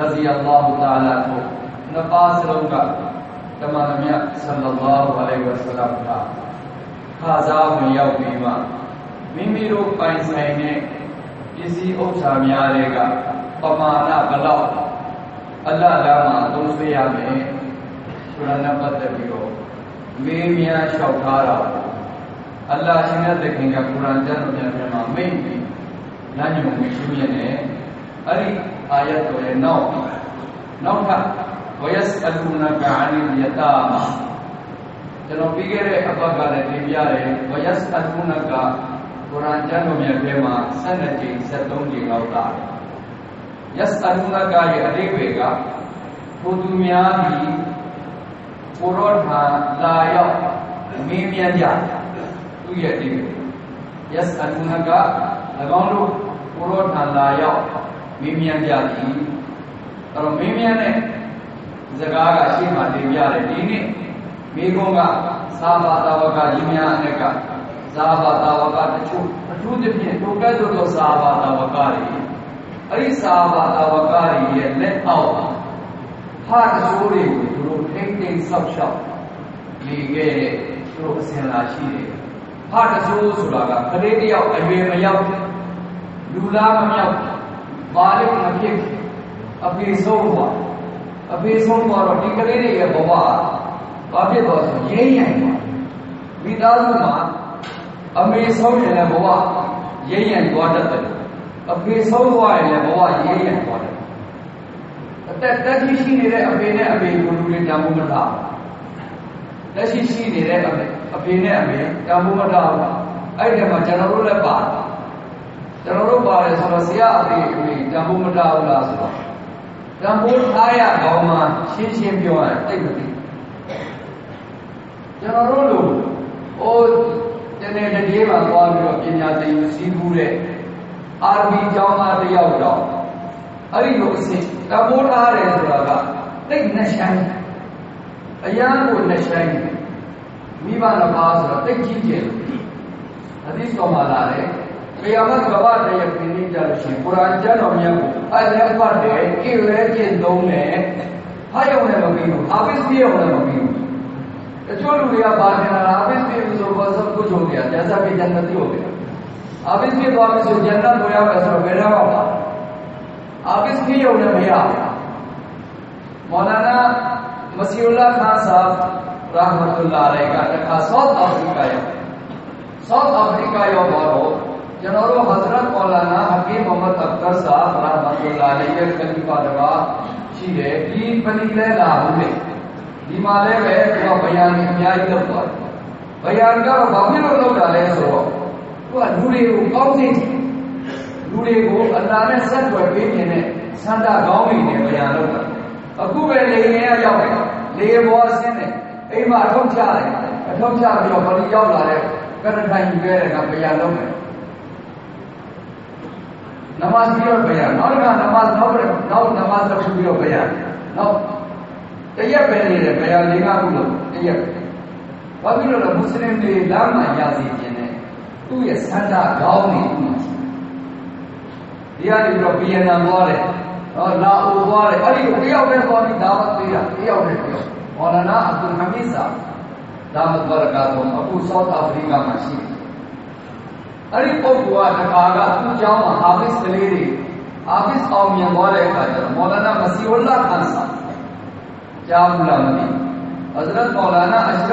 رضی اللہ تعالیٰ کو نفاس رہوں گا تمام صلی اللہ علیہ وسلم کا۔ خاضاب یا بیما، میمی روپ پائیں سائنے اسی اوچھا لے گا، پمانا بلا۔ اللہ لاما دوسریا میں چھڑنا پتہ بھی ہو میمیا شوکارا اللہ شنا دیکھیں گا، قرآن جن میں میں نانی ہوں گی شمیہ نے، ارے အဲ့ဒီအာယတ်တော်ရဲ့နောက်နောက်ထပ်ဝယစအလူနာကာအနိယတာမကျွန်တော်ပြီးခဲ့တဲ့အပတ်ကလည်းတင်ပြတယ်ဝယစအလူနာကာကုရ်အာန်ကျမ်းတော်မြတ်ထဲမှာ12ကြိမ်73ကြိမ်လောက်တာယစအလူနာကာရဲ့အဓိပ္ပာယ်ကဘုသူများသည်ကိုရောထာလာရောက်မင်းမြတ်ကြသူရဲ့အဓိပ္ပာယ်ယစအလူနာကာ၎င်းတို့ကိုရောထံလာရောက် မင်းမြန်ကြသည်အဲ့တော့မင်းမြန်တဲ့စကားကရှေ့မှာတင်ပြတယ်ဒီနေ့မိကုန်းကသာဘာတာဝကကြီးများအနက်ကသာဘာတာဝကတချို့အထူးသဖြင့်ဒုက္ခတို့သောသာဘာတာဝကတွေအဲ့ဒီသာဘာတာဝကတွေရဲ့လက်အောက်ဟာတချို့တွေကိုသူတို့ထိမ့်သိမ်းဆောက်ရှောက်လေခဲ့တဲ့သူတို့အစဉ်လာရှိတယ်ဟာတချို့ဆိုတာကကလေးတယောက်အရွယ်မရောက်လူလားမမြောက် ပါလိမဖြစ်အဖေဆုံးသွားအဖေဆုံးသွားတော့ဒီကလေးတွေရဲ့ဘဝဘာဖြစ်သွားဆိုရင်းရိုင်သွားမိသားစုမှာအမေဆုံးရင်လည်းဘဝရင်းရိုင်သွားတတ်တယ်အဖေဆုံးသွားရင်လည်းဘဝရင်းရိုင်သွားတယ်အသက်တက်ရှိရှိနေတဲ့အဖေနဲ့အဖေကိုလူတွေတန်ဖို့မထားလက်ရှိရှိနေတဲ့အဖေအဖေနဲ့အမေတန်ဖို့မထားဘူးအဲ့ဒီမှာကျွန်တော်တို့လည်းပါတယ် ကျွန်တော်တို့ပါတယ်ဆိုတော့ဆရာအဖေအဖေတန်ဖိုးမတားဘူးလားဆိုတော့တန်ဖိုးထားရကောင်းမှရှင်းရှင်းပြောရတိတ်မသိကျွန်တော်တို့လိုဟိုတနေ့တည်းမှာသွားပြီးတော့ပညာသင်ယူစည်းဘူးတဲ့အာဘီကျောင်းသားတယောက်တော့အဲ့ဒီလိုအစ်တန်ဖိုးထားတယ်ဆိုတာကတိတ်နှဆိုင်အရန်ကိုနှဆိုင်မိဘနှစ်ပါးဆိုတော့တိတ်ကြီးကျယ်အသစ်တော်မှာလာတယ် ကယာမတ်ကဘာတည်းပြင်းနေကြလို့ရှိရင်ကုရ်အာန်ကျမ်းတော်မြတ်ကိုအလည်းဖတ်တယ်ဣရဲကျင့်သုံးတယ်ဟာရုံနဲ့မပြီးဘူးအာဘစ်ပြည့်အောင်လည်းမပြီးဘူးတချို့လူတွေကပါနေလာအာဘစ်ပြည့်ဆိုတော့စပ် ကျွန်တော်တို့ Hazrat Maulana Hakim Muhammad Akbar Sahab Rahmatullah Alayh ရဲ့ပဏိပါဒကရှိတယ်ဒီပဏိလဲလာဘူးလေဒီမှာလည်းပဲသူကဘယံအများကြီးလုပ်သွားတယ်ဘယံကတော့ဘာဖြစ်လို့လုပ်တာလဲဆိုတော့သူကလူတွေကိုကောင်းစေလူတွေကိုအတားနဲ့ဆက်သွယ်ပေးနေတဲ့စန္ဒကောင်းပြီနဲ့ဘယံလုပ်တာအခုပဲလေငယ်ရောက်တယ်လေဘောဆင်းတယ်အိမ်မှာအထုံးချလိုက်အထုံးချပြီးတော့ဘာလို့ရောက်လာလဲကတ္တထိုင်ယူခဲ့တဲ့ကဘယံလုပ်တယ် နမတ်ပြီးတော့ဗျာနောက်တစ်ခါနမတ်နောက်နောက်နမတ်တစ်ခုပြီးတော့ဗျာနောက်တရက်ပဲနေတယ်ဗျာလေးကားခုလို့တရက်ဘာဖြစ်လို့လဲမွတ်စလင်တွေလမ်းမှာရစီခြင်းနဲ့သူ့ရဲ့ဆန္ဒကောင်းနေသူ့မှာဒီဟာဒီတော့ဗီယက်နမ်သွားတယ်ဟောလာအိုသွားတယ်အဲ့ဒီတယောက်ပဲသွားပြီးဒါမှပေးတာတယောက်နဲ့တယောက်မော်လာနာအဗ်ဒူလ်ဟမီဒ်ဆာဒါမှဘရကာတုအခုဆောက်အာဖရိကမှာရှိတယ် အဲ့ဒီပုဂ္ဂိုလ်ကတခါကသူ့ကျောင်းမှာဟာဖစ်ကလေးတွေဟာဖစ်အောင်မြင်သွားတဲ့အခါကျတော့မော်လာနာမစီဥလာခန်ဆာကြားဘူးလားမသိဟဇရတ်မော်လာနာအရှ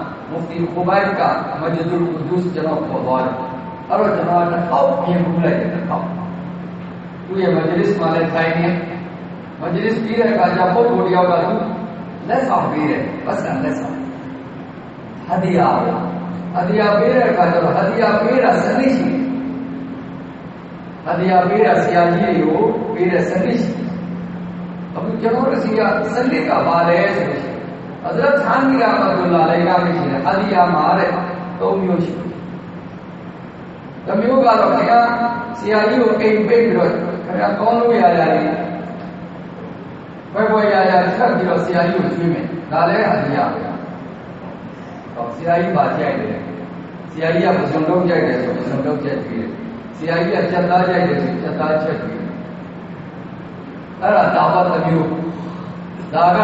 مفتی خبیر mufti kubaika majidul kudus jawab mubarak kalau jemaah tahu yang mulai kita tahu تو یہ مجلس والے تھائیں مجلس بھی ہے راجا کو گوڑیا ہوگا، تو لیسا آف بھی ہے، بس لیسا لیس آف۔ ہدیہ ہدیہ بھی ہے جب ہدیہ بھی رہا سنی جی۔ ہدیہ بھی رہا سیا جی ہو بھی ہے، سنی جی۔ اب کیوں رسیا سنی کا بارے ہے جی۔ ဟောတဲ့တရားတွေလည်းအကြာကြီးမနာခံနဲ့အိတ်ကြိုက်အဲ့ဆရာကြီးရှိရောက်သွားတယ်ဆရာကြီးကဂျုံမာနေ့မှာပဲမနေ့10နာရီဝယ်7နာရီမှာဗျာစတယ်ဗျာတော့ဘောလနာမစီဥလာနာစာရဟမတ်လာကျွန်တော်ရဲ့အတန်းလူဖြစ်တဲ့မောလနာမုဖတီခိုဘိုက်ကမဂျဒူလ်ကုဒုစ်ကျွန်တော်ခေါ်သွားတယ်အဲ့တော့ကျွန်တော်တစ်ခေါက်ပြင်ပူးလိုက်တယ်တစ်ခေါက်သူ့ရဲ့မဂျလစ်မှာလည်းထိုင်နေမဂျလစ်ပြီးတဲ့အခါကျပုဂ္ဂိုလ်တယောက်ကသူလက်ဆောင်ပေးတယ်ပတ်စံလက်ဆောင်ဟဒီယာဟဒီယာပေးတဲ့အခါကျတော့ဟဒီယာပေးတာစနစ်ရှိဟဒီယာပေးတာဆရာကြီးတွေကိုပေးတဲ့စနစ်ရှိအခုကျွန်တော်တို့စီကစနစ်ကပါလဲဆိုလို့ရှိရင်အဒရတ်ဟန်ဂီရာမတ်လာလိုက်ကားမရှိတယ်ဟဒီယာမှာတဲ့၃မျိုးရှိတမျိုးကတော့ခင်ဗျာဆရာကြီးကိုအိမ်ပိတ်ပြီးတော့ခင်ဗျာကောင်းလို့ရရတယ်ဘယ်ဘယ်ရရဆက်ပြီးတော့ဆရာကြီးကိုကျွေးမယ်ဒါလည်းဟဒီယာပဲဟောဆရာကြီးပါကြိုက်တယ်ဆရာကြီးကပစုံတော့ကြိုက်တယ်ဆိုပစုံတော့ကြိုက်ပြီးတယ်ဆရာကြီးကချက်သားကြိုက်တယ်ဆိုချက်သားချက်ပြီးတယ်အဲ့ဒါတာပတ်တစ်မျိုးဒါက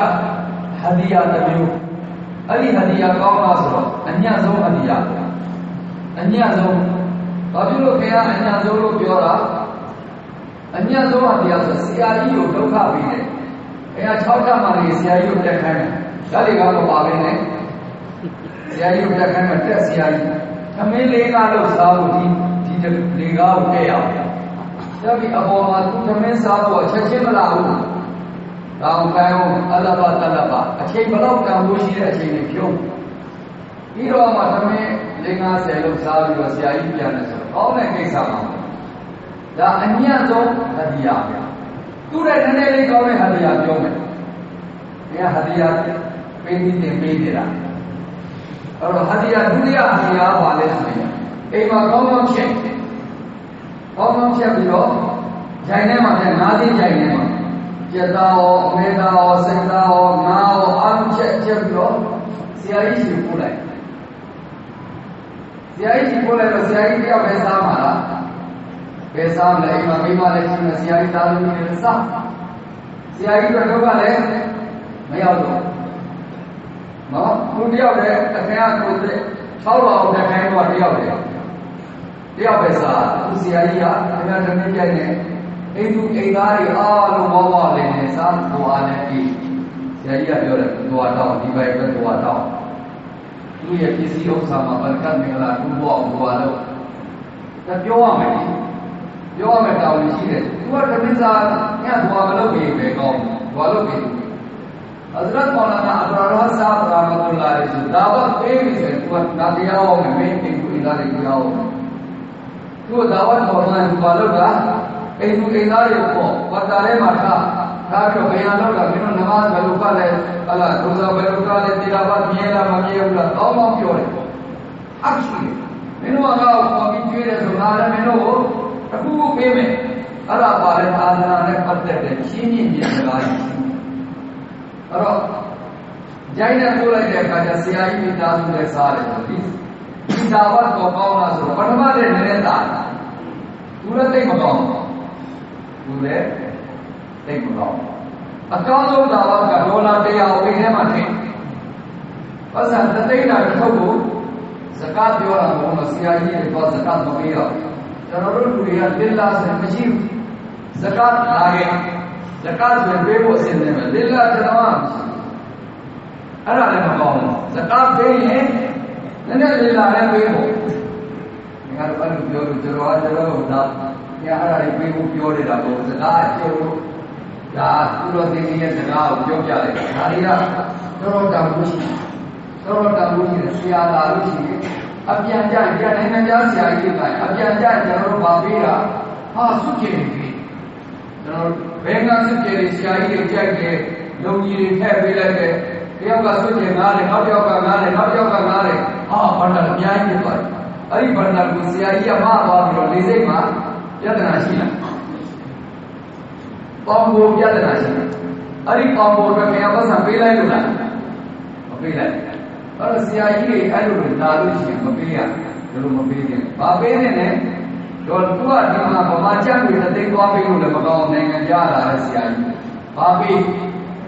ဟဒီယာတစ်မျိုးအဲ့ဒီဟဒီယာကောင်းလားဆိုတော့အညံ့ဆုံးဟဒီယာအညံ့ဆုံးဘာဖြစ်လို့ခင်ဗျာအညံ့ဆုံးလို့ပြောတာအညံ့ဆုံးဟဒီယာဆိုဆရာကြီးကိုဒုက္ခပေးတယ်ခင်ဗျာ6ထပ်မှနေဆရာကြီးကိုတက်ခိုင်းတယ်ဒါတွေကတော့ပါပဲနဲ့ဆရာကြီးကိုတက်ခိုင်းမှတက်ဆရာကြီးသမင်းလေးကားလို့စားဖို့ဒီဒီလေကားကိုတက်ရအောင်ဒါပြီးအပေါ်မှာသူသမင်းစားဖို့ချက်ချင်းမလာဘူး။ တောင်ကိုင်းအလဘတလဘအချိန်ဘလောက်တန်ဖိုးရှိတဲ့အချိန်တွေဖြုံးပြီးတော့မှသမင်း50လောက်စားပြီးတော့ဆရာကြီးပြန်တယ်ဆိုတော့ကောင်းတဲ့ကိစ္စပါ။ဒါအညံ့ဆုံးဟဒီယာပဲ။သူ့ရဲ့နည်းနည်းလေးကောင်းတဲ့ဟဒီယာပြောမယ်။ဒီဟဒီယာပေးပြီးတင်ပေးနေတာ။အဲ့တော့ဟဒီယာဒုတိယဟဒီယာပါလဲဆိုရင်အိမ်မှာကောင်းကောင်းချက်ကောင်းကောင်းချက်ပြီးတော့ဂျိုင်ထဲမှာပြန်၅သိန်းဂျိုင်ထဲမှာ ကျက်သားရောအမေသားရောစိတ်သားရောငါရောအမ်းချက်ချက်ပြီးတော့ဆရာကြီးရှင်ပို့လိုက်ဆရာကြီးရှင်ပို့လိုက်တော့ဆရာကြီးတယောက်ပဲစားမှာလားပဲစားမလဲအိမ်မှာမိမလည်းရှိနေဆရာကြီးသားလို့နေစားဆရာကြီးတို့ကလည်းမရောက်တော့နော်သူတယောက်လည်းအခန်းကကိုယ်6လောက်အခန်းတော့တယောက်တည်းတယောက်ပဲစားသူဆရာကြီးကအများတမင်းကြိုက်နေ Edu eibari alu mama le insan dua nabi. Saya ada dua tahun, di baik dua tahun. Itu ya kisi om sama berkat dengan aku dua dua tahun. Dan dia orang ini, dia orang yang tahu di sini. Dua kebisan, ya dua lebih begom, dua lebih. Hazrat Maulana Abdul Rahman Sahab Rahmatullah Alaihi Dawat ini saya buat nanti awam, mungkin itu ilah itu awam. Itu dawat Maulana Abdul Rahman အိမ်သူအိမ်သားတွေပေါ့ဘာသာထဲမှာထားဒါကြောင့်ဘယ်ဟာတော့ကမင်းတို့နမဘယ်လိုကလဲဟလာဒုဇာဘယ်လိုကလဲတိရာဘမြဲလားမမြဲဘူးလားတောင်းပေါင်းပြောတယ်အပ်ရှိမင်းတို့ကဘာပြီးကျွေးတယ်ဆိုတာလည်းမင်းတို့ကိုအခုပေးမယ်အဲ့ဒါပါလဲအာသနာနဲ့ပတ်သက်တဲ့ချင်းချင်းမြေစကားကြီးအဲ့တော့ဂျိုင်းနဲ့ပို့လိုက်တဲ့အခါကျဆရာကြီးမိသားစုနဲ့စားတယ်ဆိုပြီးဒီသာဝတ်တော့ကောင်းလားဆိုတော့ပထမတည်းနည်းနည်းသာသူလည်းသိမကောင်းဘူး လည်းသိမကောင်းအကောင်းဆုံးသာဝတ်ကဒေါ်လာ100ဝိထဲမှာထည့်ပတ်စံတသိန်းတာထုတ်ဖို့ဇကတ်ပြောတာမဟုတ်ဘူးဆရာကြီးကတော့ဇကတ်မပေးတော့ကျွန်တော်တို့လူတွေကလ စ်လာစမရှိဘူးဇကတ်လာခဲ့ဇကာတ်ဆိုပေးဖို့အစဉ်နဲ့ပဲလိလာကျွန်တော်အဲ့ဒါလည်းမကောင်းဘူးဇကာတ်ပေးရင်နည်းနည်းလိလာလည်းပေးဖို့ငါတို့အဲ့လိုပြောလို့ကျွန်တော်ကကျွန်တော်ကဒါညာအဲ့ဒါလေးပေးဖို့ပြောနေတာပေါ့ဇကာတ်အကျိုးဒါသူတော်သိရဲ့ဇကာတ်ကိုပြောပြတယ်ဒါတွေကတော်တော်တောင်းလို့ရှိတော်တော်တောင်းလို့ရှိတယ်ဆရာလာလို့ရှိရင်အပြန်ကြပြန်နိုင်ငံသားဆရာကြီးကအပြန်ကြကျွန်တော်တို့ဗာပေးတာဟာစုကြည်ပြီကျွန်တော်ဘယ်ကစွတ်ကြယ်ဆရာကြီးတွေကြိုက်တယ်လုံကြီးတွေထည့်ပေးလိုက်တယ်တယောက်ကစွတ်ကြယ်ငားတယ်နောက်တစ်ယောက်ကငားတယ်နောက်တစ်ယောက်ကငားတယ်အာဘာသာအများကြီးဖြစ်သွားတယ်အဲ့ဒီဘာသာကိုဆရာကြီးကမသွားပြီးတော့လေစိတ်မှာ ပြဿနာရှိလားပေါင်းဖို့ပြဿနာရှိတယ်အဲ့ဒီပေါင်းဖို့အတွက်ခင်ဗျာပတ်စံပေးလိုက်လို့လားမပေးလိုက်အဲ့တော့ဆရာကြီးတွေအဲ့လိုလာလို့ရှိရင်မပေးရဘယ်လိုမပေးခြင်းဘာပေးနေလဲတော့သူကဒီမှာဗမာကျပ်တွေတစ်သိန်းသွားပေးလို့လည်းမကောင်းနိုင်ငံကြလာတဲ့ဆရာကြီးဘာပေး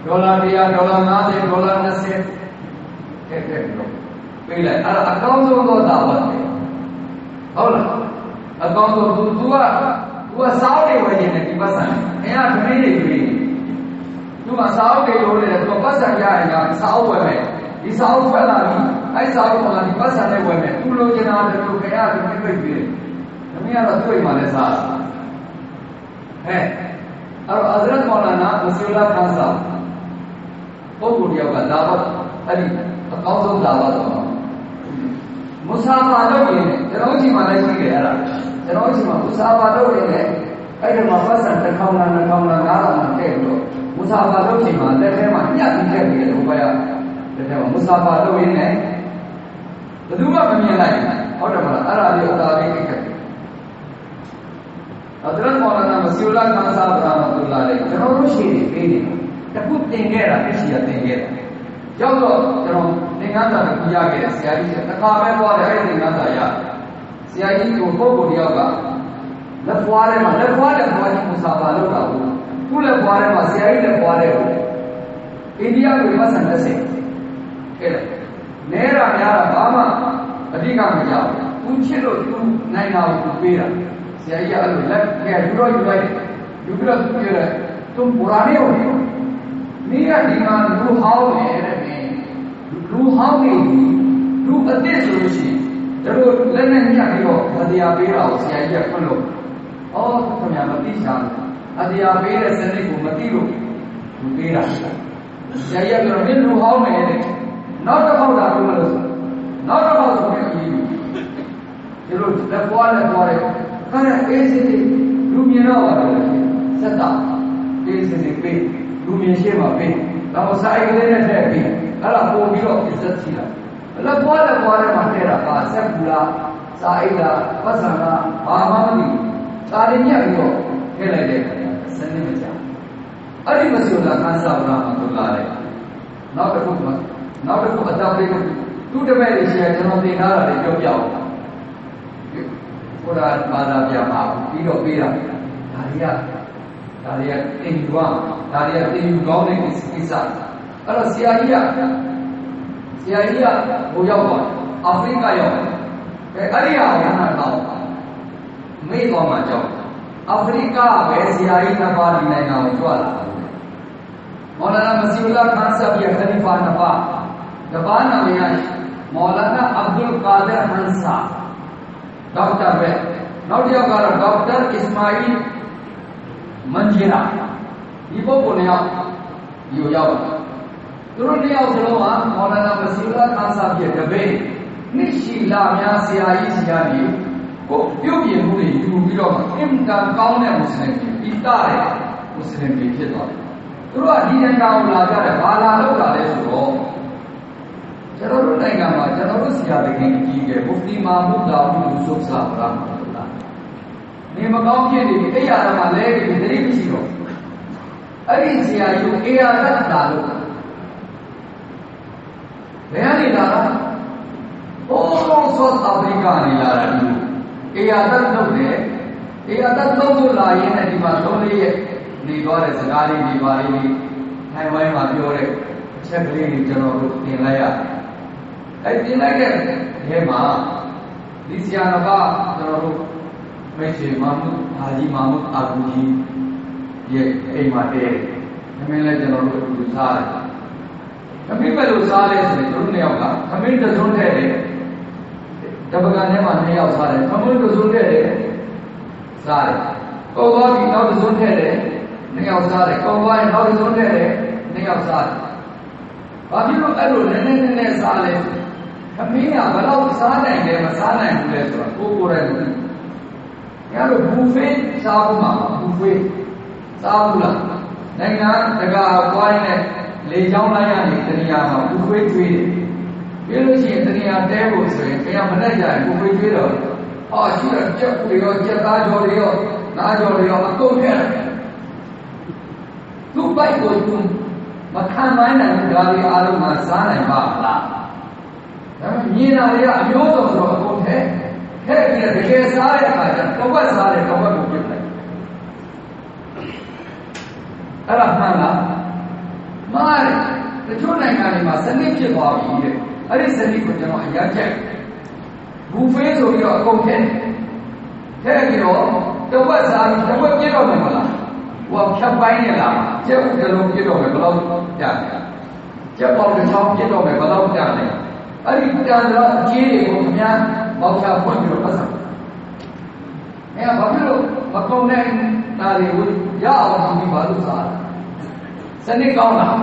ဒေါ်လာ100ဒေါ်လာ50ဒေါ်လာ20ကဲကဲတော့ပေးလိုက်အဲ့ဒါအကောင်းဆုံးသောတာဝတ်ပဲဟုတ်လား အကောင်းဆုံးသူသူကသူကစားနေဝယ်နေတယ်ဒီပတ်စံအင်းကခမင်းတွေတွေ့သူကစားနေလို့လေသူပတ်စံရရင်ကစားဝယ်မယ်ဒီစားဝယ်လာပြီအဲ့စားဝယ်လာဒီပတ်စံနဲ့ဝယ်မယ်သူလိုချင်တာတလူခရသူပြိတ်ပြီးတယ်ခမင်းကတော့သူ့အိမ်မှာလည်းစားဟဲ့အဲ့တော့အဇရတ်မောလာနာမစီလာခန်းစာပုဂ္ဂိုလ်တယောက်ကဒါဘတ်အဲ့ဒီအကောင်းဆုံးဒါဘတ်တော့မုဆာဖာလုပ်ရင်ကျွန်တော်ကြီးမှလည်းရှိတယ်အဲ့ဒါ ကျွန်တော်ကြီးမှမုဆာဖာလုပ်ရင်လည်းအဲ့ဒီမှာပတ်စံတစ်ခေါင်လားနှစ်ခေါင်လားငါးခေါင်လားထည့်ပြီးတော့မုဆာဖာလုပ်ချိန်မှာလက်ထဲမှာညှပ်ပြီးထည့်ပြီးတော့ဘယ်ရလက်ထဲမှာမုဆာဖာလုပ်ရင်လည်းဘယ်သူမှမမြင်လိုက်ဟုတ်တယ်မလားအဲ့ဒါလေးအသာလေးကိစ္စအဒရတ်မောလာနာမစီလာခန်ဆာဘရာမတူလာလေကျွန်တော်တို့ရှိနေပေးနေတခုတင်ခဲ့တာအရှိရတင်ခဲ့တာရောက်တော့ကျွန်တော်သင်္ကန်းစာကိုရခဲ့တယ်ဆရာကြီးကတစ်ခါပဲသွားတယ်အဲ့ဒီသင်္ကန်းစာရဆရာကြီးကိုပုဂ္ဂိုလ်တယော က်ကလက်ဖွားထဲမှာလက်ဖွားတဲ့ဘွားကြီးကိုစာပါလုပ်တာဘူးသူ့လက်ဖွားထဲမှာဆရာကြီးလက်ဖွားထဲကိုအိန္ဒိယကိုပတ်စံလက်စိခဲ့တယ်နဲတာများတာဘာမှ အဓိကမကြောက်ဘူးချစ်လို့သူနိုင်တာကိုပေးတာဆရာကြီးကအဲ့လိုလက်ကဲယူတော့ယူလိုက်ယူပြီးတော့သူပြောတယ်သူပူရာနေဟုတ်မင်းကဒီမှာလူဟောင်းနေတယ်မင်းလူဟောင်းနေလူအစ်စ်ဆိုလို့ရှိရင်တို့လက်နဲ့ညှပ်ပြီးတော့မတရားပေးတာကိုဆရာကြီးကဖွင့်လို့ဩခင်ဗျာမသိချာအတရားပေးတဲ့စနစ်ကိုမသိလို့လူပေးတာဆရာကြီးကပြောမင်းလူဟောင်းနေတယ်နောက်တစ်ခေါက်တာပြောလို့နောက်တစ်ခေါက်ဆိုရင်အရေးဒီလိုလက်ပွားလက်ပွားတဲ့အဲ့ဒါအေးစစ်စစ်လူမြင်တော့ပါတယ်စက်တာအေးစစ်စစ်ပေးလူမြင်ရှိပါပေးတော့ဆိုင်ကလေးနဲ့ထည့်ပြီးအဲ့ဒါပို့ပြီးတော့အစ်သက်ရှိတာ လက်ပွားလက်ပွားတဲ့မှာထည့်တာပါဆက်ဘူးလားစာအိတ်လားပတ်စံလားဘာမှမသိဘူးစာရင်းညက်ပြီးတော့ထည့်လိုက်တဲ့စနစ်မကြအဲ့ဒီမဆိုးတာခန်းစားလာမှတို့လာတယ်နောက်တစ်ခုနောက်တစ်ခုအတောက်လေးသူ့တပည့်တွေရှိရကျွန်တော်သင်ထားတာလည်းပြောပြအောင်ဘုရားဘာသာပြပါပြီးတော့ပေးတာဒါတွေကဒါတွေကတင်ယူအောင်ဒါတွေကတင်ယူကောင်းတဲ့ကိစ္စအဲ့တော့ဆရာကြီးက ဆရာကြီးကဟိုရောက်သွားအာဖရိကရောက်တယ်အဲ့ဒီဟာကနာတော့မေ့သွားမှကြောက်အာဖရိကပဲဆရာကြီးနှစ်ပါးဒီနိုင်ငံကိုကြွလာမော လာနာမစီဥလာခန်ဆပ်ရဲ့ခလီဖာနှစ်ပါးတပါးနာမည်မောလာနာအဗ်ဒุลကာဒရဟန်ဆာဒေါက်တာပဲနောက်တစ်ယောက်ကတော့ဒေါက်တာအစ္စမာအီမန်ဂျီရာဒီပုဂ္ဂိုလ်နှစ်ယောက်ယူရောက်သူတို့နှစ်ယောက်စလုံးကမောလာနာမစီလာခန်းစာပြတပည့်နှစ်ရှိလာများဆရာကြီးဆရာကြီးကိုပြုတ်ပြင်မှုတွေယူပြီးတော့အင်ကန်ကောင်းတဲ့မွတ်စလင်တွေပြီးတာတဲ့မွတ်စလင်တွေဖြစ်သွားတယ်သူတို့ကဒီနိုင်ငံကိုလာကြတယ်ဘာလာလောက်တာလဲဆိုတော့ကျွန်တော်တို့နိုင်ငံမှာကျွန်တော်တို့ဆရာတကယ်ကြီးကမုဖတီမာမုဒါဝူယူဆုဖ်ဆာဘရာမတ်လာနေမကောင်းဖြစ်နေပြီအဲ့ရတာမှလဲပြီးတတိမရှိတော့အဲ့ဒီဆရာကြီးကိုအေယာဒတ်တာလို့ ဘယ်ကနေလာတာဟိုးဆော့အာဖရိကနေလာတာဒီအေယာဒတ်လုပ်တယ်အေယာဒတ်လုပ်လို့လာရင်ဒီမှာသုံးလေးရက်နေသွားတဲ့စကားလေးဒီပါလေးထိုင်ဝိုင်းမှာပြောတဲ့အချက်ကလေးတွေကျွန်တော်တို့သင်လိုက်ရတယ်အဲ့တင်လိုက်တဲ့အဲမှာဒီဆရာတော်ကကျွန်တော်တို့မိတ်ဆွေမမုဟာဂျီမမုအာဘူကြီးရဲ့အိမ်မှာတည်းသမင်းလည်းကျွန်တော်တို့အတူစားတယ် သမင်းပဲလို့စားလဲဆိုရင်တို့နှစ်ယောက်ကသမင်းတစ်စုံထဲတယ်တပကံထဲမှာနှစ်ယောက်စားတယ်သမင်းတစ်စုံထဲတယ်စားတယ်ကောသွားပြီးနောက်တစ်စုံထဲတယ်နှစ်ယောက်စားတယ်ကောသွားရင်နောက်တစ်စုံထဲတယ်နှစ်ယောက်စားတယ်ဘာဖြစ်လို့အဲ့လိုနည်းနည်းနည်းနည်းစားလဲဆိုသမင်းကဘယ်တော့စားနိုင်တယ်မစားနိုင်ဘူးလဲဆိုတော့ကိုကိုယ်တိုင်မသိ။ညာတော့ဘူဖေးစားဖို့မှာဘူဖေးစားဘူးလား။နိုင်ငံတကာပွားရင်လေ ချောင်းလိုက်ရနေတနေရာမှာဘူဖေးကျွေးတယ်။ပြီးလို့ရှိရင်တနေရာတဲဖို့ဆိုရင်ခင်ဗျာမနဲ့ကြရင်ဘူဖေးကျွေးတော့အော်ရှိရကြက်တွေရောကြက်သားကြော်တွေရောနားကြော်တွေရောအကုန်ထည့်တယ်။သူ့ပိုက်ကိုသူမခံနိုင်နိုင်ဘူးဒါတွေအားလုံးမှာစားနိုင်ပါလား။ဒါပေမဲ့မြင်တာတွေကအမျိုးစုံဆိုတော့အကုန်ထဲထဲပြီးတကယ်စားတဲ့အခါကျတော့ဝက်စားတယ်တော့ဝက်ကိုပြစ်လိုက်အဲ့ဒါမှန်လား မှားတယ်တချို့နိုင်ငံတွေမှာစနစ်ဖြစ်သွားပြီတဲ့အဲ့ဒီစနစ်ကိုကျွန်တော်အရင်ကြိုက်ဘူဖေးဆိုပြီးတော့အကုန်ထည့်ထဲပြီးတော့တဝက်စားပြီးတဝက်ပြည့်တော့မယ်မလားဟိုဖြတ်ပိုင်းနေလားကျက်ဥတလုံးပြည့်တော့မယ်ဘယ်လောက်ကြာလဲကျက်ပေါက်တစ်ချောင်းပြည့်တော့မယ်ဘယ်လောက်ကြာလဲအဲ့ဒီတန်တော့အကြီးတွေကိုအများပေါက်ချဖွင့်ပြီးတော့ပတ်စံအဲဘာဖြစ်လို့မကုန်တဲ့နားတွေကိုရအောင်ဒီပါလို့စား စနစ်ကောင်းလား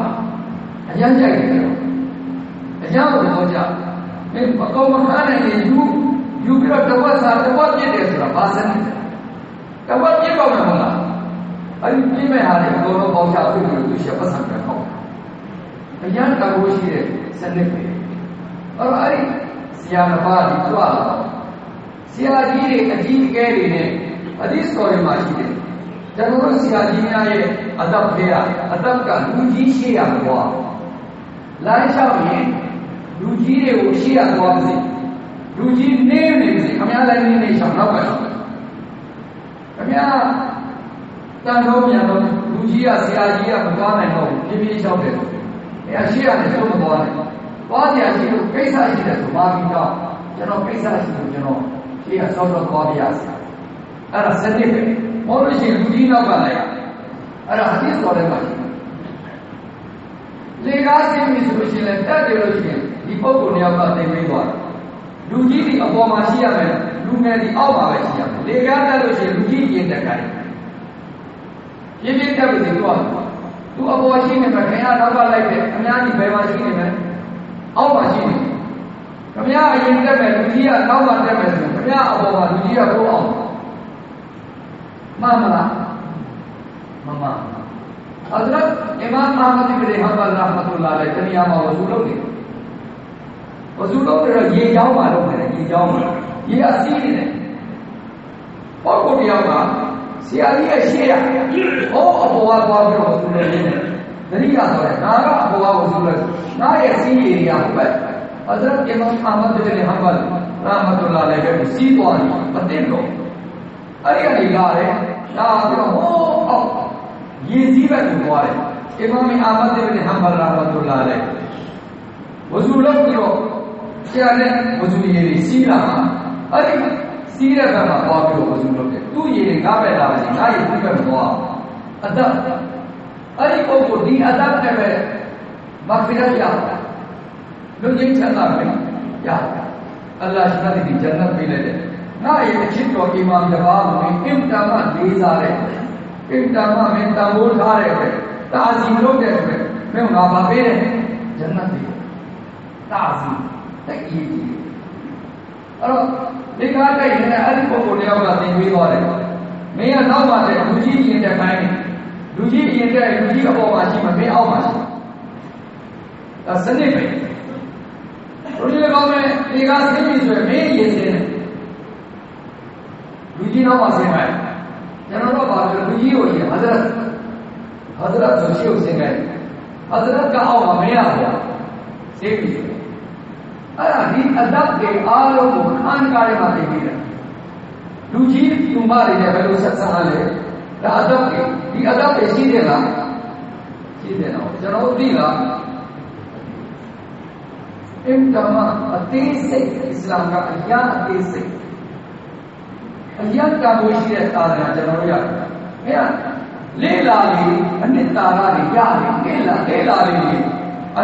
အရင်ကြိုက်တယ်အရင်ကတော့ကြာအဲမကုန်မခါနိုင်ရင်ယူယူပြီးတော့တဝက်စားတဝက်ပြည့်တယ်ဆိုတာဘာစနစ်တဝက်ပြည့်တော့မှာမလားအဲ့ဒီပြည့်မဲ့ဟာတွေအကုန်လုံးပေါင်းချပြီးတော့သူရှက်ပတ်စံပြန်ပေါ့အရင်တကူရှိတဲ့စနစ်ပဲအဲ့တော့အဲ့ဒီဆရာတစ်ပါးဒီကြွလာဆရာကြီးတွေအကြီးအကဲတွေနဲ့အသစ်တော်တွေမှာရှိတယ် ကျွန်တော်တို့ဆရာကြီးများရဲ့အသက်ဖေးရအသက်ကလူကြီးရှိရကွာလမ်းလျှောက်ရင်လူကြီးတွေကိုရှိရသွားပါစေလူကြီးနေနေပါစေခမရလည်းနေနေရှောင်တော့ပါခမရတန်တော့မြန်တော့လူကြီးကဆရာကြီးကမသွားနိုင်တော့ဘူးပြင်းပြင်းလျှောက်တယ်အဲရှိရတယ်ကျုပ်မသွားနိုင်သွားကြရှိလို့ကိစ္စရှိတယ်ဆိုပါပြီးတော့ကျွန်တော်ကိစ္စရှိလို့ကျွန်တော်ရှေ့ကစောစောသွားပြရစီအဲ့ဒါစနစ်ပဲ မောလို့ရှိရင်လူကြီးနောက်ကလည်းအဲ့ဒါအတိတော်တယ်မှာရှိလေကားဆင်းပြီဆိုလို့ရှိရင်တက်တယ်လို့ရှိရင်ဒီပုံကိုတယောက်ကသိပြီးသွားလူကြီးဒီအပေါ်မှာရှိရမယ်လူငယ်ဒီအောက်မှာပဲရှိရမယ်လေကားတက်လို့ရှိရင်လူကြီးရင်တက်ခိုင်းပြင်းပြင်းတက်ပြီးတော့သူအပေါ်ရှိနေမှာခင်ဗျားနောက်ကလိုက်တယ်အများကြီးဘယ်မှာရှိနေမလဲအောက်မှာရှိနေခင်ဗျားအရင်တက်မယ်လူကြီးကနောက်မှာတက်မယ်ဆိုခင်ဗျားအပေါ်မှာလူကြီးကကိုအောင် မှန်မလားမှန်ပါဟဇရတ်အီမမ်အာမဒ်ဘင်ဟမ်ဘလ်ရဟမတုလာလည်းတနည်းအားဝဇူလုပ်နေဝဇူလုပ်ပြီးတော့ရေချောင်းမှာလုပ်နေတယ်ရေချောင်းမှာရေအစီးနေတယ်ဘောက်ကိုတယော က်ကဆရာကြီးရဲ့ရှေ့ရဟောအပေါ်ကသွားပြီးတော့ဝဇူလုပ်နေတယ်တတိယဆိုရင်ငါကအပေါ်ကဝဇူလုပ်ငါရဲ့စီးရေရဟုတ်ပဲဟဇရတ်အီမမ်အာမဒ်ဘင်ဟမ်ဘလ်ရ ဟမတုလာလည်းပဲစီးသွားတယ်မသိတော့အဲ့ဒီကနေလာတယ်လာပြီးတော့ဟောအောက်ရေစည်းဘက်ကိုသွားတယ်အီမာမ်အာမဒ်ဘင်ဟမ်ဘလ်ရာဟမတ်တူလာလဲဝဇူလုပ်ပြီးတော့ဆရာနဲ့ဝဇူရေတွေစီးလာမှာ အဲ့ဒီစီးတဲ့ဘက်မှာသွားပြီးတော့ဝဇူလုပ်တယ်သူ့ရေတွေငါးဘက်လာတယ်ငါးရေဒီဘက်မသွားအသက်အဲ့ဒီပုံကိုဒီအသက်နဲ့ပဲမဂ်ဖီရတ်ရလူကြီးချမ်းသာပဲရအလ္လာ ဟ်ရှိတဲ့ဒီဂျန်နတ်ပေးလိုက်တယ်ငါရဲ့အချစ်တော်အီမာမ်တစ်ပါးကိုအင်တာမလေးစားတယ်အင်တာမမင်းတန်ဖိုးထားတယ်ပဲတာစီလုပ်တဲ့အတွက်မင်းငါပါပေးတယ်ဂျန်နတ်ပေးတာစီတက်ကြီးကြီးအဲ့တော့ဒီကားတိုက်နေတဲ့အဲ့ဒီပုဂ္ဂိုလ်တယောက်ကသင်ပေးသွားတယ်မင်းကနောက်ပါတဲ့လူကြီးရင်တက်ခိုင်းတယ်လူကြီးရင်တက်လူကြီးအပေါ်မှာရှိမှမင်းအောက်မှာရှိဒါစနစ်ပဲဘုရားကောင်းတဲ့ဒီကားသိပြီဆိုရင်မင်းရင်တယ်လူကြီးနောက်မှာဆင်းလိုက်ကျွန်တော်တို့ပါလို့လူကြီးကိုကြီးဟဇရတ်ဟဇရတ်ဆိုရှိကိုဆင်းခဲ့ဟဇရတ်ကအောက်မှာမရဘူးဆင်းပြီအဲ့ဒါဒီအဒတ်တွေအားလုံးကိုခန်းကားရမှာသိပြီးတယ်လူကြီးသူမတွေနဲ့ဘယ်လိုဆက်ဆံရလဲဒါအဒတ်တွေဒီအဒတ်တွေရှိတယ်လားရှိတယ်နော်ကျွန်တော်သိလားအင်တမအသေးစိတ်အစ္စလာမ်ကအရာအသေးစိတ်အယက်ကကိုရှိတဲ့သာသနာကျွန်တော်တို့ရတယ်။အဲလေးလာလေးအနှစ်သာရတွေရတယ်လေးလာလေးလာလေးအနှ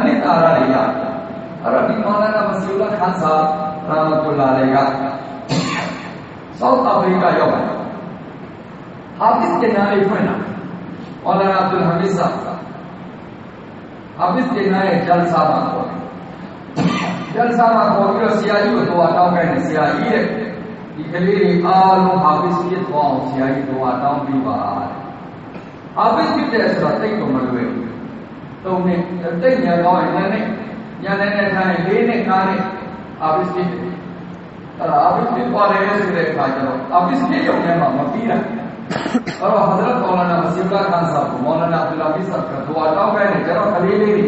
စ်သာရတွေရတယ်။အဲ့တော့ဒီမောလာနာမစီလာခန်းစာရာမတူလာလေးကဆောက်အာဖရိကရောက်ပါတယ်။ဟာဖစ်ကျနာလေးဖွင့်တာ။မောလာနာအဗ်ဒူလ်ဟမစ်ဆာဟာဖစ်ကျနာရဲ့ဂျလ်ဆာမှာပေါ်တယ်။ဂျလ်ဆာမှာပေါ်ပြီးတော့ဆရာကြီးကိုတော့တောင်းခိုင်းတယ်ဆရာကြီးတဲ့ ဒီကလေးတွေအားလုံးဟာဘစ်ဖြစ်သွားအောင်ဆရာကြီးတို့ကတောင်းပြီးပါဟာဘစ်ဖြစ်တယ်ဆိုတာတိတ်တော့မလွယ်ဘူးသုံးနှစ်တိတ်ညာကောင်းရင်လည်းညာနဲ့နဲ့ထားရင်လေးနဲ့ကားနဲ့ဟာဘစ်ဖြစ်တယ်အဲ့ဒါဟာဘစ်ဖြစ်သွားတယ်ဆိုတဲ့အခါကျတော့ဟာဘစ်ဖြစ်ရုံနဲ့မှမပြီးတာအဲ့တော့ Hazrat Maulana Masibullah Khan Sahib Maulana Abdullah Hafiz Sahib ကတို့တောင်းခိုင်းတယ်ကျွန်တော်ကလေးလေးတွေ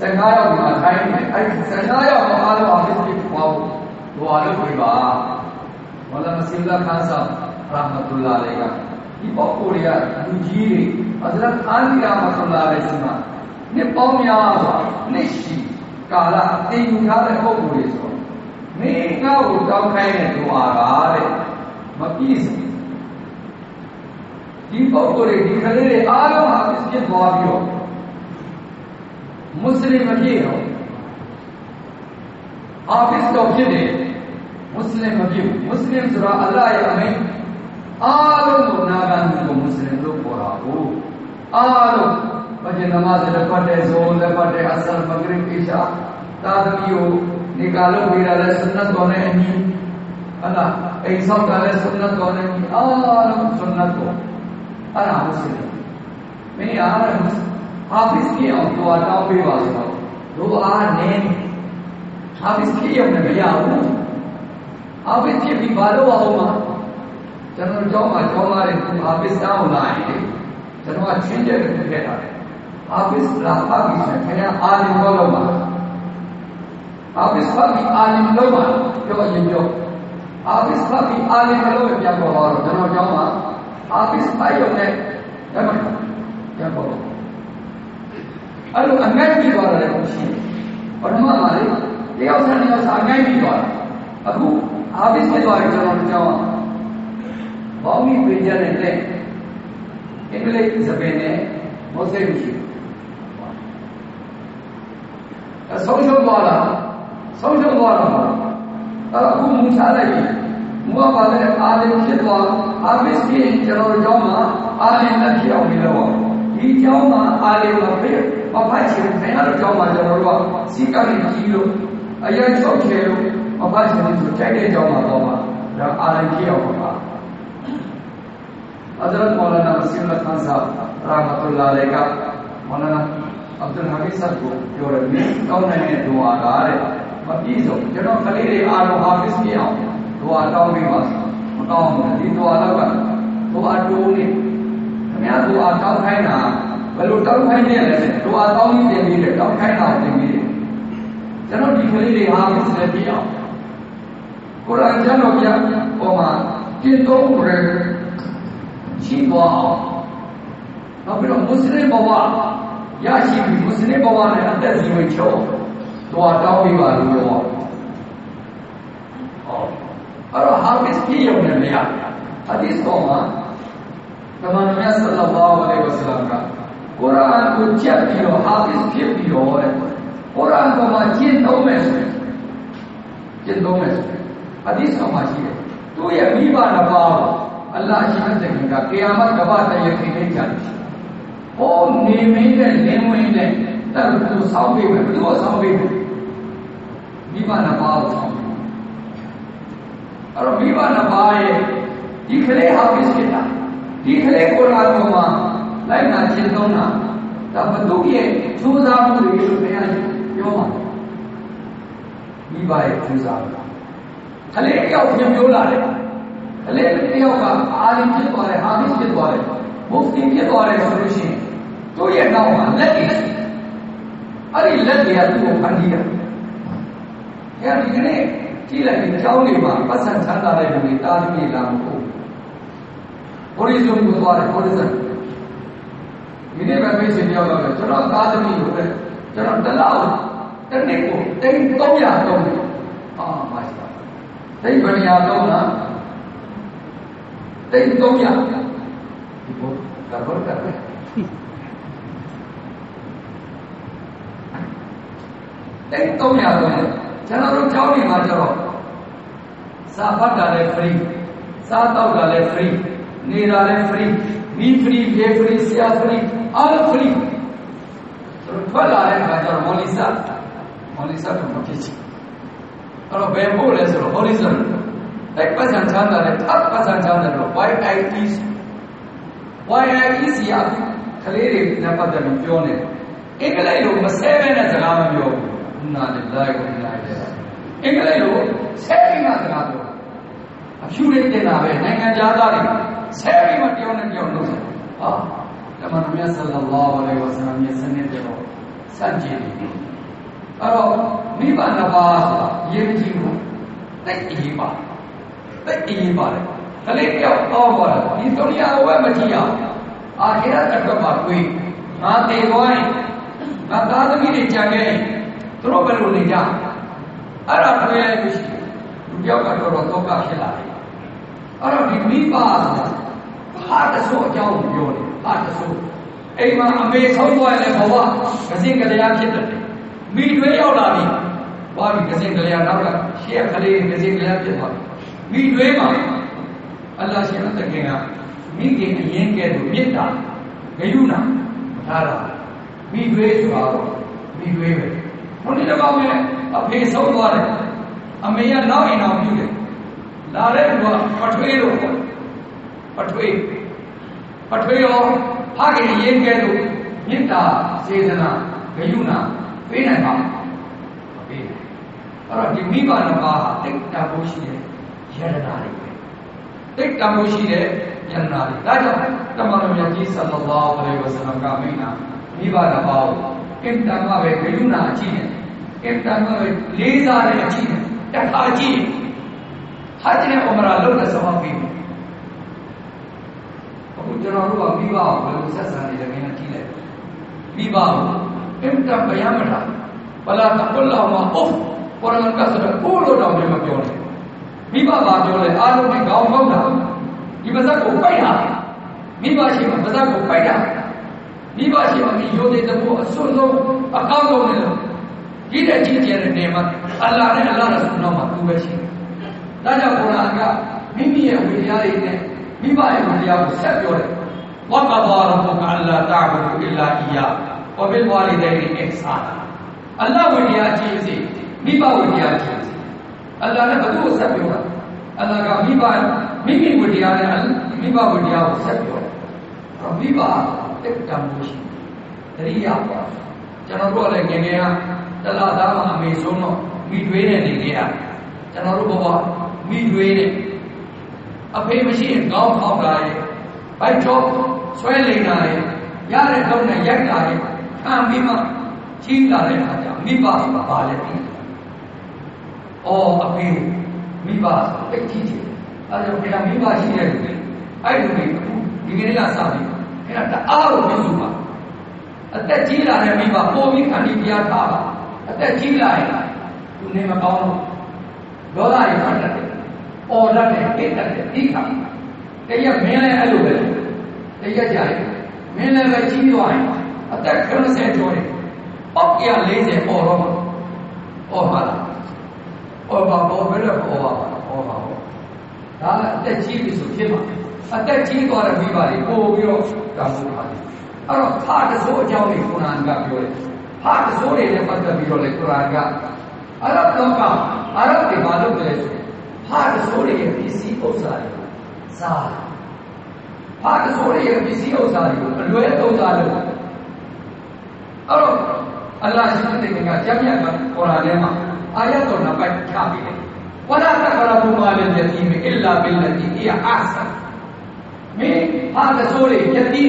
15ရောက်ဒီမှာထိုင်းနေအဲ့15ရောက်တော့အားလုံးဟာဘစ်ဖြစ်သွားဖို့တို့အားလုံးပြပါမောလာနစီလာခန်းဆာရာမတ်တူလာလေးကဒီပုဂ္ဂိုလ်တွေကလူကြီးတွေအဇရတ်အာနီရာမတ်တူလာလေးစီမှာနှစ်ပေါင်းများစွာနှစ်ရှိကာလအသိယူထားတဲ့ပုဂ္ဂိုလ်တွေဆိုမင်းငါ့ကိုတောင်းခိုင်းတဲ့သူအားကတဲ့မပြည့်စုံဒီပုဂ္ဂိုလ်တွေဒီကလေးတွေအားလုံးဟာဖြစ်သွားပြီးတော့မွတ်စလင်မဖြစ်တော့အာဖစ်တော်ဖြစ်တယ်မွတ်စလင်မဖြစ်ဘူးမွတ်စလင်ဆို တာအလ္လာဟ်ရဲ့အမိန့်အားလုံးကိုနာခံမှုကိုမွတ်စလင်လို့ခေါ်တာကိုအားလုံးဘဂျနမတ်လက်ပတ်တဲ့ဇိုးလက်ပတ်တဲ့အဆလ်မဂရစ်အီ ရှာသာသမီကိုနေကာလို့ဝေရတဲ့ဆွနတ်တော်နဲ့အညီအလားအိမ်ဆောက်တာလည်းဆွနတ်တော်နဲ့အားလုံးဆွနတ်တော်အဲ့ဒါမွတ်စလင်မင်းအားလုံးဟာဖစ်ကြီးအောင်တော်တောင်းပေးပါဆို တော့တို့အားနည်းဟာဖစ်ကြီးရုံနဲ့မရဘူးဟာဖစ်ကြီးပြီးဘာလို့အောင်မှာကျွန်တော်ကျောင်းမှာကျောင်းသားတွေဟာဖစ်တောင်းလာရင်ကျွန်တော်ကချင်းကျက်တယ်ဖြစ်တာလေဟာဖစ်လာပါပြီးဆိုခင်ဗျာ အာလင်ဘောလို့ပါဟာဖစ်ပါပြီးအာလင်လို့ပါပြောရင်ပြောဟာဖစ်ပါပြီးအာလင်လို့ပြန်ပေါ်တော့ကျွန်တော်ကျောင်းမှာဟာဖစ်ပါရုံနဲ့ဒါမှပြန်ပေါ်အဲ့လိုအငတ်ပြီးသွားတယ်ရှိတယ်ပထမမှာလေတယောက်ဆန်းတယောက်ဆန်းအငတ်ပြီးသွားတယ်အခုအာဘိစ်ဖြစ်သွားတယ်ကျွန်တော်ကြောင်းဘောင်းကြီးပြင်ကြတဲ့တဲ့အင်္ဂလိပ်စပယ်နဲ့မောစိတ်ရှိအဆုံးရှုံးသွားတာဆုံးရှုံးသွားတာအခုမူချလိုက်ပြီမူကပါလေအာလင်ဖြစ်သွားအာဘိစ်ဖြစ်ကျွန်တော်ကြောင်းမှာအာလင်နဲ့ဖြစ်အောင်ပြီးတော့ဒီကြောင်းမှာအာလင်မဖြစ်မဖတ်ချင်ခင်ဗျားတို့ကြောင်းမှာကျွန်တော်တို့ကစီကရီကြီးလို့အရင်ချုပ်ချေလို့ မဖတ်ချင်လို့ဆိုတိုက်တဲ့ကြောင်းမှာတော့မှာဒါအာရန်ကြီးအောင်ပါအဒရတ်မောလာနာမစီမတ်ခန်ဆာရာမတ်လာလေကမောလာနာအဗ်ဒူလ်ဟာမစ်ဆတ်ကိုပြောရမယ်ကောင်းတဲ့ဒူအာကတဲ့မပြည့်စုံကျွန်တော်ကလေးတွေအားလုံးဟာဖစ်ပြအောင်ဒူအာတောင်းပေးပါမကောင်းဘူးဒီဒူအာတော့ကဒူအာတိုးနေခင်ဗျားဒူအာတောင်းခိုင်းတာဘယ်လိုတောင်းခိုင်းနေလဲဒူအာတောင်းပြီးတင်ပြီးတယ်တောင်းခိုင်းတာတင်ပြီးတယ်ကျွန်တော်ဒီကလေးတွေဟာဖစ်ပြအောင် ကုရ်အာန်ကျမ်းတော်ပြပေါ်မှာကျင့်သုံးရရှိသွားအောင်နောက်ပြီးတော့မွတ်စလင်ဘဝရရှိပြီးမွတ်စလင်ဘဝနဲ့အသက်စီဝင်ချုပ်တော့တောင်းပြီးပါလို့ပြောဟောအဲ့တော့ဟာဖစ်ပြရုံနဲ့မရအဒီစ်တော်မှာတမန်တော်မြတ်ဆလ္လာလာဟူအလိုင်းဝါဆလမ်ကကုရ်အာန်ကိုချက်ပြီးတော့ဟာဖစ်ဖြစ်ပြီးတော့တဲ့ကုရ်အာန်ပေါ်မှာကျင့်သုံးမယ်ဆိုရင်ကျင့်သုံးမယ်ဆိုရင် အဒီစ်တော်မှာရှိတယ်သူ့ရဲ့မိဘနှစ်ပါးကိုအလ္လာဟ်ရှိတဲ့ခင်ကကေယာမတ်ကဘာတရခင်လေးကြတယ်။ဟောနေမင်းတဲ့လင်းဝင်တဲ့တတ်သူဆောင်းပေးမယ် ခြားမှုတွေလို့ဘုရားပြောပါမိဘရဲ့ထူးခြားမှုကလေးတယောက်ပြန်ပြောလာတယ်ကလေးတယောက်ကအာလင်ဖြစ်သွားတယ်ဟာဖစ်ဖြစ်သွားတယ်မုဖတီဖြစ်သွားတယ်ဆိုလို့ရှိရင်တို့ရဲ့နောက်မှာလက်တွေအဲ့ဒီလက်တွေကသူ့ကိုဖန်တီးတာအဲဒီကနေ့ကြည့်လိုက်ဒီကျောင်းတွေမှာပတ်စံချမ်းသာတဲ့လူတွေတားသမီးလာမဟုတ်ဟိုရီဇုံကိုသွားတယ်ဟိုရီဇုံဒီနေ့ပဲမေးချင်ပြောတော့ကျွန်တော်တားသမီးကိုပဲကျွန်တော်တလောက်တစ်နှစ်ကိုတိတ်300တော့တယ်အာမရှိပါ တိတ်ဘယ်နေရာတော့လားတိတ်300ဒီဘောဒါဘောတာပဲတိတ်300တော့ကျွန်တော်တို့ကျောင်းတွေမှာကျတော့စာဖတ်တာလည်း free စားတော့တာလည်း free နေတာ အားလုံး free ဆိုတော့ထွက်လာတဲ့အခါကျတော့မော်လီစာမော်လီစာတော့မဖြစ်ချင်အဲ့တော့ဘယ်ဖို့လဲဆိုတော့ horizon လိုက်ပတ်စံချမ်းသာတဲ့ထပ်ပတ်စံချမ်းသာတော့ YIEC YIEC ကကလေးတွေနဲ့ပတ်သက်ပြီးပြောနေတယ်အင်္ဂလိပ်လိုမဆဲပဲနဲ့စကားမပြောဘူးနာလိလာကိုနာလိလာအင်္ဂလိပ်လိုဆဲပြီးမှစကားပြောအဖြူလေးတင်တာပဲနိုင်ငံသားတွေဆဲပြီးမှပြောနေပြောလို့ဟာဓမ္မမြတ်ဆလ္လာလာဟူအလိုင်းဝါဆလမ်ရဲ့စနစ်တော်စံကြည့်တယ် အဲ့တော့မိဘနှစ်ပါးဆိုတာရေးကြည့်လို့တိုက်အရေးပါသိအရေးပါတယ်ကလေးတယောက်တောင်းသွားတယ်ဒီဒုနီယာဝဲမကြည့်အောင်အာခိရတ်အတွက်မှာတွေးငါတည်သွားရင်ငါသားသမီးတွေကြံခဲ့သူတို့ဘယ်လို နေကြအဲ့ဒါတွေးလိုက်လို့ရှိတယ်လူတယောက်ကတော့တော့တောကဖြစ်လာတယ်အဲ့တော့ဒီမိဘဆိုတာဟာတဆိုးအကြောင်းကိုပြောတယ်ဟာတဆိုး အိမ်မှာအမေဆုံးသွားရင်လည်းဘဝကစင်ကလေးဖြစ်တယ်မိတွေရောက်လာပြီဘာပြီကစင်ကလေးနောက်ကရှေ့ကလေးကစင်ကလေးဖြစ်သွားပြီမိတွေမှာအလ္လာဟ်ရှ င်အသက်ခင်ကမိခင်အရင်ကဲလို့မေတ္တာဂယုဏထားတာမိတွေဆိုတာတော့မိတွေပဲဘုန်းကြီးတစ်ပါးဝင်အဖေဆုံးသွားတယ်အမေကနောက်အိမ်အောင်ပြုတယ်လာတဲ့လူကပထွေးလို့ပထွေးပထွေးရောဖခင်အရင်ကဲလို့မေတ္တာစေတနာဂယုဏပေးနိုင်ပါပေးအဲ့တော့ဒီမိဘနှစ်ပါးဟာတိတ်တာဖို့ရှိတယ်ယရနာတွေပဲတိတ်တာဖို့ရှိတယ်ယရနာတွေဒါကြောင့်တမန်တော်မြတ်ကြီးဆလ္လာလာဟူအလိုင်ဝဆလမ်ကမိနာမိဘနှစ်ပါးကိုအင်တန်မှပဲဂယုဏအကြည့်နဲ့အင်တန်မှပဲလေးစားတဲ့အကြည့်နဲ့တခါကြည့်ဟဂျ်နဲ့ဥမရာလုပ်တဲ့သဘောပြီးအခုကျွန်တော်တို့ကမိဘကိုဘယ်လိုဆက်ဆံနေလဲခင်ဗျာကြည့်လိုက်မိဘကိုအင်တန်ဗျာမတာဘလာတကုလာမအော့ပေါ်ရန်ကဆိုတော့ကိုလိုတော့မပြောနဲ့မိဘပါပြောလဲအားလုံးကခေါင်းပေါက်တာဒီပါဇက်ကိုပိုက်တာမိဘရှိမှပါဇက်ကိုပိုက်တာမိဘရှိမှဒီရိုသေတဖို့အစွန်းဆုံးအကောင်းဆုံးနဲ့လို့ဒီတဲ့ကြီးကျယ်တဲ့နေမှာအလ္လာဟ်နဲ့အလ္လာဟ်ရဆူလ်မှာသူပဲရှိတယ်ဒါကြောင့်ကုရ်အာန်ကမိမိရဲ့ဝိတရားတွေနဲ့မိဘရဲ့ဝိတရားကိုဆက်ပြောတယ်ဝကဘာရဘုကအလ္လာတာဘူအီလာအီယာ ဝဘီလ်ဝါလီဒိုင်အစ်ဆာအလ္လာဟ်ဝိတရားကြီးစီမိဘဝိတရားကြီးစီအလ္လာဟ်နဲ့ဘယ်သူကိုဆက်ပြောတာအလ္လာဟ်ကမိဘမိမိဝိတရားနဲ့မိဘဝိတရားကိုဆက်ပြောတယ်မိဘတက်တံမှုရှိတရိယာပါကျွန်တော်တို့လည်းငယ်ငယ်ကတလားသားမအမေဆုံးတော့မိတွေးနဲ့နေကြရကျွန်တော်တို့ဘဝမိတွေးနဲ့အဖေမရှိရင်ကောင်းထောက်တာရဲ့ဘိုက်တော့ဆွဲလိန်တာရဲ့ရတဲ့တော့နဲ့ရိုက်တာရဲ့ ခံပြီးမှကြီးလာတဲ့အခါကျမိဘဆိုတာဘာလဲပြီး။အော်အဖေမိဘတိတ်ကြီးကြီးအဲဒါကြောင့်ဘုရားမိဘရှိတဲ့လူတွေအဲ့လူတွေဒီကနေ့ကစပြီးအဲ့ဒါတအားကိုပြုစုပါအသက်ကြီးလာတဲ့မိဘပို့ပြီးခံပြီးပြားထားပါအသက်ကြီးလာရင်သူနေမကောင်းတော့ဒေါသတွေဖတ်တတ်တယ်။အော်တတ်တယ်ပိတ်တတ်တယ်ဒီခါတရက်မင်းလည်းအဲ့လိုပဲတရက်ကြာရင်မင်းလည်းပဲကြီးသွားရင် အသက်90ကျော်တယ်ပေါက်ရ40ပေါ်တော့မှာပေါ်ပါလားပေါ်ပါပေါ်ဘယ်လိုပေါ်ပါပေါ်ပါဒါကအသက်ကြီးပြီဆိုဖြစ်မှာအသက်ကြီးသွားတဲ့မိဘတွေပို့ပြီးတော့တောင်းဖို့ပါတယ်အဲ့တော့ဖာတဆိုးအကြောင်းကိုကုရ်အာန်ကပြောတယ်ဖာတဆိုးတွေနဲ့ပတ်သက်ပြီးတော့လေကုရ်အာန်ကအရဗ်လောကအရဗ်တွေဘာလုပ်တယ်ဆိုဖာတဆိုးတွေရဲ့ပစ္စည်းဥစ္စာတွေစားဖာတဆိုးတွေရဲ့ပစ္စည်းဥစ္စာတွေကိုအလွဲသုံးစားလို့ အဲ့တော့အလ္လာဟ်ရှိတဲ့ကကြမ်းမြတ်ကကုရ်အာန်ထဲမှာအာယတ်တော်နှစ်ပိုက်ချပြီးတယ်ဝလာတကရဘူမာလယတီမအလ္လာဘိလတီအီအာဆန်မင်းဟာတဆိုးလေယတိ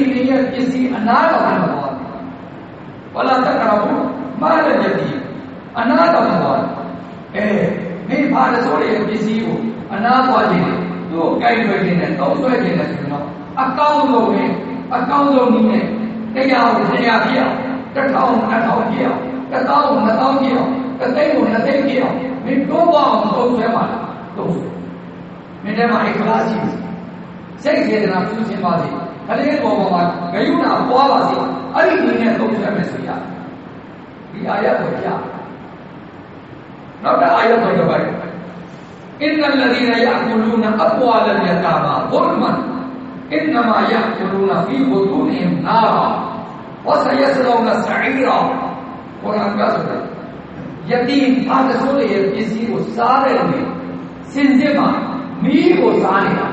တွေရဲ့ပစ္စည်းအနာတော်မှာသွားဝလာတကရဘူမာလယတီအနာတော်မှာသွားအဲမင်းဟာတဆိုးလေရဲ့ပစ္စည်းကိုအနာသွားခြင်းသူ့ကိုကြိုက်ရွယ်ခြင်းနဲ့သုံးဆွဲခြင်းနဲ့ဆိုတော့အကောင်းဆုံးပဲအကောင်းဆုံးနည်းနဲ့တရားကိုတရားပြအောင်တစ်ထောင်နှစ်ထောင်ပြအောင်တစ်သောင်းနှစ်သောင်းပြအောင်တစ်သိန်းကိုနှစ်သိန်းပြအောင်မင်းတိုးပေါအောင်သုံးဆွဲပါလားသုံးဆွဲမင်းထဲမှာအိခလာရှိစိတ်စေတနာပြုခြင်းပါစေခလေးပေါ်ပေါ်မှာဂယုဏပွားပါစေအဲ့ဒီနည်းနဲ့သုံးဆွဲမယ်ဆိုရဒီအာယတ်ကိုပြနောက်တစ်အာယတ်ကိုတော့ပါတယ် إن الذين يأكلون أموال اليتامى ظلما إنما يأكلون في بطونهم نارا اور سید قرآن کا سنا یتیم ہاتھ سو کسی کو سارے میں سلزما می کو سارے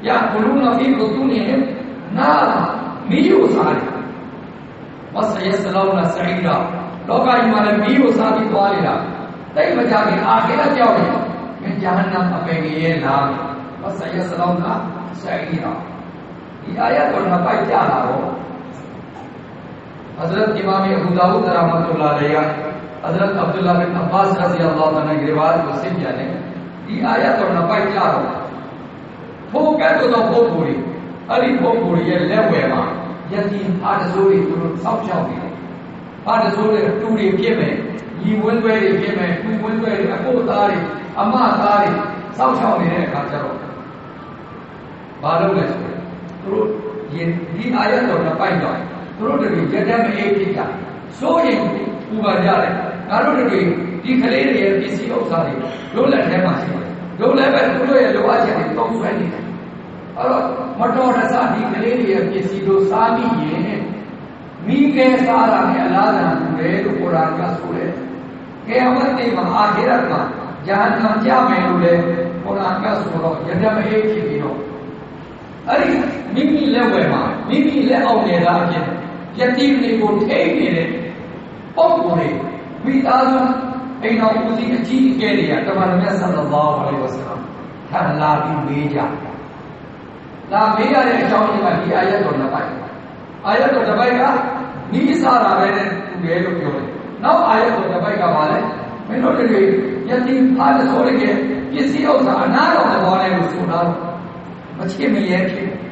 یا قلون ابھی رتون ہے نہ می کو سارے بس سید لوگ سعیرہ لوگ ہمارے می کو ساری دوارا تئی بجا کے آخر کیا ہوئی میں جہنم اپے گی یہ نام۔ بس سید یہ آیت اور نپائی کیا رہا ہو؟ حضرت امام ابو داؤد رحمۃ اللہ علیہ، حضرت عبداللہ بن عباس رضی اللہ تعالی عنہ روایت کو سن جانے یہ آیت اور نفع کیا ہوگا وہ کہہ تو نہ وہ پوری علی وہ پوری ہے لے ہوئے ماں۔ یعنی ہر زوری تو سب چاہو ہر زوری ٹوڑی کے میں، یہ ول ویری کے میں، کوئی ول ویری اکو تاری، اما تاری، سب چاہو میرے کا چلو۔ معلوم ہے تو یہ یہ آیت اور نفع کیا ہے۔ ဖြစ်မယ်တူဝင်းသွဲတွေအဖို့သားတွေအမသားတွေစောက်ရှောက်နေတဲ့အခါကျတော့ဘာလုပ်လဲဆိုတော့သူတို့ဒီအာရတော်နှစ်ပိုက်တော့သူတို့တွေရတဲ့မအေးဖြစ်ကြစိုးရင်ပူပါကြတယ်ငါတို့တွေဒီကလေးတွေရဲ့ပစ္စည်းဥစ္စာတွေလုံးလက်ထဲမှာရှိတယ်လုံးလက်ပဲသူတို့ရဲ့လိုအပ် ချက်တွေတုံ့ဆွဲနေတယ်အဲ့တော့မတော်တဆဒီကလေးတွေရဲ့ပစ္စည်းတို့စားမိရင်မိခဲစားတာနဲ့အလားတန်တူတယ်လို့ကုရ်အာန်ကဆိုတယ်။ကေယမတ်တေမှာအာခိရတ်မှာဂျာဟန်န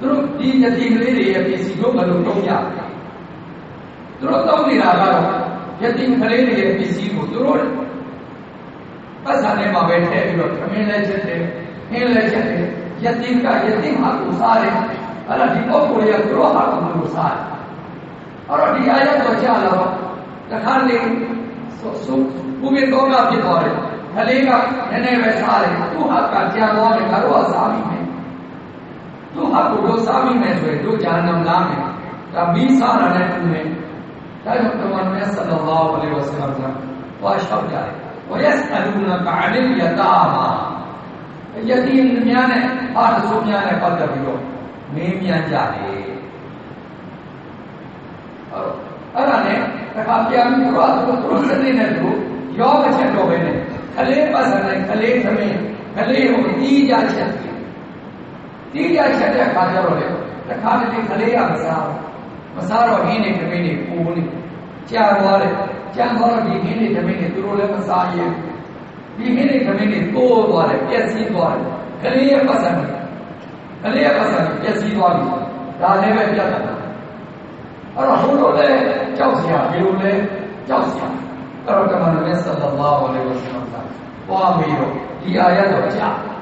သားစုအိမ်တော်ဦးစီးအကြီးအကဲတွေကတမန်တော်မြတ်ဆလ္လာလာဟူအလိုင်းဝဆလမ်ထပ်လာပြီးမေးကြလာမေးရတဲ့အကြောင်းရင်းကဒီအာယတ်တော်နှစ်ပိုက်အာယတ်တော်တစ်ပိုက်ကနိစ္စတာပဲနဲ့တူတယ်လို့ပြောတယ်နောက်အာယတ်တော်တစ်ပိုက်ကပါလဲမင်းတို့တွေယတိအားလို့ဆိုရတဲ့ပစ္စည်းဥစ္စာအနာတော်သဘောနဲ့လို့ဆိုတာမချစ်မရဲဖြစ်သူတို့ဒီယတိကလေးတွေရဲ့ပစ္စည်းကိုဘယ်လိုတုံးရသူတို့တောင်းနေတာကတော့ယတိကလေးတွေရဲ့ပစ္စည်းကိုသူတို့ပတ်စံထဲမှာပဲထည့်ပြီးတော့ခမင်းလဲချက်တယ်ခင်းလဲချက်တယ်ယတိကယတိဟာကိုစားတယ်အဲ့ဒါဒီပုဂ္ဂိုလ်ရဲ့သူတို့ဟာကိုစားတယ်အဲ့တော့ဒီအာယတ်ကိုကြားလာတော့တခါလေဆိုဘုမေတော်ကဖြစ်သွားတယ်ခလေးကနည်းနည်းပဲစားတယ်သူ့ဟာကကြံသွားတယ်ငါတို့ကစားပြီး မယ်သူ့ဟာကိုတို့စားပြီးမယ်ဆိုရင်တို့ဂျာနမ်လာမယ်ဒါမီးစားတာနဲ့တူတယ်ဒါကြောင့်တမန်တော်ဆလ္လာလာဟူအလိုင်းဝဆလမ်ကဝါရှောက်ကြတယ်ဝယက်အလူနာကအလီယ တာမာယတိများနဲ့အားတဆိုးများနဲ့ပတ်သက်ပြီးတော့မင်းမြန်ကြတယ်အဲ့ဒါနဲ့တစ်ခါပြန်ပြီးတော့သူတို့စနစ်နဲ့သူရောမချက်တော့ပဲနဲ့ကလေးပတ်စံနဲ့ကလေးသမင်းကလေးကိုတီးကြချက်တီးကြချက်တဲ့အခါကျတော့လေတစ်ခါတည်းကလေးကမစားမစားတော့ဟင်းနေသမင်းနေပူနေကြာသွားတယ်ကြာသွားတော့ဒီဟင်းနေသမင်းနေသူတို့လည်းမစားရင်ဒီဟင်းနေသမင်းနေတိုးသွားတယ်ပြက်စီးသွားတယ်ကလေးရဲ့ပတ်စံကလေးရဲ့ပတ်စံပြက်စီးသွားပြီဒါလည်းပဲပြတ်တာအဲ့တော့ဘုလို့လဲကြောက်စရာဘယ်လိုလဲကြောက်စရာအဲ့တော့ကမန်တော်ဆလ္လာလာဟူအလိုင်းဝဆလမ်ကပွားပြီးတော့ဒီအာယတ်တော်ကြာဝယစအလူနကအန်လ်ယတာမာကွလ်အစ္စလာဟူလဟ်ခိုင်အစ္စလာဟူလဟ်ခိုင်မင်းတို့ပတ်စံနဲ့ယောဂီချက်တာလဲရှရီအတ်ကအစ္စလာမ်ကအပြည့်မပြောဘူးသူတို့ပတ်စံနေနဲ့ဒီကြ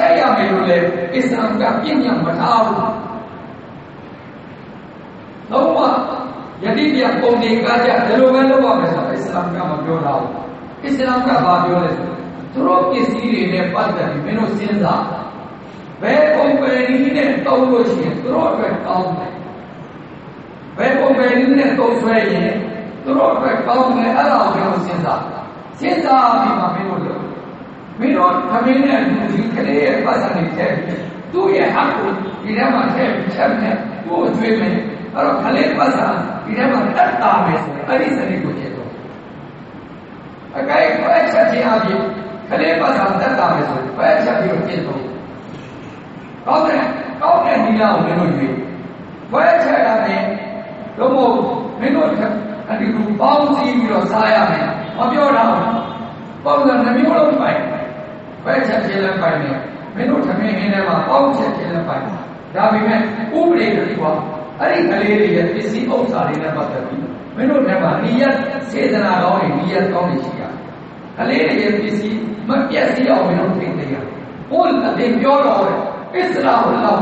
ချက်ရမယ်လို့လဲအစ္စလာမ်ကပြည့်ညံမထားဘူးလုံးဝယတိပြပုံနေကားကြဒီလိုပဲလုပ်ရမယ်ဆိုတော့အစ္စလာမ်ကမပြောတော့ဘူးအစ္စလာမ်ကဘာပြောလဲသူတို့ပစ္စည်းတွေနဲ့ပတ်သက်ပြီးမင်းတို့စဉ်းစားဘယ်ပုံပဲနည်းနဲ့တောင်းလို့ရှိရင်သူတို့အတွက်ကောင်းတယ်ဘယ်ပုံပဲနည်းနဲ့သုံးဆွဲရင်သူတို့အတွက်ကောင်းတယ်အဲ့ဒါကိုမင်းတို့စဉ်းစားစဉ်းစားပြီးမှမင်းတို့လုပ်မင်းတို့ခမင်းနဲ့ဒီ ကလေးရဲ့ပတ်စံတွေထည့်ပြီးသူ့ရဲ့အကူဒီထဲမှာထည့်ပြီးချက်နဲ့သူ့ကိုကျွေးမယ်အဲ့တော့ခလေးပတ်စာဒီထဲမှာတက်တာမယ်ဆိုရင်အဲ့ဒီစနစ်ကိုကျင့်တော့အကဲခွဲချက်ခြင်းအပြင်ခလေးပတ်စာတက်တာမယ်ဆိုရင်ခွဲချက်ပြီးတော့ကျင့်တော့ကောင်းတယ်ကောင်းတဲ့ဒီလာကိုမင်းတို့ရွေးခွဲချက်ရမယ်တော့မို့မင်းတို့အဒီကူပေါင်းစည်းပြီးတော့စားရမယ်မပြောတော့ပုံစံနှမျိုးလုံးပိုင်ခွဲချက်ခြင်းလည်းပိုင်တယ်မင်းတို့သမင်းဟင်းထဲမှာပေါင်းချက်ခြင်းလည်းပိုင်ဒါပေမဲ့ဥပဒေတွေကွာအဲ့ဒီကလေးတွေရဲ့ပစ္စည်းဥစ္စာတွေနဲ့ပတ်သက်ပြီးမင်းတို့ထဲမှာနိယစေတနာကောင်းတွေနိယကောင်းတွေရှိရကလေးတွေရဲ့ပစ္စည်း မပြတ်စီအောင်မင်းတို့သိသိရဘုရားအရင်ပြောတော့တယ်အစ္စလာမ်လော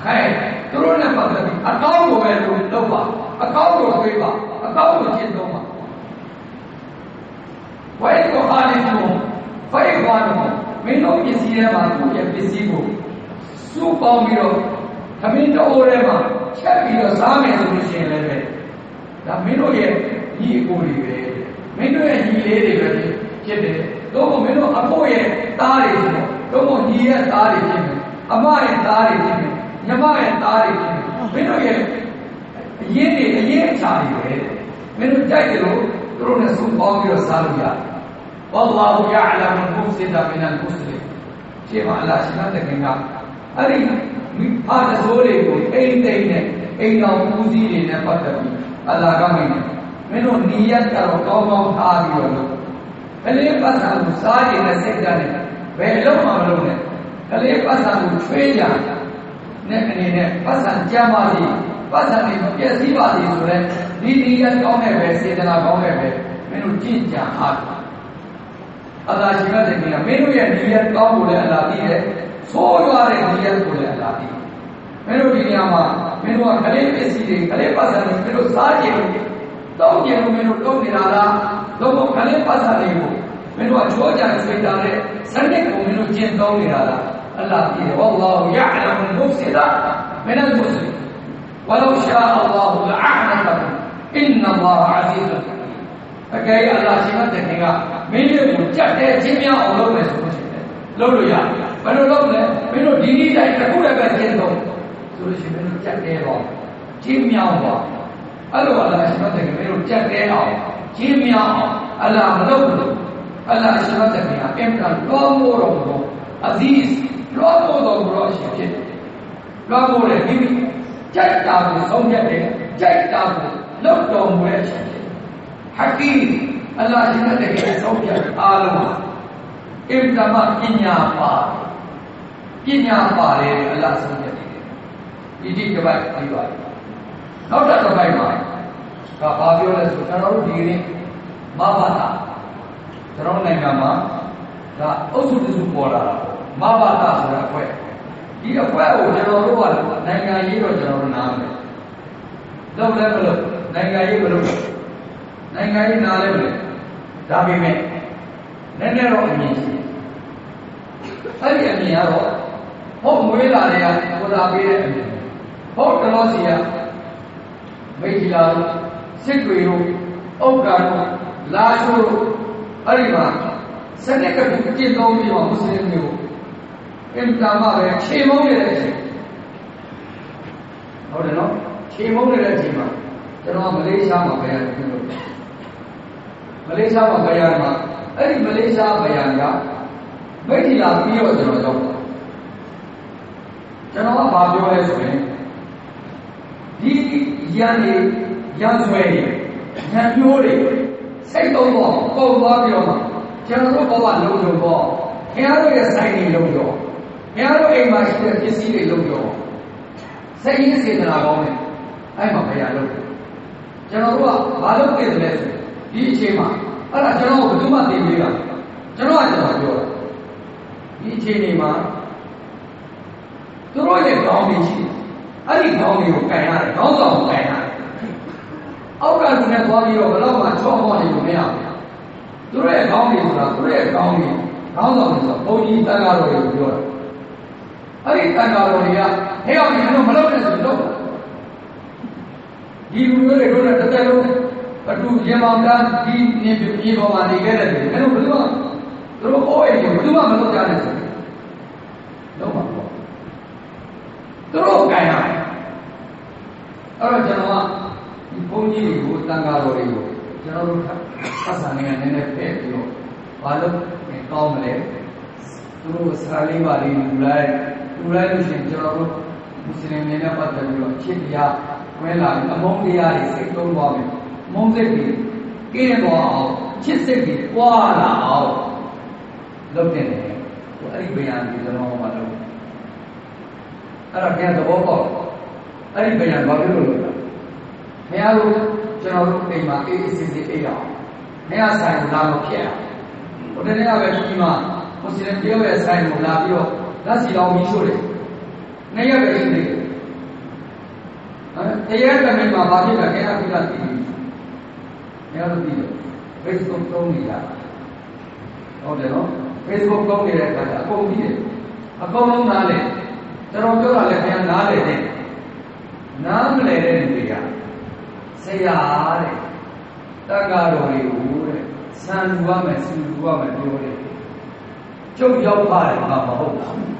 ခိုင်သူတို့နဲ့ပတ်သက်ပြီးအကောင်းကိုပဲလုပ်လုပ်ပါအကောင်းကိုတွေးပါအကောင်းကိုရှင်းသုံးပါဝိုင်းကိုဟာနေလို့ဖိုက်ခွာတော့မင်းတို့ပစ္စည်းထဲမှာသူ့ရဲ့ပစ္စည်းကိုစုပေါင်းပြီးတော့သမင်းတော်ထဲမှာချက်ပြီးတော့စားမယ်ဆိုလို့ရှိရင်လည်းပဲဒါမင်းတို့ရဲ့ညီအကိုတွေပဲမင်းတို့ရဲ့ညီလေးတွေပဲဖြစ်တယ် တို့ကမင်းတို့အဖို့ရဲ့သားတွေဖြစ်မယ်တို့ကညီရဲ့သားတွေဖြစ်မယ်အမရဲ့သားတွေဖြစ်မယ်ညီမရဲ့သားတွေဖြစ်မယ်မင်းတို့ရဲ့အရင်တွေအရင်အချာတွေပဲမင်းတို့ကြိုက်တယ်လို့တို့နဲ့စုပေါင်းပြီးတော့စားလို့ရတယ်ဝလ္လာဟူယအလမ်မုဖစီဒမင်အလ်မုစလင်ကျေမအလ္လာဟ်ရှင်တဲ့ခင်ဗျာအဲ့ဒီမိဖာဆိုးတွေကိုအိမ်တိမ်နဲ့အိမ်တော်ဦးစီးတွေနဲ့ပတ်သက်ပြီးအလ္လာဟ်ကောင်းနေတယ်မင်းတို့နီယတ်ကတော့ကောင်းကောင်းထားပြီးတော့ ကလေးပတ်စာကိုစားကျင်တဲ့စိတ်ဓာတ်နဲ့ဘယ်လုံးမှမလုပ်နဲ့ကလေးပတ်စာကိုချွေးကြနဲ့အနေနဲ့ပတ်စာကြမ်းပါစီပတ်စာတွေမပြည့်စည်ပါစီဆိုတဲ့ဒီနီးရက်ကောင်းတဲ့ပဲစေတနာကောင်းတဲ့ပဲမင်းတို့ကြင်ကြအားအလာရှိတဲ့ခင်ကမင်းတို့ရဲ့နီးရက်ကောင်းကိုလည်းအလာသိတယ်ဆိုးရွားတဲ့နီးရက်ကိုလည်းအလာသိတယ်မင်းတို့ဒီနေရာမှာမင်းတို့ကကလေးပစ္စည်းတွေကလေးပတ်စာတွေမင်းတို့စားကြင်လို့တောင်းကြင်လို့မင်းတို့လုပ်နေတာလား သို့မဟုတ်ကလေးပတ်စာတွေကိုမင်းတို့ကကြောကြံဆွေးတာတဲ့စနစ်ကိုမင်းတို့ကျင့်သုံးနေတာလားအလ္လာဟ်ပြောဝေါလောယအလမ်မုဖ်ဆီဒါမင်အလ်မုစလင်ဝလောရှာအလ္လာဟ်လအအနတကုအင်နအလ္လာဟ်အဇီဇ်အကယ်အလ္လာဟ်ရှင်တဲ့ခင်ကမင်းတို့ကိုကြက်တဲ့ချင်းများအောင်လုပ်မယ်ဆိုလို့ရှိတယ်လုပ်လို့ရဘယ်လိုလုပ်လဲမင်းတို့ဒီနည်းတိုင်းတစ်ခုလည်းပဲကျင့်သုံးဆိုလို့ရှိရင်မင်းတို့ကြက်တဲ့တော့ချင်းများပါအဲ့လိုအလ္လာဟ်ရှင်တဲ့ခင်မင်းတို့ကြက်တဲ့အောင် ချင်းများအောင်အလ္လာဟ်မလုပ်ဘူးအလ္လာဟ်ရှင်တဲ့ခင်ကအင်ကန်တော်မို့တော်အဇီးလွှမ်းမိုးတော်မူသောအရှင်ဖြစ်တယ်။လွှမ်းမိုးတဲ့မိမိကြိုက်တာကိုဆုံးဖြတ်တယ်ကြိုက်တာကိုလုပ်တော်မူတဲ့အရှင်ဖြစ်တယ်။ဟကီအလ္လာဟ်ရှင်တဲ့ကယ်ဆုံးဖြတ်အားလုံးအင်တမပညာပါပညာပါတယ်အလ္လာဟ်ဆုံးဖြတ်တယ်။ဒီဒီကပိုက်ပြီးပါနောက်တစ်ပိုက်မှာ ကဘာပြောလဲဆိုကျွန်တော်တို့ဒီနေ့မဘာသာကျွန်တော်နိုင်ငံမှာဒါအုပ်စုတစုပေါ်လာတာမဘာသာဆိုတာအဖွဲ့ဒီအဖွဲ့ကိုကျွန်တော်တို့ကနိုင်ငံရေးတော့ကျွန်တော်တို့နားမယ်လုပ်လည်းမလုပ်နိုင်ငံရေးမလုပ်နိုင်ငံရေးနားလည်းမလုပ်ဒါပေမဲ့နည်းနည်းတော့အမြင်ရှိအဲ့ဒီအမြင်ကတော့ဟုတ်မွေးလာတွေကကိုသာပေးတဲ့အမြင်ဟုတ်တလို့စီကမိတ်ကြီးလာ စစ်တွေတို့ဥက္ကာတို့လာရှိုးတို့အဲ့ဒီမှာစနစ်ကတူကျင့်သုံးပြီးတော့မွတ်စလင်တွေကိုအင်တာမပဲခြေမုံနေတဲ့အချိန်ဟုတ်တယ်နော်ခြေမုံနေတဲ့အချိန်မှာကျွန်တော်မလေးရှားမှာပဲရတယ်ပြောလို့မလေးရှားမှာပဲရမှာအဲ့ဒီမလေးရှားဗျာကမိတ်တီလာပြီးတော့ကျွန်တော်ရောက်ပါကျွန်တော်ကဘာပြောလဲဆိုရင်ဒီရန်နေ ရန်ဆွဲနေရန်ပြိုးတွေစိတ်သုံးတော့ပုံသွားပြီးတော့ကျွန်တော်တို့ဘဝလုံးလုံးတော့ခင်ဗျားတို့ရဲ့ဆိုင်တွေလုံးတော့ခင်ဗျားတို့အိမ်မှာရှိတဲ့ပစ္စည်းတွေလုံးတော့စိတ်ရင်းစေတနာကောင်းတယ်အဲ့မှာဘယ်ရလုံးကျွန်တော်တို့ကဘာလုပ်ခဲ့တယ်လဲဆိုဒီအချိန်မှာအဲ့ဒါကျွန်တော်ဘယ်သူမှသိပေးတာကျွန်တော်ကကျွန်တော်ပြောတာဒီအချိန်တွေမှာသူတို့ရဲ့ကောင်းတွေရှိတယ်အဲ့ဒီကောင်းတွေကိုကန်ရတယ်ကောင်းဆောင်ကိုကန်ရတယ် အောက်ကလူနဲ့သွားပြီးတော့ဘယ်တော့မှချောမောနေလို့မရဘူးသူတို့ရဲ့ကောင်းတွေဆိုတာသူတို့ရဲ့ကောင်းတွေကောင်းဆောင်တွေဆိုဘုန်းကြီးတန်ဃာတော်တွေကိုပြောတာအဲ့ဒီတန်ဃာတော်တွေကဟဲ့အောင်ဒီလိုမလုပ်နဲ့ဆိုတော့ဒီလူတွေတို့နဲ့တစ်သက်လုံးအတူရေမောင်တန်းဒီနေပြေပေါ်မှာနေခဲ့တယ်ဘယ်လိုဘယ်လိုသူတို့အိုးအိမ်ကိုဘယ်သူမှမလုပ်ကြနဲ့ဆိုလုံးဝပေါ့သူတို့ကြိုင်ရတယ်အဲ့တော့ကျွန်တော်က ဒီဘုန်းကြီးတွေကိုတန်ဃာတော်တွေကိုကျွန်တော်တို့ပတ်စံနေနည်းနည်းဖဲပြီးတော့ဘာလို့ကောင်းမလဲသူတို့စကားလေးပါလေးလူလိုက်လူလိုက်လို့ရှိရင်ကျွန်တော်တို့မွတ်စလင်တွေနဲ့ပတ်သက်ပြီးတော့ချစ်တရားဝဲလာပြီးအမုန်းတရားတွေစိတ်သုံးသွားမယ်မုန်းစိတ်တွေကင်းသွားအောင်ချစ်စိတ်တွေပွားလာအောင်လုပ်နေတယ်အဲ့ဒီဗျာဒီကျွန်တော်မှလုပ်အဲ့တော့ပြန်သဘောပေါက်အဲ့ဒီဗျာဘာဖြစ်လို့လဲ ခင်ဗျားတို့ကျွန်တော်တို့အိမ်မှာအေးအေးဆေးဆေးအိပ်အောင်။နေရာဆိုင်ကိုလာမဖြစ်အောင်။ဟိုတနေ့ကပဲပြီးမှမွတ်စလင်တယောက်ရဲ့ဆိုင်ကိုလာပြီးတော့လက်စီတော်မီးရှို့တယ်။နေ့ရက်ပဲရှိသေးတယ်။အဲတရားတမင်မှာဘာဖြစ်လဲခင်ဗျားပြတာသိပြီ။ခင်ဗျားတို့သိတယ်။ Facebook သုံးနေတာ။ဟုတ်တယ်နော်။ Facebook သုံးနေတဲ့အခါကျအကုန်သိတယ်။အကုန်လုံးနားလေ။ကျွန်တော်ပြောတာလည်းခင်ဗျားနားလေတယ်။နားမလဲတဲ့လူတွေက ဆရာတဲ့တက္ကတော်တွေကိုတဲ့စံလူရမယ်စူလူရမယ်ပြောတယ်ကျုပ်ရောက်ပါတယ်ငါမဟုတ်ဘူး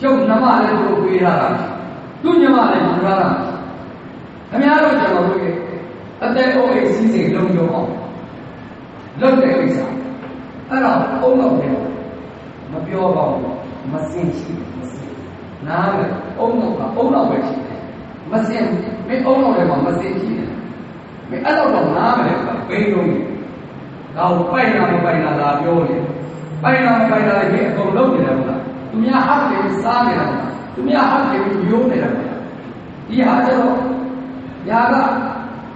ကျုပ်နှမလည်းသူ့ပေးရတာသူ့ညမလည်းယူရတာခင်ဗျားတို့ကျွန်တော်တို့ရဲ့အသက်အိုးအိမ်စည်းစိမ်လုံးလုံးအောင်လုပ်တဲ့ကိစ္စအဲ့ဒါအုံတော့တယ်မပြောပါဘူးမစင်ရှိမစင်နားမယ်အုံတော့ကအုံတော့ပဲရှိတယ် မစင်မင်းအုံတော့လည်းမစင်ရှိတယ်မင်းအဲ့တော့တော့နားမယ်ကဘိန်းလုံးကြီးဒါကိုပိုက်နာမပိုက်နာလာပြောတယ်ပိုက်နာမပိုက်နာလည်းအကုန်လုံးနေတယ်ဟုတ်လားသူများဟတ်တယ်စားနေတယ်သူများဟတ်တယ်ရိုးနေတယ်ဒီဟာကျတော့ညာက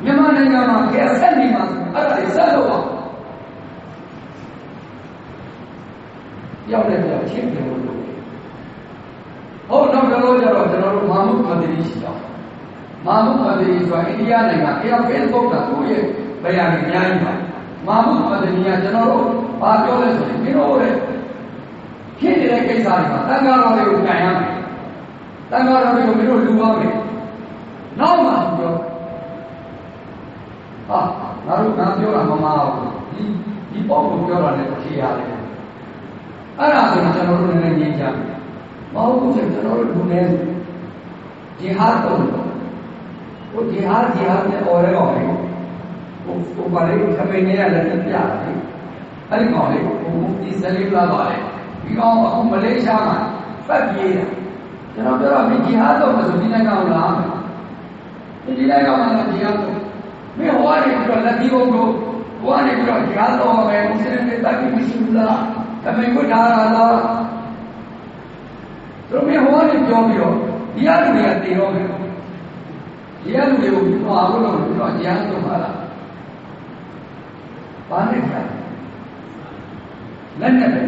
မြန်မာနိုင်ငံမှာကဲဆက်နေမှာအဲ့ဒါဆက်လို့ပါရောက်တယ်ပြောချင်းတယ်လို့ဟုတ်တော့တော့ကျတော့ကျွန်တော်တို့မာမုခန္တီရှိတော့ မာမုခန္တီဆိုတာအိန္ဒိယနိုင်ငံအဲရောက် Facebook ကသူ့ရဲ့ဗယံအများကြီးပါမာမုခန္တီကကျွန်တော်တို့ဘာပြောလဲဆိုရင်မင်းတို့ရဲ့ဖြစ်နေတဲ့ကိစ္စတွေမှာတန်ခါတော်တွေကိုကြံရမယ်တန်ခါတော်တွေကိုမင်းတို့လူပါမယ်နောက်မှပြောဟာငါတို့ကပြောတာမမအောင်ဒီဒီပေါ့ကိုပြောတာလည်းဖြေရတယ်အဲ့ဒါဆိုရင်ကျွန်တော်တို့လည်းငြင်းကြမယ်မဟုတ်ဘူးကျွန်တော်တို့လူနေဂျီဟာဒ်တော့ ဟိုဂျီဟာဒ်ဂျီဟာဒ်နဲ့အော်ရဲအောင်လေဟိုဟိုပါလေခပိနေရလည်းပြရတယ်အဲ့ဒီကောင်လေဟိုဒီစလီလာပါလေဒီကောင်အခုမလေးရှားမှာဖက်ပြေးတာကျွန်တော်ပြောတော့မဂျီဟာဒ်တော့ဆိုဒီနိုင်ငံကိုလာမယ်ဒီနိုင်ငံမှာဂျီဟာ ဒ်တော့မင်းဟိုကနေပြီးတော့လက်ဒီဘုံကိုဟိုကနေပြီးတော့ဂျီဟာဒ်တော့မယ်မွတ်စလင်တွေတက်ပြီးမရှိဘူးလားတမင်ကိုထားတာလားတို့မင်းဟိုကနေပြောပြီးတော့ဒီရလူတွေကတည်တော့မယ်ဒီရလူတွေကိုဟောလို့လို့တော့ဂျီဟာဒ်တော့ပါလားဘာနဲ့ကြာလက်နဲ့ပဲ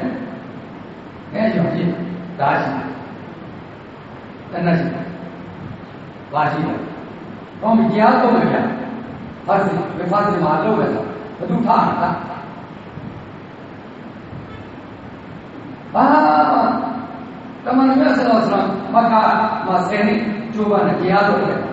အဲကြောင့်ကြည့်ဒါရှိတယ်တဏှာရှိတယ်ဘာရှိတယ်တော့မကြားတော့မယ်ဗျာဖတ်စီမဖတ်စီမှာလုပ်ရတာဘယ်သူထားတာဘာတမန်တော်ဆလောဆလမ်မက္ကာမှာဆယ်နှစ်ကျိုးပါနဲ့ကြားတော့တယ်ညသမိုင်းပြန်ပါတယ်အဲ့မှာကြားတော့လားမဒီနာရောက်သွားပြီးဟိဂျရတက်ကြတဲ့ခုနှစ်မှာအားရှိသွားမှာကျွန်တော်ဒီကရနည်းနည်းရင်ဥမရာရောက်ပါတော့ရှိုက်အဗ္ဒุลမနန်ဆပ်ကကျွန်တော်မောလာနာဖဇလ်ရာမန်နဲ့ပြီးလို့မောလာဖဇလ်ရာမန်ပြီးလားပါကစ္စတန်နိုင်ငံရဲ့ဂျမီယ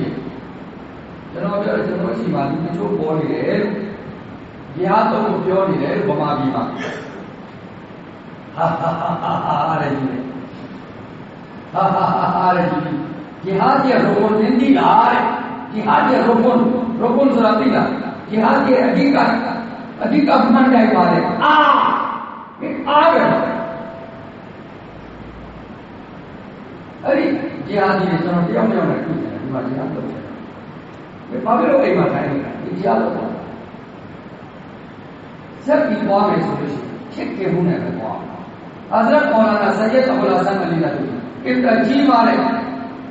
ဟာဟာရဲကြီးဒီဟာရဲ့ရုပ်ဝင်သိလားတဲ့ဒီဟာရဲ့ရုပ်ဝင်ရုပ်ဝင်ဆိုတာသိလားဒီဟာရဲ့အဓိကအဓိကမှန်တယ်ပါလေအာဒီအားပဲအဲ့ဒီဒီဟာဒီကျွန်တော်တယောက်တယောက်နဲ့တွေ့တယ်ဒီမှာဒီဟာတော့ ဘယ်ပါလို့အိမ်မှာထိုင်နေတာဒီကြားတော့ဇက်ပြီးသွားမယ်ဆိုလို့ရှိရင်ဖြစ်ခဲ့မှုနဲ့ပဲသွားအာဇရတ်မောလာနာဆယက်အဘူလာဆန်အလီလာတို့အစ်တကြီးပါလေ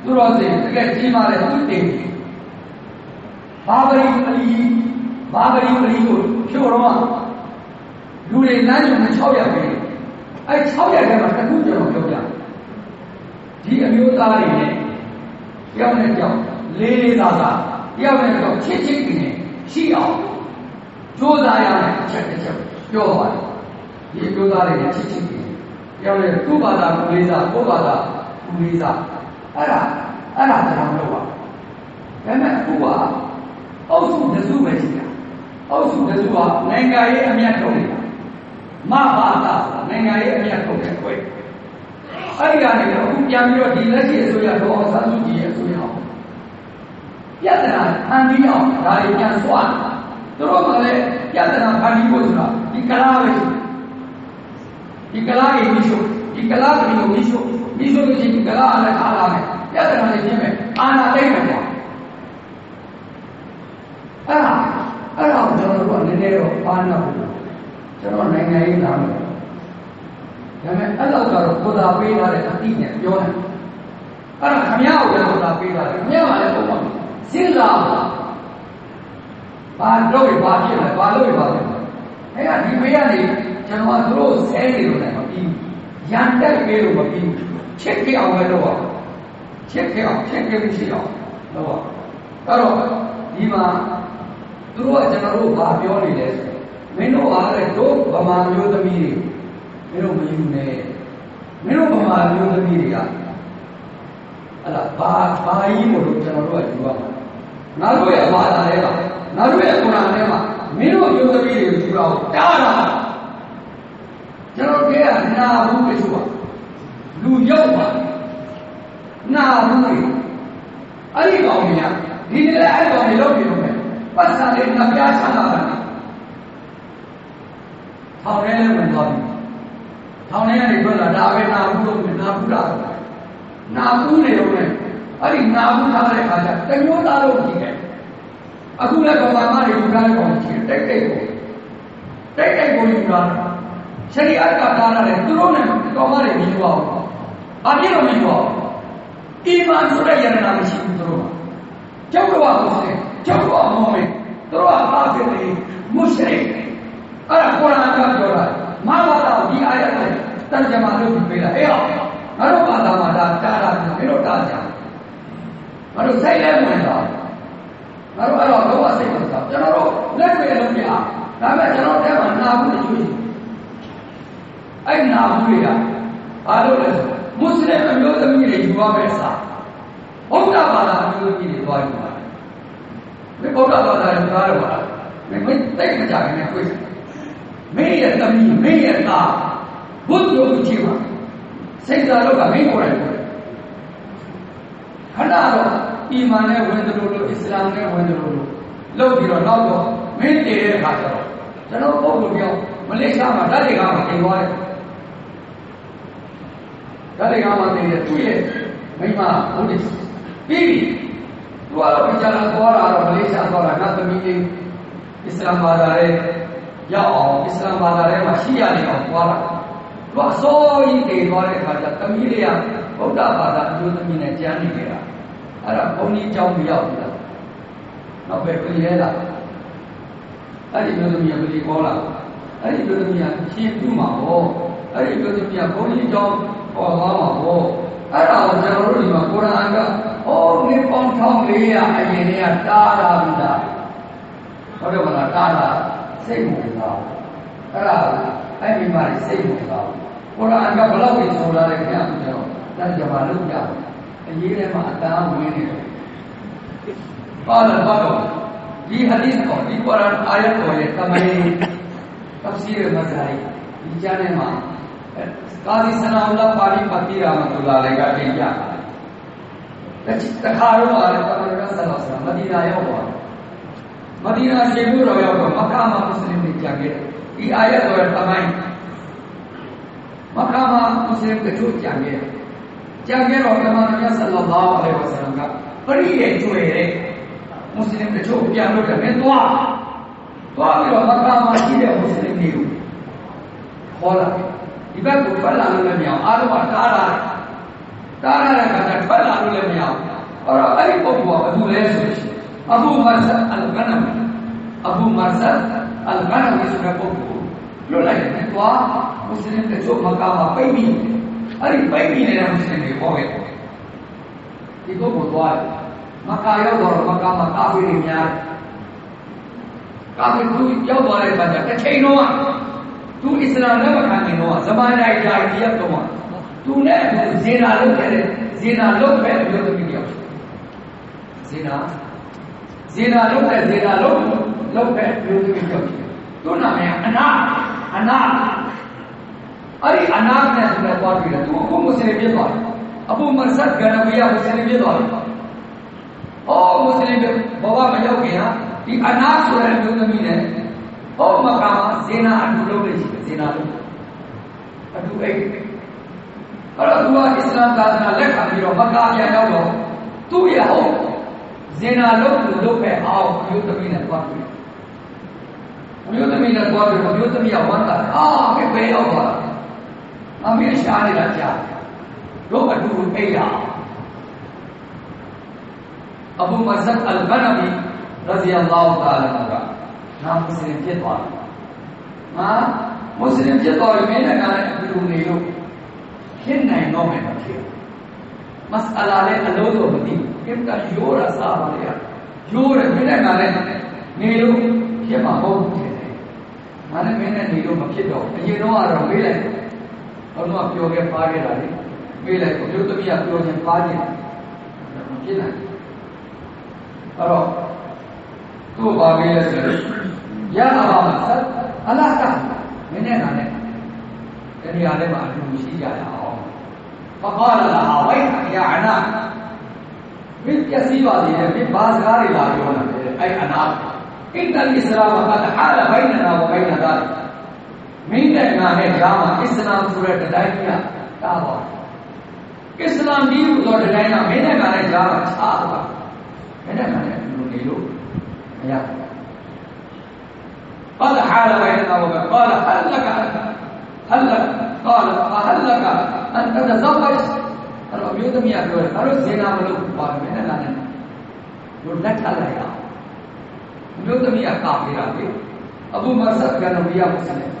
သူတော်စင်တကယ်ကြီးပါလေသူတင်ဘာဘရီအလီဘာဘရီအလီကိုဖြိုတော့လူတွေလမ်းညွန်600ပဲအဲ600ထဲမှာတစ်ခုကျွန်တော်ပြောပြဒီအမျိုးသားတွေနဲ့တယောက်နဲ့တယောက်လေးလေးသားသား တယောက်နဲ့တယောက်ချစ်ချစ်နေရှိအောင်ကြိုးစားရမယ်အချက်တစ်ချက်ပြောပါတယ်ဒီအမျိုးသားတွေနဲ့ချစ်ချစ်နေတယောက်နဲ့သူ့ဘာသာကိုလေးစားကိုယ့်ဘာသာကိုလေးစားအဲ့ဒါအဲ့ဒါကျွန်တော်လုပ်ပါဒါပေမဲ့အခုကအုပ်စုတစ်စုပဲရှိတာအုပ်စုတစ်စုကနိုင်ငံရေးအမျက်ထုတ်နေတာမဘာသာဆိုတာနိုင်ငံရေးအမျက်ထုတ်တဲ့ခွဲအဲ့ဒီကနေတော့အခုပြန်ပြီးတော့ဒီလက်ရှိအစိုးရတော့အောင်ဆန်းစုကြည်ရဲ့အစိုးရ အောင်ပြဿနာဖန်ပြီးအောင်ဒါတွေပြန်စွာသူတို့ကလည်းပြဿနာဖန်ပြီးဖို့ဆိုတာဒီကလားပဲဒီကလားကိုမရှိဒီကလားကိုမရှိမရှိလို့ရှိရင်ဒီကလားလည်းအားလာမယ်ပြဿနာတွေရှင်းမယ်အာနာသိမ့်မယ်ကွာအဲ့ဒါအဲ့ဒါကိုကျွန်တော်တို့ကနည်းနည်းတော့အားနာဖို့ကျွန်တော်နိုင်ငံရေးလာမယ်ဒါပေမဲ့အဲ့လောက်ကတော့ကိုယ်သာပေးထားတဲ့အတိနဲ့ပြောတယ်အဲ့ဒါခမရကိုလည်းကိုယ်သာပေးထားတယ်ခမရကလည်းပုံမှန် စဉ်းစားပါဘာလို့ရပါဖြစ်လဲဘာလို့ရပါဖြစ်လဲအဲ့ဒါဒီမေးကနေကျွန်တော်တို့ဆဲနေလို့လည်းမပြီးရန်တက်ပေးလို့မပြီးချစ်ကြအောင်ပဲလုပ်ပါချစ်ကြအောင်ချစ်ကြမှုရှိအောင်လုပ်ပါအဲ့တော့ဒီမှာသူတို့ကကျွန်တော်တို့ဘာပြောနေလဲဆိုမင်းတို့အားတဲ့တို့ဗမာမျိုးသမီးတွေမင်းတို့မယူနဲ့မင်းတို့ဗမာမျိုးသမီးတွေကအဲ့ဒါဘာဘာကြီးမို့လို့ကျွန်တော်တို့ကယူရမှာ ငါတို့ရဲ့ဘာသာထဲမှာငါတို့ရဲ့ကုရ်အာန်ထဲမှာမင်းတို့မျိုးသမီးတွေယူတော့တားတာကျွန်တော်တို့ကနာဘူးတချို့ကလူရောက်ပါနာဘူးတွေအဲ့ဒီကောင်တွေကဒီနေ့လည်းအဲ့ဒီကောင်တွေလောက်ပြီးတော့ပတ်စာလေးနှပြချမ်းသာတာထောင်ထဲလည်းဝင်သွားပြီထောင်ထဲကနေထွက်လာဒါပဲနာဘူးလို့နာဘူးလားနာဘူးနေတော့လေ အဲ့ဒီနာဘူးထားတဲ့အခါကျတမျိုးသားလို့ကြည့်တယ်အခုလည်းဘာသာမတွေယူထားတဲ့ကောင်ကြည့်တိတ်တိတ်ကိုတိတ်တိတ်ကိုယူထားတယ်ရှရီအတ်ကတားရတယ်သူတို့နဲ့တော်မတွေမယူအောင်အပြည့်တော့မယူအောင်အီမန်ဆိုတဲ့ယန္တာမရှိဘူးသူတို့ကျောက်တော်ကဆိုကျောက်တော်မောမေသူတို့ကဘာဖြစ်လဲမုရှရိတ်အဲ့ဒါကုရ်အာန်ကပြောတာမဘာသာဒီအာယတ်နဲ့တန်ကြမှာလုပ်ပြီးပေးတာအေးအောင်ငါတို့ဘာသာမှာဒါတားတာမင်းတို့တားကြ ငါတို့စိတ်လဲဝင်တာငါတို့အဲ့တော့တော့စိတ်ဝင်တာကျွန်တော်တို့လက်တွေ့လုံးပြဒါပေမဲ့ကျွန်တော်တဲမှာနာဘူးလို့ယူအဲ့နာဘူးတွေကအားလို့လဲဆိုမွတ်စလင်အမျိုးသမီးတွေယူရမယ့်စာဘုရားဘာသာအမျိုးသမီးတွေသွားယူတာမင်းဘုရားဘာသာယူတာတော့ပါမင်းမတိတ်မကြခင်နဲ့တွေ့မင်းရဲ့သမီးမင်းရဲ့သားဘုဒ္ဓကိုကြည့်ပါစိတ်ဓာတ်တော့ကမင်းကိုယ်တိုင် ကိုယ်ခဏတော့အီမန်နဲ့ဝင်တယ်လို့လို့အစ္စလာမ်နဲ့ဝင်တယ်လို့လို့လုပ်ပြီးတော့နောက်တော့မင်းတည်တဲ့အခါကျတော့ကျွန်တော်ပုံကိုပြောမလေးရှားမှာဓာတ်တွေကမှတင်သွားတယ်ဓာတ်တွေကမှတင်တယ်သူ့ရဲ့မိမဘုဒ္ဓပြီးပြီသူကတော့ပြကြလာသွားတာတော့မလေးရှားသွားတာငါသမီးလေးအစ္စလာမ်ဘာသာရဲ့ရောက်အောင်အစ္စလာမ်ဘာသာထဲမှာရှိရနေအောင်သွားတာသူအစိုးရတည်သွားတဲ့အခါကျသမီးလေးကဗုဒ္ဓဘာသာအကျိုးသမီးနဲ့ကျမ်းနေကြတာ အဲ့ဒါဘုန်းကြီးကျောင်းပြရောက်လာနောက်ပဲပြင်ရဲလာအဲ့ဒီမျိုးသမီးကပြည်ပေါ်လာအဲ့ဒီမျိုးသမီးကရှင်းပြမှာဟောအဲ့ဒီမျိုးသမီးကဘုန်းကြီးကျောင်းပေါ်သွားမှာဟောအဲ့ဒါကိုကျွန်တော်တို့ဒီမှာကုရ်အာန်ကအိုးဒီပေါင်း1400အရင်တည်းကတားတာပြီလားဟုတ်တယ်မလားတားတာစိတ်ဝင်သွားအဲ့ဒါအဲ့ဒီမှာစိတ်ဝင်သွားကုရ်အာန်ကဘလောက်ကြီးဆိုလာတယ်ခင်ဗျာကျွန်တော်တန်ကြပါလို့ပြအရေးထဲမှာအတန်းဝင်နေတယ်ပါလာတော့ဒီဟာဒီစ်ကိုဒီကုရ်အာန်အာယတ်ကိုရဲ့တမန်တဖ်စီရ်မဇာရီဒီကြားထဲမှာကာဒီဆနာဥလာပါရီပတိရာမတူလာလည်းကတင်ပြတယ် တခါတော့လည်းတမန်ကဆလာဆလာမဒီနာရောက်သွားမဒီနာရှိဖို့တော့ရောက်တော့မက္ကာမှာမွတ်စလင်တွေကြာခဲ့ဒီအာယတ်တော်ရဲ့တမိုင်းမက္ကာမှာမွတ်စလင်တချို့ ကြာခဲ့ကြာခဲ့တော့တမန်တော်ဆလ္လာလာအလိုင်ဝဆလမ်ကပရိရဲ့ကျွေတဲ့မွတ်စလင်တချို့ပြန်လို့တယ်မင်းသွားသွားပြီးတော့မက္ကာမှာရှိတဲ့မွတ်စလင်တွေကိုခေါ်လာဒီဘက်ကိုထွက်လာလို့လည်းမရအောင်အားလုံးကတားလာတားလာတဲ့အခါကျထွက်လာလို့လည်းမရအောင်အဲ့တော့အဲ့ဒီပုဂ္ဂိုလ်ကဘယ်လိုလဲဆိုရင်အဘူမဆတ်အလ်ဂနမ်အဘူမဆတ်အလ်ဂနမ်ဆိုတဲ့ပုဂ္ဂိုလ်လွတ်လိုက်တယ်တွားမွတ်စလင်တွေချုပ်မကာမှာပိတ်ပြီးအဲ့ဒီပိတ်ပြီးနေတဲ့မွတ်စလင်တွေပေါ်ခဲ့ဒီပုဂ္ဂိုလ်တွားမကာရောက်တော့မကာမှာကာဖီတွေများကာဖီသူရောက်သွားတဲ့အခါကျတစ်ချိန်တော့သူအစ္စလာမ်လက်မခံခင်တော့ဇမန်တိုင်းဂျာဟီယ တ်တော့သူနဲ့ဇေနာလုပ်ခဲ့တဲ့ဇေနာလုပ်ခဲ့တဲ့မျိုးသမီးတယောက်ဇေနာဇေနာလုပ်တဲ့ဇေနာလုပ်လုပ်တဲ့မျိုးသမီးတယောက်သူနာမည်အနာအနာ အဲ့ဒီအနာနဲ့ဆိုတော့သွားပြီးတော့သူအခုမွတ်စလင်ဖြစ်သွားတယ်အဘူမဆတ်ဂနဝီယာမွတ်စလင်ဖြစ်သွားတယ်အော်မွတ်စလင်ဘဝမရောက်ခင်ဟာဒီအနာဆိုတဲ့မျိုးသမီးနဲ့ဟောမကမှာဇေနာအတူလုပ်နေရှိတယ်ဇေနာလုပ်အတူအိတ်အဲ့တော့သူကအစ္စလာမ်သာသနာလက်ခံပြီးတော့မကာပြန်ရောက်တော့သူ့ရဲ့ဟုတ်ဇေနာလုပ်လို့လုပ်ပဲအောင်မျိုးသမီးနဲ့သွားပြီမျိုးသမီးနဲ့သွားပြီးတော့မျိုးသမီးကဝမ်းသာအာကဲဘယ်ရောက်သွား အမေရှားနေတာကြားတို့အတူအိတ်တာအဘူမဇတ်အလ်ဘနဘီရဇီအလ္လာဟူတာအာလာကငါမွတ်စလင်ဖြစ်သွားတယ်။ငါမွတ်စလင်ဖြစ်သွားပြီမင်းနဲ့ကလည်းအတူနေလို့ဖြစ်နိုင်တော့မယ်မဖြစ်ဘူး။မစအလာလည်းအလုံးစုံမသိဘူး။ကိစ္စရိုးရစားပါလေ။ရိုးတယ်မင်းနဲ့ကလည်းနေလို့ဖြစ်မှာမဟုတ်ဘူးတဲ့။ငါလည်းမင်းနဲ့နေလို့မဖြစ်တော့အရင်တော့ကတော့မေးလိုက်။ မဘုရားပြောခဲ့ပါခဲ့တာလေမေးလိုက်ကိုမျိုးသမီးကပြောခြင်းပါခြင်းမဖြစ်နိုင်အဲ့တော့သူ့ဘာမေးလဲဆိုတော့ရအဘာမဆက်အလားကမ င်းနဲ့ငါနဲ့တဏှာထဲမှာအတူရှိကြရအောင်ပပလာလာဝိုင်းရအနာမင်းပြစီပါသေးတယ်မင်းဘာစကားတွေလာပြောတာလဲအဲ့အနာအင်္ဂလစ္စလာမ်ကဟာလာဘိုင်နာဝဘိုင်နာဒါမင်း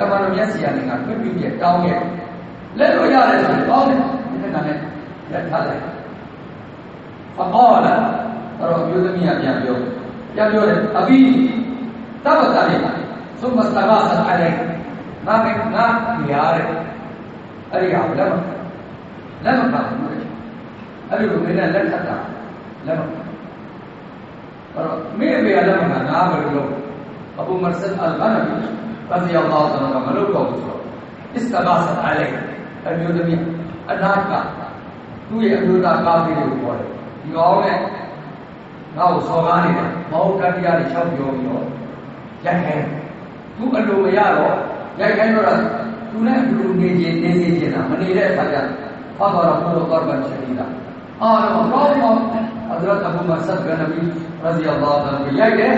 ကမ္ဘာတော်မြတ်စီရလင်ကပြပြပြတောင်းခဲ့လက်လို့ရတယ်ဆိုတော့တောင်းတယ်ဒီကနေ့လက်ထားလိုက်ဖကောလာအဲ့တော့မျိုးသမီးကပြန်ပြောပြန်ပြောတယ်အဘိတဘတာလေးသုမစတဘာဆာအလိုင်ငါမင်းငါပြရတယ်အဲ့ဒီကလက်မလက်မပါဘူးအဲ့ဒီလိုမင်းနဲ့လက်ထပ်တာလက်မအဲ့တော့မင်းအဖေကလက်မကငါဘယ်လိုလုပ်အဘူမာဆတ်အလ်ဘာနာဘီ ما بين ما ياره أريها لما لما كان أريد من لن تدع لما مين بيا لما كان نعمل له أبو مرسل الغنمي رضي الله عنه ملوك وبصره استغاثت عليه اليوم أناك tu yeအမျိုးသားကားပြီးလို့ပြောတယ်ဒီကောင်နဲ့ငါ့ကိုစော်ကားနေတာမဟုတ်တရားတွေချက်ပြောပြီးတော့ရိုက်ခဲသူအလိုမရတော့ရိုက်ခိုင်းတော့သူနဲ့အတူနေခြင်းနေစေခြင်းတာမနေတဲ့အခါကျဖတ်တော်ဘုရားတော်ဗန်ရှိတာအာတော့ကောင်းကောင်းအဒရတ်အဘူမဆတ်ကနဘီရဇီအလ္လာဟ်တန်ရိုက်တယ်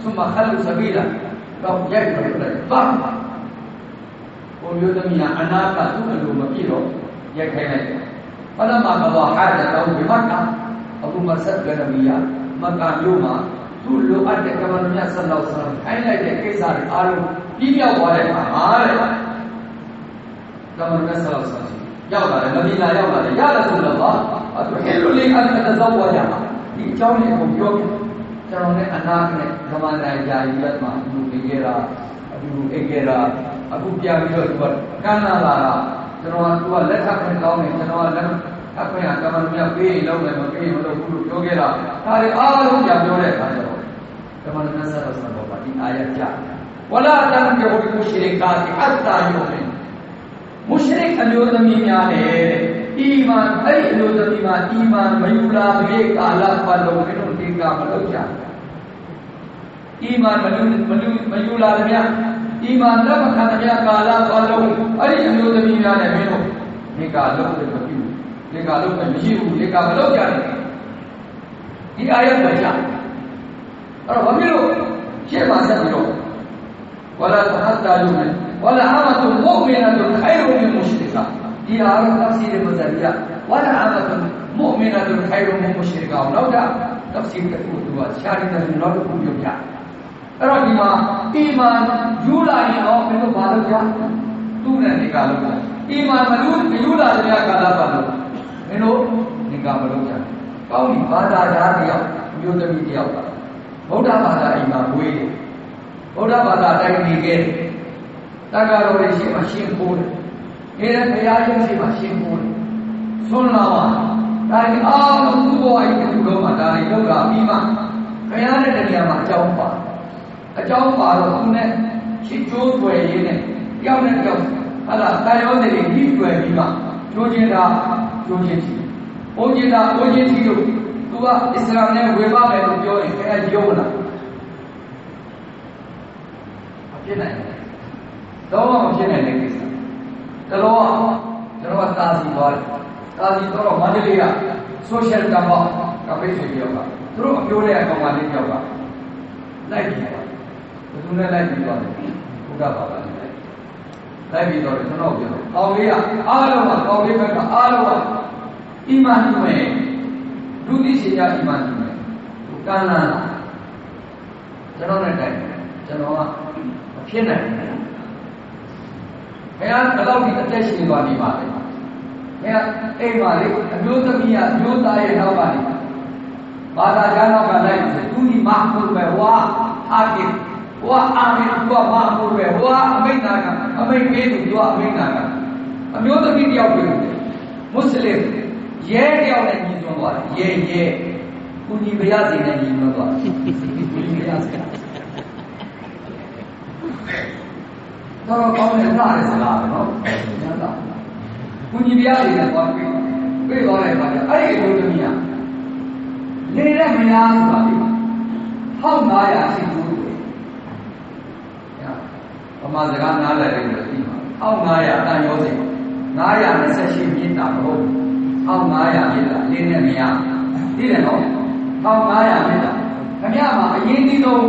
သုမခ လူဆဘီလာတော့ရိုက်တယ်ပါဘုရားသမီးကအနာကသူ့အလိုမပြည့်တော့ရိုက်ခိုင်းလိုက်တယ်ဖလမကဘာဟာဒတော်ဘီမက္ကာအဘူမဆတ်ကနဘီယာမက္ကာမြို့မှာသူ့လိုအပ်တဲ့ကမ္ဘာမြတ်ဆလ္လာလဟ်အလိုင်းခိုင်းလိုက်တဲ့ကိစ္စတွေအားလုံးပြီးပြောက်သွားတဲ့အခါဟာတဲ့ကမ္ဘာမြတ်ဆလ္လာလဟ်အလိုင်းရောက်လာတယ်မဒီနာရောက်လာတယ်ရတဲ့ဆိုတော့ပါအဲ့ဟဲလိုလေးအန်တဇဝရဒီအကြောင်းလေးကိုပြောကျွန်တော်နဲ့အနာနဲ့ကမ္ဘာနိုင်ကြာရီရက်မှာသူနေကြတာအတူအိတ်ကြတာအခုပြ န်ပြီးတော့သူကကမ်းလာလာတာကျွန်တော်ကသူကလက်ထပ်ခွင့်ကောင်းတယ်ကျွန်တော်ကလက်အခွင့်အကမ္ဘာမြတ်ပေးလုံးမယ်မပေးမလို့ဘူးလို့ပြောခဲ့တာဒါတွေအားလုံးပြန်ပြောတဲ့အခါ ایمان ہری لو ایمان ایمان ملولا بے کالا پلو منو تین کا ملو کیا۔ ایمان ملو ملولا بیا ایمان رب کھانا بیا کالا پلو ہری لو ایمان منو نے کالو کے بکیو نے۔ کالو کے لیو کا ملو کیا یہ آیت بچا اور ہم لوگ، یہ ماسا ملو ولا تحتاجون ولا عامة مؤمنة خير من مشركة دي عرف تفسير المزارية ولا أمة مؤمنة خير من مشركة ولو دا تفسير كتبه دوا شاري نبي نور كم يوم جا အဲ့တော့ဒီမှာအီမန်ယူလာရင်တော့မင်းတို့ဘာလုပ်ကြသူ့နဲ့နေကလုပ်ကြအီမန်မလူမယူလာတဲ့ကာလပါလို့မင်းတို့နေကမလုပ်ကြကောင်းပြီဘာသာကြားတယောက်မျိုးသမီးတယောက်ပါဗုဒ္ဓဘာသာအိမ်မှာဝေးတယ်ဗုဒ္ဓဘာသာတိုင်းနေခဲ့တယ်တက္ကရာတွေရှိမှရှင်းဖို့တယ် နေတဲ့ဘုရားရှင်ရှိမှရှင်းဖို့တယ်ဆွမ်းလာပါဒါဒီအားလုံးသူ့ဘဝရဲ့သူ့လုံးမှာဒါတွေလောကပြီးမှဘုရားတဲ့နေရာမှာအကြောင်းပါအကြောင်းပါတော့သူနဲ့ချစ်ကျိုးွယ်ရင်းနဲ့ကြောက်နဲ့ကြောက်ဟာလာတာယောတွေကြီးွယ်ပြီးမှကျိုးချင်းတာကျိုးချင်းချီဘုန်းကြီးတာဘုန်းကြီးချီတို့သူကအစ္စလာမ်နဲ့ဝေပါမယ်လို့ပြောရင်အဲရုံးလားဖြစ်နိုင်တယ်။တော့မဖြစ်နိုင်တဲ့ကိစ္စ။ တလောကျွန်တော်ကတာစီသွားတယ်။တာစီတော့မန္တလေးက social ကမ္ဘာကပိတ်ဆွေပြောတာ။သူတို့အပြောတဲ့အကောင်မလေးပြောတာ။လိုက်ပြီးပါ။ဘယ်သူနဲ့လိုက်ပြီးသွားလဲ။ဘုရားဘာသာနဲ့လိုက်။ဘလိုက်ပြီးတော့ကျွန်တော်ပြောကောင်းလေးကအားလုံးကကောင်းလေးဘက်ကအားလုံးကအီမန်နဲ့ဒုတိယရှင်ရအီမန်နဲ့ကံလာကျွန်တော်နဲ့တိုင်ကျွန်တော်ကမဖြစ်နိုင်ဘူး ဘုရားဘယ်တော့ဒီအသက်ရှင်သွားနေပါလဲဘုရားအိမ်ပါလေအမျိုးသမီးကအမျိုးသားရဲ့နောက်ပါလေဘာသာကြားနောက်ကလိုက်သူဒီမဟုတ်ပဲဝါဟာကိဟိုအာမင်သူကမဟုတ်ပဲဟိုအမိတ်နာကအမိတ်ပေးသူသူကအမိတ်နာကအမျိုးသမီးတယောက်ပြည်မွတ်စလင်ရဲတယောက်နဲ့ညီညွတ်သွားတယ်ရဲရဲကုညီမရစေနဲ့ညီညွတ်သွားတယ်ကုညီမရစေ တော့ကောင်းတဲ့နားရစလားပဲနော်ညတာကုညီမရစေနဲ့သွားပြီးပြေးသွားလိုက်ပါကြအဲ့ဒီအမျိုးသမီးကနေတဲ့မယားဆိုတာဒီ1500ရှိဘူးဗမာစကားနားလည်လို့ပြီးပါ1500တန်ရောစီ928မြင့်တာမဟုတ်1500မြင့်တာလင်းနဲ့မရသိတယ်နော်1500မြင့်တာခင်ဗျာမှာအရင်ဒီဆုံး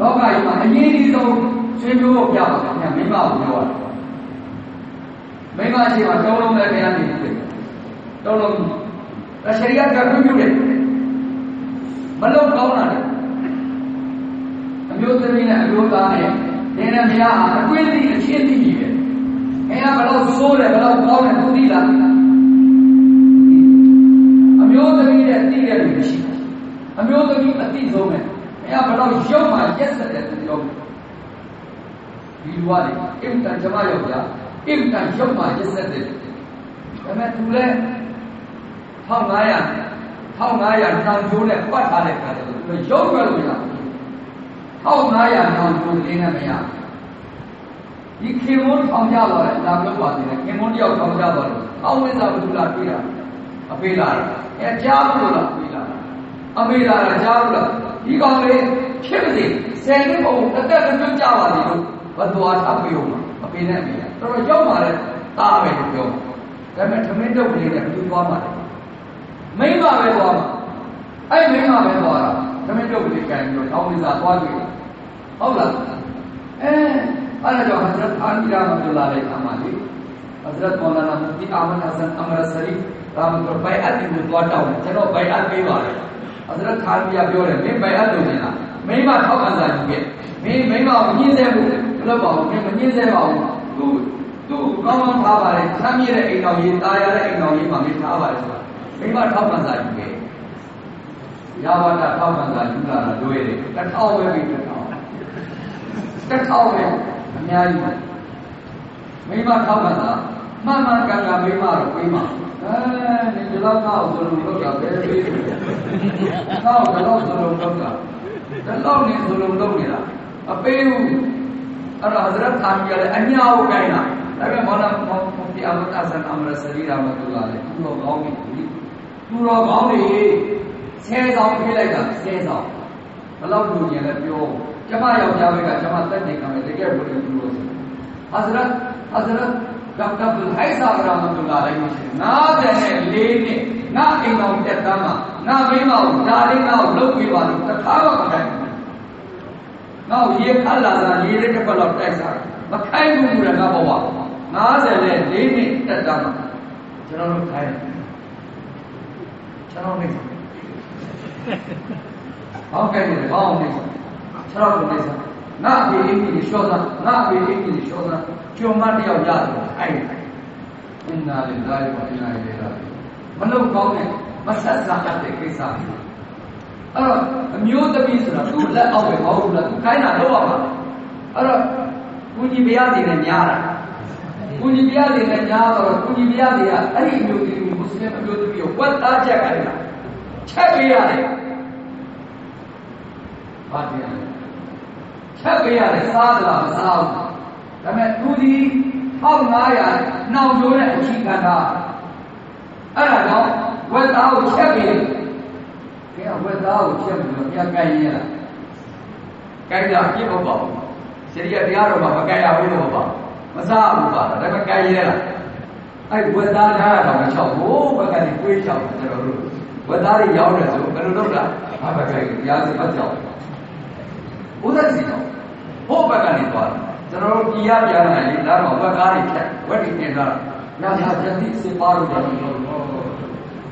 လောကကြီးမှာအရင်ဒီဆုံး ဆွေးမျိုးပြပါခင်ဗျာမိမကိုပြောတာမိမရှိမှာတောင်းလုံးလည်းတရားနေတယ်တောင်းလုံးအရှရိယကပြုပြုတယ်မလုံကောင်းတာလေအမျိုးသမီးနဲ့အမျိုးသားနဲ့နေနဲ့မရဟာအကွင်းသိအချင်းသိကြီးပဲ။အဲကဘလို့ဆိုးတယ်ဘလို့ကောင်းတယ်သူသိလား။အမျိုးသမီးနဲ့သိတဲ့လူမရှိဘူး။အမျိုးသမီးအသိဆုံးပဲ။အဲကဘလို့ရုပ်မှရက်ဆက်တဲ့သူရော ဒီလူကလေအင်တန်ကျမယောက်ျားအင်တန်ရုပ်မှရက်ဆက်တဲ့ဒါပေမဲ့သူလည်း1500 1500တောင်ကျိုးနဲ့ပတ်ထားတဲ့ခါကျတော့သူရုပ်ပဲလို့ရ1500တောင်ကျိုးလေးနဲ့မရဘူးဒီခင်မွန်းထောင်ကြတော့တယ်ဒါမျိုးပါသေးတယ်ခင်မွန်းတယောက်ထောင်ကြတော့တယ်အောင်းဝိဇာဘုရားတွေ့တာအဖေလာတယ်အဲကြားဘူးလားပြေးလာအမေလာတာကြားဘူးလားဒီကောင်လေးဖြစ်ပါစေဆယ်နှစ်ပုံအသက်တစ်မျိုးကြာပါလိမ့်လို့ ဘသွားထားပေးအောင်အဖေနဲ့အမေတော်တော်ရောက်ပါလေတားပဲလို့ပြောဒါပေမဲ့သမင်းတုပ်လေးနဲ့ဘယ်လိုသွားမှာလဲမိမပဲသွားမှာအဲ့မိမပဲသွားတာသမင်းတုပ်လေးကန်ပြီးတော့အောင်းဝိဇာသွားကြည့်ဟုတ်လားအဲအဲ့ဒါကြောင့် Hazrat Ali Rahmatullah alayhi အမှလေး Hazrat Maulana Mufti Ahmad Hasan Amr Sari Rahmatullah ဘိုင်အတ်ဒီကိုသွားတောင်းတယ်ကျွန်တော်ဘိုင်အတ်ပေးပါတယ် Hazrat Khan ပြပြောတယ်မင်းဘိုင်အတ်လုပ်နေတာမိမထောက်ခံစာယူခဲ့မင်းမိမကိုညှင်းဆဲမှု ဘယ်လိုပါဘူးမင်းမညှင်းဆဲပါဘူးသူသူကောင်းကောင်းထားပါတယ်ဆမ်းမြတဲ့အိမ်တော်ကြီးတာရတဲ့အိမ်တော်ကြီးမှာမင်းထားပါတယ်ဆိုတာမိမထောက်ခံစာယူခဲ့ရဝတထောက်ခံစာယူလာတာတွေ့တယ်တစ်ထောင်ပဲပြီးတစ်ထောင်တစ်ထောင်ပဲအများကြီးမိမထောက်မှန်တာမှန်မှန်ကန်ကန်မိမတော့ပြီးမှာအဲဒီဒီလောက်တော့ဆိုလို့လောက်တာပဲပြီးတော့တော့ဆိုလို့လောက်တာဒီလောက်နေဆိုလို့လောက်နေတာအပေးဘူးအဲ့တော့ Hazrat Khan ကလည်းအညာကိုကိုင်းတာဒါပေမဲ့မောလာမောဒီအမတ်အဆန်အမရစရီရာမတူလာလေသူတော်ကောင်းပြီသူတော်ကောင်းပြီဆဲဆောင်ပြေးလိုက်တာဆဲဆောင်ဘ လောက်လူကြီးလဲပြောကျမယောက်ျားဘက်ကကျမတက်နေကမယ်တကယ်ဘုရားသူလို့ဆို Hazrat Hazrat ဒေါက်တာဘုဟိုင်ဆာဘရာမတူလာလိုက်လို့ရှိရင်94နှစ်ငါအိမ်တော်တက်သားမှာငါမိမကိုဒါလေးငါ့ကိုလုပ်ပေးပါလို့တခါမှမခို င်းဘူး။ငါ့ကိုရေခတ်လာတာရေလေးတစ်ပတ်လောက်တိုက်စားမခိုင်းဘူးကွာငါဘဝ94နှစ်တက်သားမှာကျွန်တော်တို့ခိုင်းကျွန်တော်နေဟောကဲ့တယ်ဟောနေခြေထောက်ကိုလိုက်စားငါအဖေအင်းကြီးရှော့စားငါအဖေအင်းကြီးရှော့စားကျုံမတယောက်ရတယ်အဲ့အင်နာလိလာဟ်ဝအင်နာအီလာဟ်မလုံကောင်းတဲ့မဆက်စားတဲ့ကိစ္စ အဲ့တော့အမျိုးသမီးဆိုတာသူ့လက်အောက်ပဲမဟုတ်ဘူးလားသူခိုင်းတာတော့ပါအဲ့တော့ကုညီဘုရားစီနဲ့ညားတာကုညီဘုရားစီနဲ့ညားတော့ကုညီဘုရားစီကအဲ့ဒီအမျိုးသမီးမွတ်စလင်အမျိုးသမီးကိုဝတ်သားချက်ခိုင်းတာချက်ပေးရတယ်ဘာတရားချက်ပေးရတယ်စားသလားမစားဘူးဒါပေမဲ့သူဒီ1500နှောင်ကျိုးတဲ့အချီခံတာအဲ့ဒါကြောင့်ဝက်သားကိုချက်ပေးတယ် ကဲဝက်သားကိုချက်ပြီးတော့ပြန်ကြိုင်ရလားကြိုင်တာပြစ်ဖို့ပေါ့စရိယတရားတော်မှာမကြိုင်ရဘူးလို့ပေါ့မစားဘူးပါဒါပေမဲ့ကြိုင်ရလားအဲ့ဝက်သားထားတာတော့ချောက်ဘူးဘက်ကနေတွေးချောက်ကျွန်တော်တို့ဝက်သားတွေရောက်တယ်ဆိုဘယ်လိုလုပ်တာဘာပဲကြိုင်ရာစီမချောက်ဥဒ္ဒစီတော့ဟိုဘက်ကနေသွားတယ်ကျွန်တော်တို့ပြည်ရပြန်လာလေဒါတော့ဝက်ကားတွေဖြတ်ဝက်တွေတင်လာညညကျတိစေပါလို့တယ်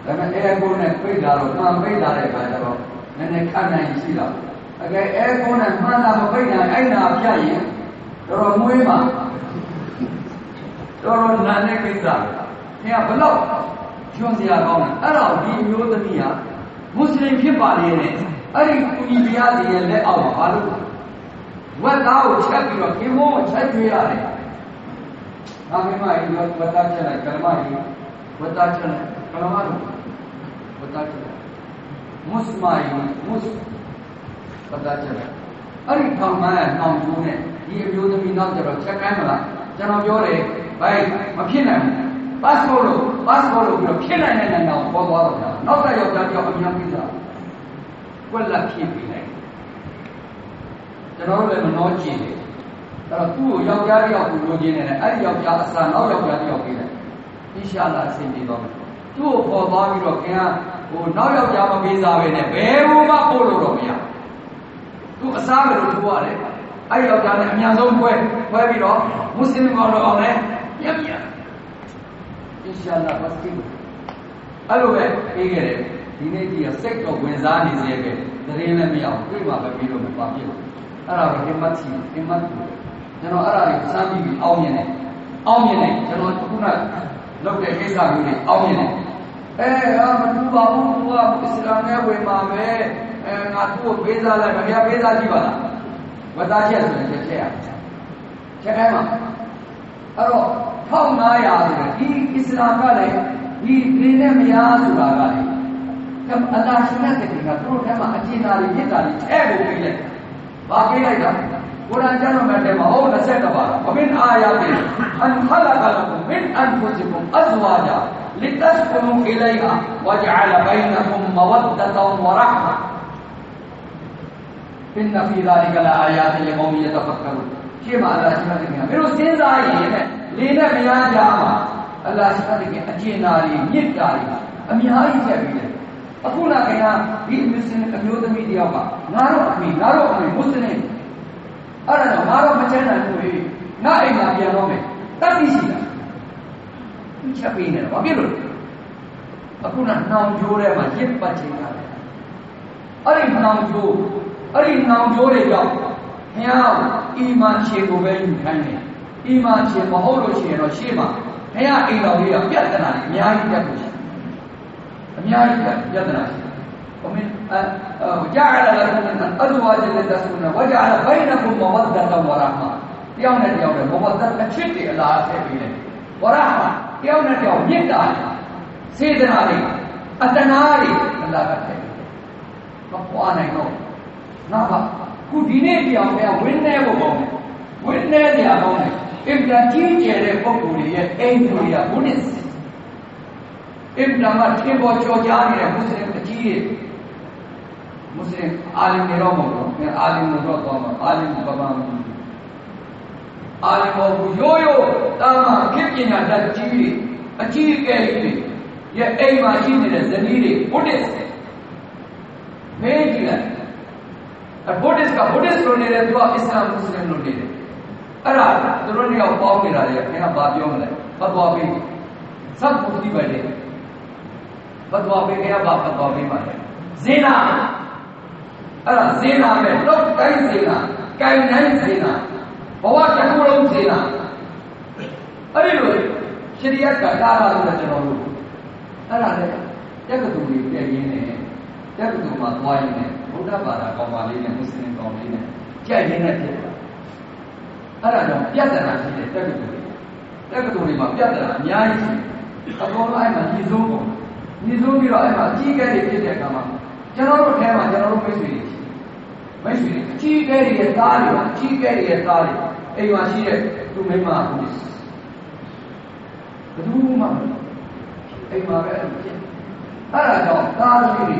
ဒါပေမဲ့အဲကိုနဲ့ပြိတ်လာတော့မှန်ပြိတ်လာတဲ့အခါကျတော့နည်းနည်းခန့်နိုင်ရှိတော့အကဲအဲကိုနဲ့မှန်တာမပြိတ်နိုင်အဲ့နာပြရင်တော်တော်မွေးမှာတော်တော်နာနေကိစ္စခင်ဗျဘလောက်ကျွမ်းစရာကောင်းတယ်အဲ့တော့ဒီမျိုးသမီးဟာမွတ်စလင်ဖြစ်ပါလေနဲ့အဲ့ဒီကုညီတရားတွေရဲ့လက်အောက်မှာဘာလို့ဝက်သားကိုချက်ပြီးတော့ခင်မိုးကိုချက်ကျွေးရတယ်။ငါမိမကြီးကဝက်သားချက်လိုက်ကလမကြီးဝက်သားချက်လိုက်ကလမတို့ ဝက်သားချက်လိုက်မုစမာယီမုစဝက်သားချက်လိုက်အဲ့ဒီထောင်မှန်းနှောင်ကျိုးနဲ့ဒီအမျိုးသမီးနောက်ကျတော့ချက်ကိုင်းမလားကျွန်တော်ပြောတယ်ဘိုင်မဖြစ်နိုင်ဘူး။ passport လို့ passport လို့ပြီးတော့ဖြစ်နိုင်တဲ့နိုင်ငံကိုပေါ်သွားတော့ဗျာ။နောက်ကယောက်ျားတစ်ယောက်အများကြီးစားကွက်လက်ဖြစ်ပြီးလိုက်ကျွန်တော်တို့လည်းမနှောကြည့်တယ်အဲ့တော့သူ့ကိုယောက်ျားတစ်ယောက်ကိုလိုချင်နေတယ်အဲ့ဒီယောက်ျားအစာနောက်ယောက်ျားတစ်ယောက်ပေးတယ်အင်ရှာလာအဆင်ပြေသွားမယ် သူ့ကိုပေါ်သွားပြီးတော့ခင်ဗျာဟိုနောက်ယောက်ျားမပေးစားပဲနဲ့ဘယ်ဘုမှပို့လို့တော့မရသူအစားပဲလို့ပြောရတယ်အဲ့ယောက်ျားနဲ့အများဆုံးဖွဲဖွဲပြီးတော့မွတ်စလင်ကောင်တော်အောင်လဲညံ့ညံ့အင်ရှာလာပတ်စီအဲ့လိုပဲပေးခဲ့တယ်ဒီနေ့ကြီးကစိတ်တော့ဝင်စားနေစေပဲတရင်လည်းမရအောင်တွေ့မှာပဲပြီးတော့မပါပြည့်ဘူးအဲ့ဒါကိုဟိမတ်စီဟိမတ်ကိုကျွန်တော်အဲ့ဒါကိုစမ်းပြီးပြီးအောင်းမြင်တယ်အောင်းမြင်တယ်ကျွန်တော်ခုနလုပ်တဲ့ကိစ္စမျိုးတွေအောင်းမြင်တယ် အဲဟာမတူပါဘူးသူကအစ္စလာမ်နဲ့ဝင်မှာပဲအဲငါသူ့ကိုပေးစားလိုက်မပြပေးစားကြည့်ပါလားဝတ်သားချက်ဆိုရင်ချက်ချက်ရချက်ခိုင်းမှာအဲ့တော့1500ဆိုတဲ့ဒီအစ္စလာမ်ကလည်းဒီဒီနဲ့မရဆိုတာကလည်းအလ္လာဟ်ရှင်တဲ့တကယ်ကသူတို့ထဲမှာအကျဉ်းသားတွေမြစ်တာတွေထဲကိုပေးလိုက်။ဘာပေးလိုက်တာ။ ကုရ်အာန်ကျမ်းမှာတဲမှာဟော20ပါး။အမင်အာယာတေအန်ခလကလကုမ်မင်အန်ဖုဇီကုမ်အဇဝါဂျာလစ်တစကုနူအီလိုင်ဟာဝဂျအလဘိုင်နကုမ်မဝဒ္ဒတဝရဟမ။ အဲ့ဒါငါတော့မချမ်းသာဘူးလေငါအိမ်မှာပြန်တော့မယ်တတ်သိရှိတာသူချက်ပေးနေတာဘာဖြစ်လို့အခုနနှောင်ကြိုးထဲမှာရစ်ပတ်ချိန်ရတယ်အဲ့ဒီနှောင်ကြိုးအဲ့ဒီနှောင်ကြိုးတွေကြောင့်ဘုရားအီမန်ရှင်ကိုပဲယူခိုင်းတယ်အီမန်ရှင်မဟုတ်လို့ရှိရင်တော့ရှေ့မှာဘုရားအိမ်တော်ကြီးကပြဿနာအများကြီးတက်လို့ရှိတယ်အများကြီးတက်ပြဿနာရှိတယ်ဘုမင်း جعل لكم من ازواجا لتسكن وجعل بينكم موده ورحمه တယောက်နဲ့တယောက်နဲ့မဝတ်သက်အချစ်တွေအလားထည့်ပေးတယ်။ဝရဟတယောက်နဲ့တယောက်မြင့်တာစေတနာတွေအတနာတွေအလားကထည့်ပေးတယ်။မပွားနိုင်တော့ငါကခုဒီနေ့ပြောင်းပြန်ဝင်းနေဖို့ပေါ့။ဝင်းနေကြအောင်လေအင်တာကြီးကျယ်တဲ့ပုံကိုယ်တွေရဲ့အိမ်တွေကဘုနစ်အင်တာမထေဘောကြော်ကြားနေတဲ့မွတ်စလင်အကြီးတွေ မွတ်စလင်အာလင်တွေတော့မဟုတ်ဘူးအာလင်တွေတော့တော့အာလင်ပပံအာလင်ဘောဘူးရိုးရိုးတာမခေပညာတတ်ကြီးတွေအကြီးအကဲတွေရဲ့အိမ်မှာရှိနေတဲ့ဇနီးတွေဘုဒ္ဓစ်မေးကြည့်လိုက် အဘုဒ္ဓစ်ကဘုဒ္ဓစ်လို့နေတယ်သူကအစ္စလာမ်မွတ်စလင်လို့နေတယ်အဲ့ဒါသူတို့တွေကပေါင်းနေတာလေခင်ဗျာဘာပြောမလဲပတ်သွားပြီစပ်ဖို့ဒီပဲလေပတ်သွားပေးခဲ့ရပါပတ်သွားပေးပါလေဇေနာအဲ့ဒါဇေနာပဲတော့တိုင်းဇေနာကင်နိုင်ဇေနာဘဝတစ်ခုလုံးဇေနာအဲ့ဒီလိုရှရီယတ်ကတားတာလို့ကျွန်တော်တို့အဲ့ဒါလေတက္ကသိုလ်ကြီးပြည့်ရင်းနေတက္ကသိုလ်မှာသွားရင်းနေဗုဒ္ဓဘာသာကောင်းပါလေးနဲ့မွတ်စလင်ကောင်းလေးနဲ့ကြက်ရင်းနဲ့ဖြစ်တာအဲ့ဒါကြောင့်ပြဿနာရှိတဲ့တက္ကသိုလ်တွေတက္ကသိုလ်တွေမှာပြဿနာအများကြီးရှိအကုန်လုံးအဲ့မှာညီဆုံးပုံညီဆုံးပြီးတော့အဲ့မှာအကြီးအကဲတွေဖြစ်တဲ့အခါမှာ ကျွန်တော်တို့ထဲမှာကျွန်တော်တို့မိတ်ဆွေတွေရှိမိတ်ဆွေတွေအကြီးအကဲတွေရဲ့သားတွေအကြီးအကဲတွေရဲ့သားတွေအိမ်မှာရှိတဲ့သူမိမအခုဘယ်သူမှအိမ်မှာပဲအဲ့ဖြစ်အဲ့ဒါကြောင့်သားသမီးတွေ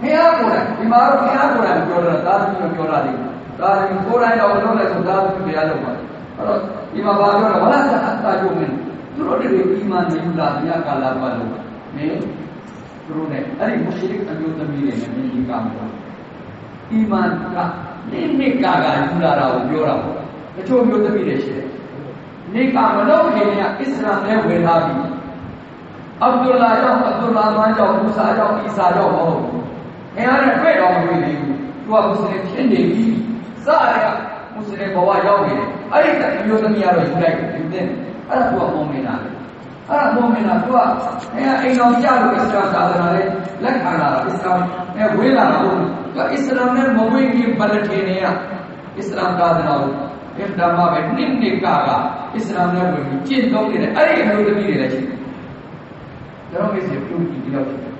ဖះကိုယ်တိုင်ဒီမှာတော့ဖះကိုယ်တိုင်ပြောတာသားသမီးကိုပြောတာလေသားသမီးကိုယ်တိုင်တော့လုပ်လိုက်ဆိုသားသမီးတရားလုပ်ပါအဲ့တော့ဒီမှာဘာပြောလဲဝလာသအတ္တယုံမင်းသူတို့တွေဒီမှာနေယူလာတရားကာလပတ်လို့မင်း သူတို့နဲ့အဲ့ဒီမုရှရစ်အမျိုးသမီးတွေနဲ့မင်းဒီကမှာအီမန်ကနိမိတ်ကာကယူလာတာကိုပြောတာပေါ့တချို့မျိုးသမီးတွေရှိတယ်နေကမလုပ်ခင်ကအစ္စလာမ်နဲ့ဝင်လာပြီအဗ္ဒူလာကြောင့်အဗ္ဒူလာမန်ကြောင့်မူဆာကြောင့်အီဆာကြောင့်မဟုတ်ဘူး။အဲအားနဲ့တွေ့တော်မတွေ့သေးဘူး။သူကမွတ်စလင်ဖြစ်နေပြီ။စရကမွတ်စလင်ဘဝရောက်နေတယ်။အဲ့ဒီတမျိုးသမီးကတော့ယူလိုက်တယ်ယူတဲ့။အဲ့ဒါသူကပုံမင်တာလေ။အဲ့ဒါပုံမင်တာသူကအဲအိမ်တော်ကြလို့အစ္စလာမ်သာသနာလေးလ က်ခံလာတာအစ္စလာမ်အဲဝေးလာတာဟုတ်။သူအစ္စလာမ်နဲ့မဝေးခင်ဘလထေနေရအစ္စလာမ်သာသနာကိုအင်တာမပဲနှစ်နှစ်ကကအစ္စလာမ်နဲ့ဝင်ပြီးကျင့်သုံးနေတယ်အဲ့ဒီအမျိုးသမီးတွေလည်းရှိတယ်ကျွန်တော်မေ့စီတူတီတယောက်ရှိတယ်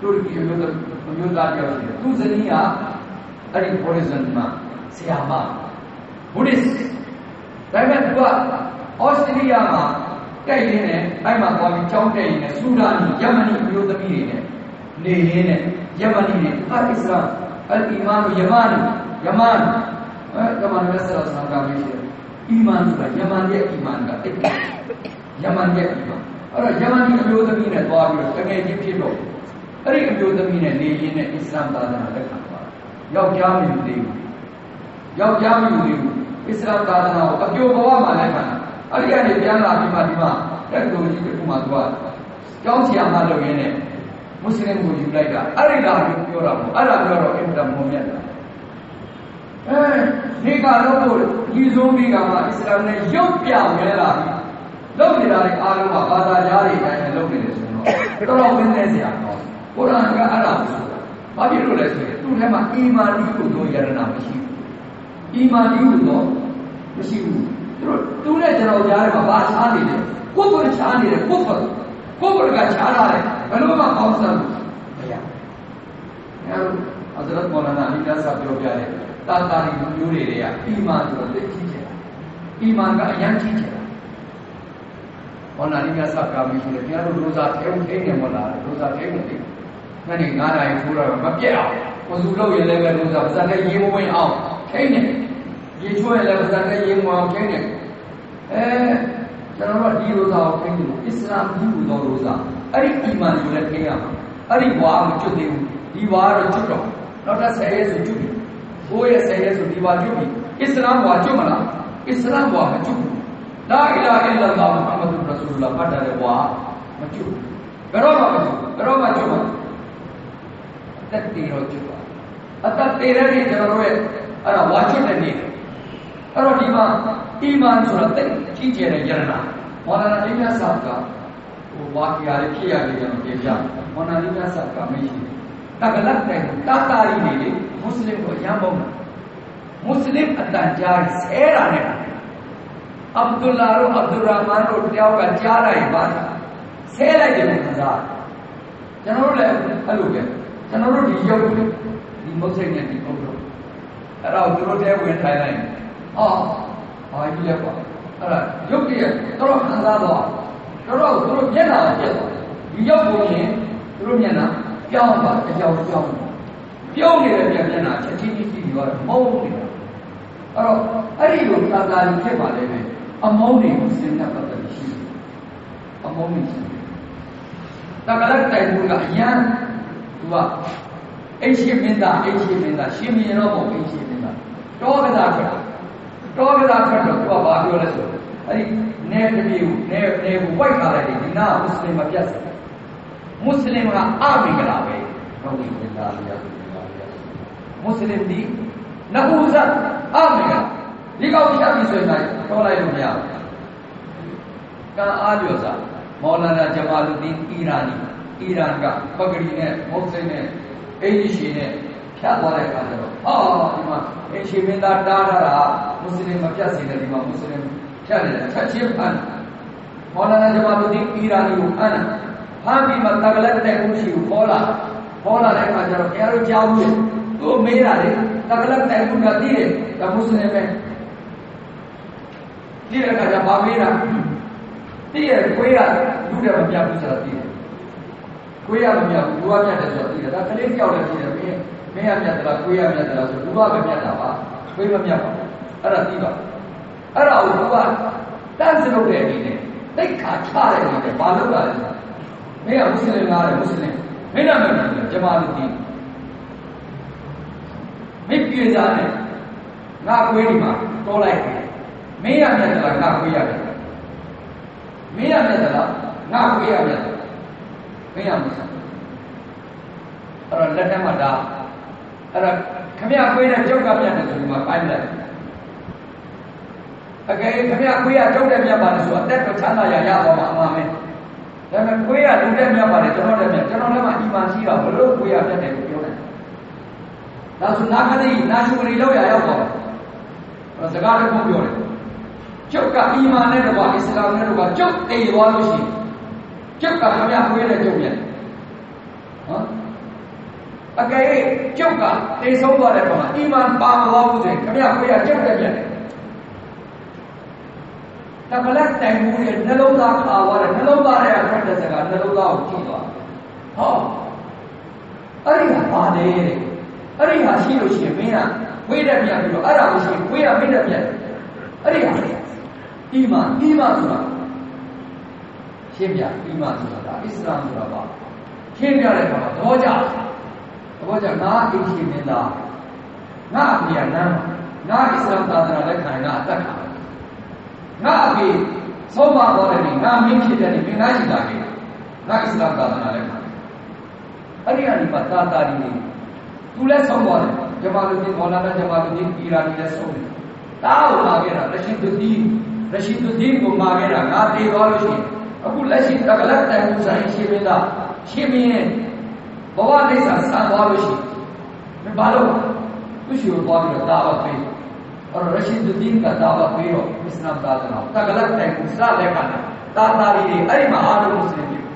တူတီအမျိုးသားအမျိုးသားတယောက်ရှိတယ်သူဇနီးကအဲ့ဒီ horizon မှာဆရာမ Buddhist ဒါပေမဲ့သူကဩစ တြေးလျမှာတက်ရင်းနဲ့အဲ့မှာပေါ်ပြီးကြောင်းတက်ရင်းနဲ့ဆူဒန်ယမနီအမျိုးသမီးတွေနဲ့နေရင်းနဲ့ယမနီတွေအစ္စလာမ်အလ်အီမန်ယမန်ယမန်အဲယမန်ရဲ့ဆရာဆရာကပြောရှိတယ်အီမန်ဆိုတာယမန်ရဲ့အီမန်ကတိတ်ယမန်ရဲ့အီမန်အဲ့တော့ယမန်ဒီအမျိုးသမီးနဲ့သွားပြီးတော့တကယ်ကြီးဖြစ်တော့အဲ့ဒီအမျိုးသမီးနဲ့နေရင်းနဲ့အစ္စလာမ်သာသနာလက်ခံသွားယောက်ျားမျိုးသေးဘူးယောက်ျားမျိုးသေးဘူးအစ္စလာမ်သာသနာကိုအပြိုဘဝမှာလက်ခံ အဲ့ဒီကနေပြန်လာပြီးမှဒီမှာတက်တူကြီးကမှသူကကျောင်းဆရာမလုပ်ရင်းနဲ့မွတ်စလင်ကိုယူလိုက်တာအဲ့ဒီလားပြောတာပေါ့အဲ့ဒါပြောတော့အင်တာမုံမြတ်တာအဲဒီကတော့ဒီဆုံးပြီးကမှအစ္စလာမ်နဲ့ရုပ်ပြဝဲလာပြီလုပ်နေတာတွေအားလုံးကဘာသာကြားတွေအတိုင်းနဲ့လုပ်နေတယ်ဆိုတော့တော်တော်ဝင်းနေစရာတော့ကုရ်အာန်ကအဲ့ဒါကိုဆိုတာဘာဖြစ်လို့လဲဆိုရင်သူ့ထဲမှာအီမာန်ဒီကိုတော့ယရနာမရှိဘူးအီမာန်ဒီကိုတော့မရှိဘူး သူတို့သူနဲ့ကျွန်တော်ကြားထဲမှာဘာချားနေလဲကိုယ်ကိုယ်ချားနေတယ်ကိုယ်ကိုယ်ကိုယ်ကိုယ်ကချားလာတယ်ဘယ်လိုမှပေါင်းစပ်လို့မရအဲအဇရတ်မောလာနာအလီဒါဆာပြောပြတယ်တာတာရီမျိုးတွေတွေကအီမာန်ဆိုတော့သိကြည့်ကြတယ်အီမာန်ကအယံကြည့်ကြတယ်ဟောနာလိမြတ်ဆပ်ကာမရှိတယ်ဘုရားတို့ရိုဇာထဲဦးထိနေမလားရိုဇာထဲဦးထိညနေ9နာရီထိုးတော့မပြတ်အောင်ဝစုလို့ရင်လည်းပဲရိုဇာပါဇာနဲ့ရေမဝင်အောင်ထိနေရေချွဲလည်းပါဇာနဲ့ရေမဝင်အောင်ထိနေအဲကျွန်တော်တို့ဒီရိုဇာကိုထိနေအစ္စလာမ်ကြီးဟူသောရိုဇာအဲ့ဒီအီမန်ကိုလည်းထိရမှာအဲ့ဒီဘွားကိုကျွတ်သေးဘူးဒီဘွားတော့ကျွတ်တော့နောက်တစ်ဆယ် ရက်ဆိုကျွတ်ပြီကိုယ့်ရဲ့ဆယ်ရက်ဆိုဒီဘွားကျွတ်ပြီအစ္စလာမ်ဘွားကျွတ်မလားအစ္စလာမ်ဘွားမကျွတ်ဘူးလာအီလာအီလာလာမုဟမ္မဒ်ရဆူလလာဖတ်တယ်ဘွာမကျွတ်ဘယ်တော့မှမကျွ တ်ဘယ်တော့မှကျွတ်မှာတက်တီတော့ကျွတ်ပါအသက်တည်တဲ့နေ့ကျွန်တော်တို့ရဲ့အဲ့ဒါဝါကျွတ်တဲ့နေ့အဲ့တော့ဒီမှာအီမန်ဆိုတာတိတ်ကြီးကျယ်တဲ့ယရနာမောလာနာအိမြတ်ဆာကဟိုဝါကီယာလေးဖြစ်ရလေးကျွန်တော်ပြပြမောလာနာ အိမြတ်ဆာကမရှိတကလတ်တဲ့တာတာရီနေလေမွတ်စလင်ကိုရမ်းပုံးတာမွတ်စလင်အတန်ကြားဆဲတာနဲ့အဗ္ဒူလာတို့အဗ္ဒူရာမန်တို့တယောက်ကကြားလိုက်ပါဆဲလိုက်တယ်ကစားကျွန်တော်တို့လည်းအဲ့လိုပဲကျွန်တော်တို့ဒီရုပ်ဒီမုတ်စိတ်နဲ့ဒီပုံတော့အဲ့တော့သူတို့တဲဝင်ထိုင်လိုက်အော်ဘာကြီးလဲကွာအဲ့ဒါရုပ်တည်းတော့ခံစားတော့တော်တော်သူတို့မျက်နှာပြက်သွားဒီရုပ်ကိုရင်သူတို့မျက်နှာပြောင်းသွားအကြောင်းပြောင်းပြုံးနေတဲ့မျက်နှာချက်ချင်းချင်းကြည့်ပြီးတော့မုန်းနေတာအဲ့တော့အဲ့ဒီလိုသာသာကြီးဖြစ်ပါလေမယ်အမုန်းတွေကိုစဉ်းစားပတ်သက်ရှိတယ်အမုန်းတွေရှိတယ်တကလတ်တိုင်ဘူးကအရန်သူကအိရှိမင်းသားအိရှိမင်းသားရှင်မင်းရောပေါ့အိရှိမင်းသားတောကစားခတ်တောကစားခတ် တော့သူကဘာပြောလဲဆိုအဲ့ဒီနေတပြေကိုနေနေကိုဝိုက်ထားလိုက်တယ်ဒီနာမွတ်စလင်မပြတ်စမွ တ်စလင်ကအမိကလာပဲဟုတ်ပြီဒါလည်းရတယ်မွတ်စလင်ဒီနဟူဇတ်အမိကဒီကောင်ဖြတ်ပြီးဆိုရင်တော့လိုက်လို့မရဘူးကံအားလျော်စားမောလာနာဂျမာလူဒင်အီရန်အီရန်ကပဂရီနဲ့မုတ်စိတ်နဲ့အိန္ဒိရှိနဲ့ဖြတ်သွားတဲ့အခါကျတော့ဟာဒီမှာအရှင်မင်းသားတားထားတာမွတ်စလင်မပြတ်စေတဲ့ဒီမှာမွတ်စလင်ဖြတ်နေတာချက်ချင်းဖမ်းမောလာနာဂျမာလူဒင်အီရန်ကိုဖမ်းဖမ်းပြီးမှတကလက်တဲ့ဦးရှိကိုခေါ်လာခေါ်လာတဲ့အခါကျတော့ဘုရားတို့ကြောက်ဘူးသူမေးတာလေတကလက်တဲ့ဦးကတည်တယ်ဒါမွတ်စလင်ပဲဒီတဲ့အခါကျဘာမေးတာတည်ရခွေးကလူတယ်မပြဘူးဆိုတာတည်တယ်ခွေးရမပြဘူးလူကပြတ်တယ်ဆိုတာတည်တယ်ဒါကလေးကြောက်တယ်တည်တယ်မင်း မင်းရပြတ်သလားခွေးရပြတ်သလားဆိုလူကပဲပြတ်တာပါခွေးမပြတ်ပါဘူးအဲ့ဒါတည်ပါအဲ့ဒါကိုလူကတန်းစလုပ်တဲ့အနေနဲ့တိတ်ခါချတဲ့အနေနဲ့ဘာလုပ်တာလဲဆိုတာမင်းကမွတ်စလင်လားတဲ့မွတ်စလင်မင်းနာမည်ကဂျမာလူတီမင်းပြေစားတယ်ငါခွေးဒီမှာတောလိုက်တယ်မင်းရမြတ်လားငါခွေးရမြတ်မင်းရမြတ်လားငါခွေးရမြတ်မင်းရမြတ်အဲ့တော့လက်ထက်မှာဒါ အဲ့တော့ခမရခွေးတဲ့ကြောက်ကမြတ်တယ်ဆိုဒီမှာပိုင်းလိုက်အကယ်ခမရခွေးရကြောက်တဲ့မြတ်ပါတယ်ဆိုအသက်တော့ချမ်းသာရရသွားမှာအမှန်ပဲဒါပေမဲ့ခွေးရလူတဲ့မြတ်ပါတယ်ကျွန်တော်တဲ့မြတ်ကျွန်တော်လည်းမှအီမန်ရှိတာဘလို့ခွေးရမြတ်တယ်လို့ပြောတယ်ဒါဆိုနာခတိနာရှုရီလောက်ရရောက်သွားတယ်စကားတစ်ခုပြောတယ်ကျုပ်ကအီမန်နဲ့တကွာအစ္စလာမ်နဲ့တကွာကျုပ်အိမ်သွားလို့ရှိရင်ကျုပ်ကခမရခွေးတဲ့ကျုပ်ရဲ့ဟမ် အကယ်ကျုပ်ကတိတ်ဆုံးသွားတဲ့ကောင်အီမန်ပါမသွားဘူးဆိုရင်ခမရခွေးရကျုပ်တဲ့ပြန်တယ်တကလက်တိုင်မှုရဲ့နှလုံးသားခါသွားတယ်နှလုံးသားရဲ့အခက်တဲ့စကားနှလုံးသားကိုကြည့်သွားဟောအဲ့ဒီကပါလေတဲ့အဲ့ဒီဟာရှိလို့ရှိရင်မင်းကဝိတဲ့ပြန်ပြီးတော့အဲ့ဒါကိုရှိရင်ဝိရမိတဲ့ပြန်အဲ့ဒီဟာအီမန်အီမန်ဆိုတာရှင်းပြအီမန်ဆိုတာဒါအစ္စလာမ်ဆိုတာပါရှင်းပြတဲ့အခါမှာသဘောကျ ။သဘောကျငါအိမ်ရှင်မင်းသားငါအဖေကနန်းငါအစ္စလာမ်သာသနာလက်ခံငါအသက်ခံငါအဖေဆုံးမတော်တယ်ငါမင်းဖြစ်တယ်မင်းသားရှိတာကြီးငါအစ္စလာမ်သာသနာလက်ခံအဲ့ဒီကနေပါသာသာဒီနေသူလည်းဆုံးသွားတယ်ဂျမာလူဒီမောလာနာဂျမာလူဒီအီရာနီလည်းဆုံးတယ်တားကိုလာခဲ့တာရရှိဒူဒီရရှိဒူဒီကိုမာခဲ့တာငါတေသွားလို့ရှိရင်အခုလက်ရှိတကလက်တန်ဦးဆိုင်ရှင်မင်းသားရှင်မင်းရဲ့ ဘဝလိမ့်စာဆန်းသွားလို့ရှိရင်မဘာလို့သူရှိကိုသွားပြီးတော့တာဝတ်ပေးအဲ့တော့ရရှိဒ်ဒီကတာဝတ်ပေးတော့အစ္စလာမ်သာသနာတကလတ်တိုင်မှုစလက်ခံတာတာတာတွေအဲ့ဒီမှာအားလုံးမွတ်စလင်ဖြစ်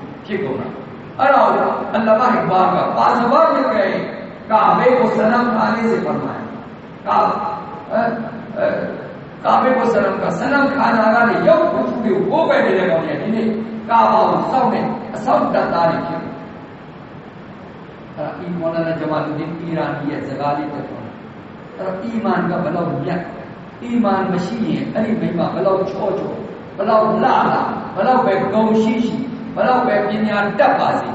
အဲ့ဒီမောလာနာဂျမာလူဒင်းအီရန်ရဲ့စကားလေးတက်ပါအဲ့တော့အီမန်ကဘယ်လောက်မြတ်အီမန်မရှိရင်အဲ့ဒီမိမဘယ်လောက်ချော့ချော့ဘယ်လောက်လှလာဘယ်လောက်ပဲဂုဏ်ရှိရှိဘယ်လောက်ပဲပညာတတ်ပါစေ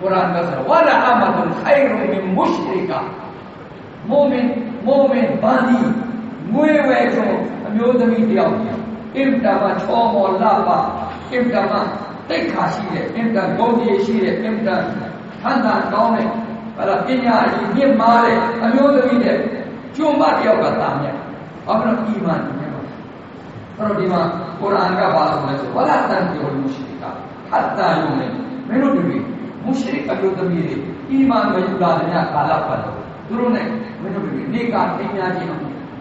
ကုရ်အာန်ကဆိုဝါလာအမဒ်ခိုင်ရုမင်မုရှရီကာမူမင်မူမင်ဘာဒီငွေဝယ်ဆိုအမျိုးသမီးတယောက်အင်တာမချောမောလှပါအင်တာမတိတ်ခါရှိတဲ့အင်တာဂုဏ်ကြီးရှိတဲ့အင်တာ ဟန်တာကောင်းတယ်ဘာလားပညာအကြီးမြင့်မားတဲ့အမျိုးသမီးတဲ့ကျုံမတယောက်ကတာမြတ်ဘာဖြစ်လို့အီမန်မြတ်ပါအဲ့တော့ဒီမှာကုရ်အာန်ကဘာလို့လဲဆိုဝါလာတန်ဂျူလ်မုရှရီကာဟတ်တာယုံနေမင်းတို့တွေမုရှရစ်အမျိုးသမီးတွေအီမန်မယူလာတဲ့ကာလပတ်တော့သူတို့နဲ့မင်းတို့တွေနေကထိမ်းများခြင်း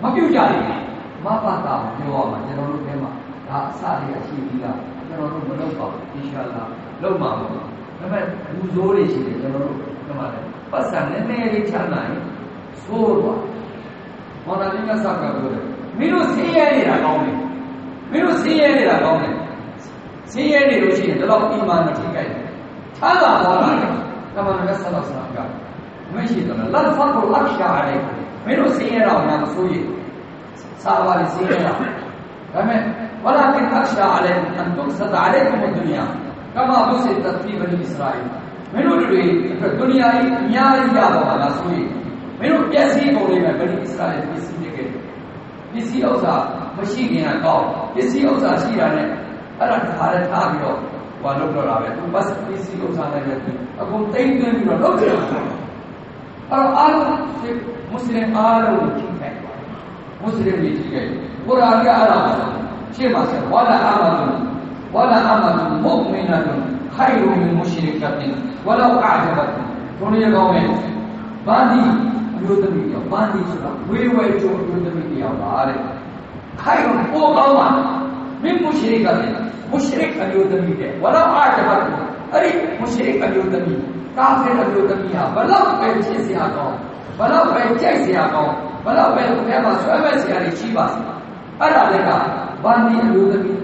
မပြုတ်ကြလိမ့်မယ်မပါတာပြောရမှာကျွန်တော်တို့ထဲမှာဒါအစလေးအရှိပြီးသားကျွန်တော်တို့မလုပ်ပါဘူးအင်ရှာလာလုပ်မှာမဟုတ် ဘူးဒါပေမဲ့လူဆိုးတွေရှိတယ်ကျွန်တော်တို့ဒီမှာလည်းပတ်စံနည်းနည်းလေးချမ်းသာရင်ဆိုးသွားမော်နာလေးကစကားပြောတယ်မင်းတို့ဆင်းရဲနေတာကောင်းတယ်မင်းတို့ဆင်းရဲနေတာကောင်းတယ်ဆင်းရဲနေလို့ရှိရင်တော့အီမန်မထိခိုက်ဘူးချမ်းသာသွားတာကမန်နဘဆလ္လာလဟ်ကမရှိတော့လတ်ဖတ်ကိုအခရှာရဲမင်းတို့ဆင်းရဲတော့များမဆိုးရစာဝါရီဆင်းရဲတာဒါပေမဲ့ဝလာကင်အခရှာအလိုင်အန်တုဆဒအလိုင်ကုမ်ဒုနီ ယာကမာဘုစစ်တဖီဘနီအစ္စရာအီမင်းတို့တွေဒုနီယာကြီးအများကြီးရပါလားဆိုရင်မင်းတို့ပြည့်စည်ပုံလေးပဲဘနီအစ္စရာအီပြည့်စည်နေခဲ့ပစ္စည်းဥစ္စာမရှိခ င်ကကောင်းပစ္စည်းဥစ္စာရှိတာနဲ့အဲ့ဒါတစ်ခါတည်းထားပြီးတော့ဘာလုပ်တော့တာပဲသူဘတ်ပစ္စည်းဥစ္စာနဲ့လည်းအကုန်တိမ့်သွင်းပြီးတော့လုပ်တယ်အဲ့တော့အ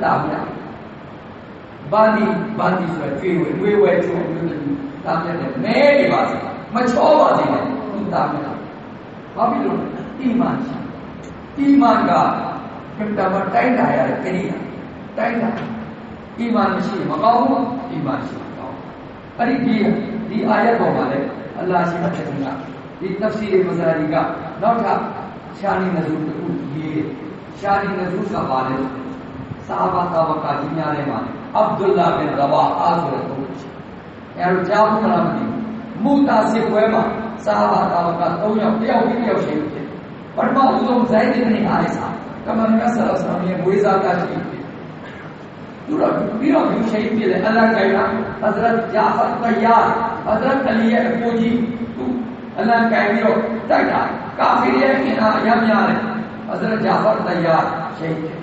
ားလုံးမွတ်စ လင်အားလုံးကိုချိန်ခိုင်းမွတ်စလင်တွေချိန်ခိုင်းကုရ်အာန်ကအဲ့ဒါရှင်းပါစေဝါလာအာမဒ်ဝါလာအာမဒ်မုအ်မီနတ်ခိုင်ရူမင်မုရှရီကတ်ဝလာအာဂျဘတ်တို့ရကောင်းမယ် ဘာဒီအမျိုးသမီးရောဘာဒီဆိုတာဝေဝဲကျိုးအမျိုးသမီးတယောက်ပါတဲ့ခိုင်ရူပိုကောင်းပါမင်းမုရှရီကတ်မုရှရစ်အမျိုးသမီးတဲ့ဝလာအာဂျဘတ်အဲ့ဒီမုရှရစ်အမျိုးသမီးကာဖီ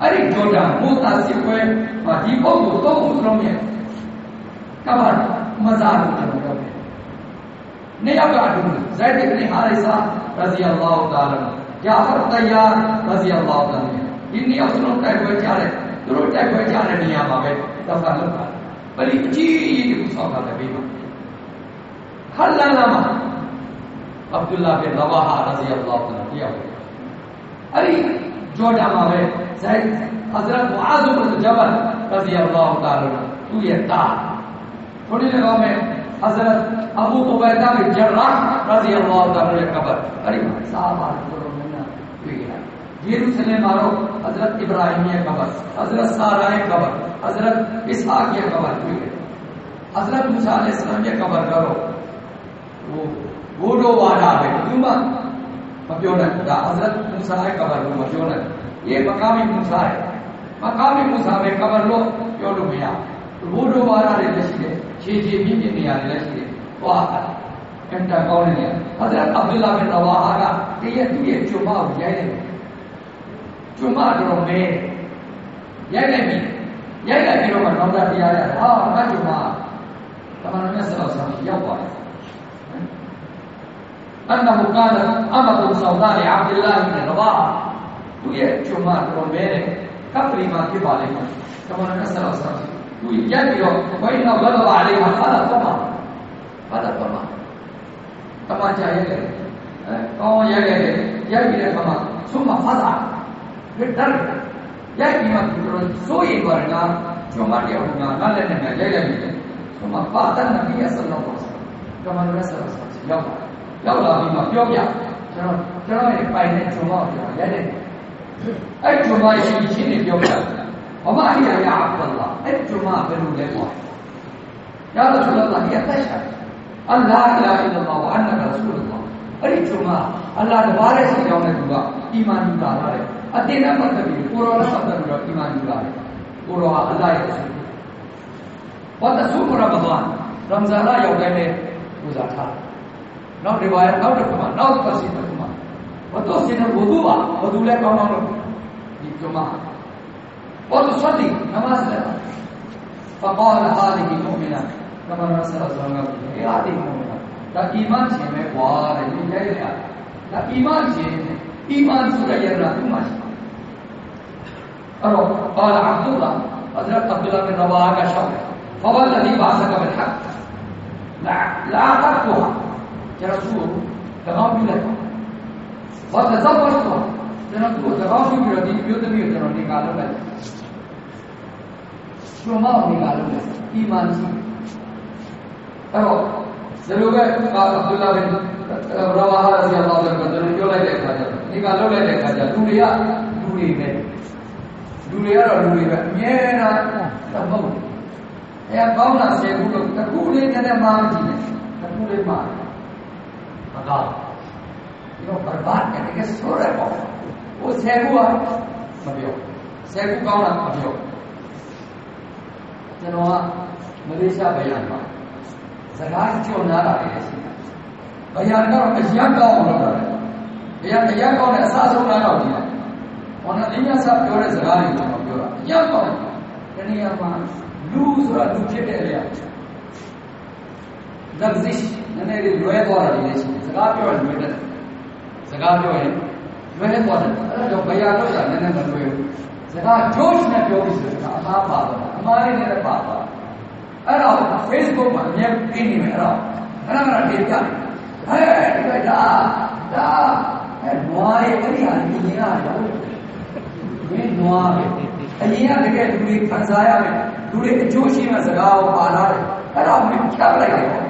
သမီးတာမြတ်တဲ့မဲနေပါစေမချောပါစေနဲ့သူတာမြတ်ဘာဖြစ်လို့အီမန်ရှိအီမန်ကကံတမတိုင်းတာရတဲ့ကိရိယာတိုင်းတာအီမန်မရှိမ ကောင်းဘူးအီမန်ရှိကောင်းအဲ့ဒီဒီဒီအာယတ်ပေါ်မှာလည်းအလ္လာဟ်ရှိတဲ့ကဒီ tafsir မဇာရီကနောက်ထပ်ရှားနေတဲ့သူတခုရေးရှာဒီနဇုကပါလေစာ ဘာတာဝကာကြီးများထဲမှာအဗ်ဒူလာဘင်ရဝါအာဆိုတဲ့ပုဂ္ဂိုလ်ရှိအဲတော့ကြောင်းမလားမသိမူတာစစ်ပွဲမှာစာဘာတာဝကာ၃ယောက်တယောက်ပြီးတယောက်ရှိဖြစ်ပထမဦးဆုံးဇိုင်းဒီနေအားရစာကမ န်ကဆလာဆလာရဲ့ဝေဇာကရှိသူတော့ပြီးတော့ဒီရှိပြတယ်အလ္လာဟ်ကလာဟဇရတ်ဂျာဖတ်တယာဟဇရတ်အလီရဲ့အကိုကြီးသူအလ္လာဟ်ကပြီးတော့တို ရောက်လာပြီးမှပြောပြကျွန်တော်ကျွန်တော်ရဲ့ပိုင်တဲ့ဂျုံမောက်ကျွန်တော်ရက်တဲ့အဲ့ဂျုံမောက်ရှိချင်းနေပြောပြမမအရာရအဘလာအဲ့ဂျုံမောက်ဘယ်လိုလဲပေါ့ရသော်ဆိုတော့ဒီအသက်ရှာအလ္လာဟ်လာအီလာဝါနရာဆူလ်လာအဲ့ဒီဂျုံမောက်အလ္လာဟ်တပါးရဲ့ဆင်ကြောင်းတဲ့သူကအီမန်ယူတာလာတယ်အတင်းနဲ့ပတ်သက်ပြီးကိုရောနဲ့ပတ်သက်ပြီးတော့အီမန်ယူလာတယ်ကိုရောဟာအလ္လာဟ်ရဲ့ဘာတဆူမရမဒန်ရမဇာန်ရောက်တိုင်းနဲ့ပူဇာထားတယ် not rewire, not Rukma, not Pasim Rukma. وتحسن الوضوء وضوء لك عمر للجمعة وتصلي نمازنا فقال هذه المؤمنة كما نسأل الله اے آدھی مومنہ دا ایمان چھے میں بوار ہے یہ جائے لیا دا ایمان چھے میں ایمان سورہ یہ راتو ماشی اور قال عبداللہ حضرت عبداللہ بن رواہ کا شوق ہے فوالذی باسکہ بالحق لا لا تکتوها ကျွန်တော်သူ့ကိုတကောင်းပြုလိုက်ပါဘာသာသောက်ပါလို့ကျွန်တော်သူ့ကိုတကောင်းပြုပြီးတော့ဒီမျိုးသမီးကိုကျွန်တော်နေကာလုပ်လိုက်ရှင်မောင်နေကာလုပ်လိုက်အီမန်ကြီးအဲ့တော့ဒီလိုပဲအာအဗ္ဒူလာဘင်ရာဝါဟာရဆီအလ္လာဟ်ကကျွန်တော်ပြောလိုက်တဲ့အခါကျနေကာလုပ်လိုက်တဲ့အခါကျလူတွေကလူတွေပဲလူတွေကတော့လူတွေပဲအမြဲတမ်းတော့မဟုတ်ဘူးအဲကောင်းတာဆယ်ခုလို့တစ်ခုလေးနဲ့မှမကြည့်နဲ့တစ်ခုလေးမှ မကောင်းဒီတော့ဘာဘာတကယ်ဆိုရပေါ့ဟိုဆယ်ခုကမပြောဆယ်ခုကောင်းတာမပြောကျွန်တော်ကမလေးရှားဗျာမှာစကားကြော်နာတာလည်းရှိတယ်ဗျာကတော့အရန်ကောင်းအောင် And جوشی میں سگاؤ پالا ہے۔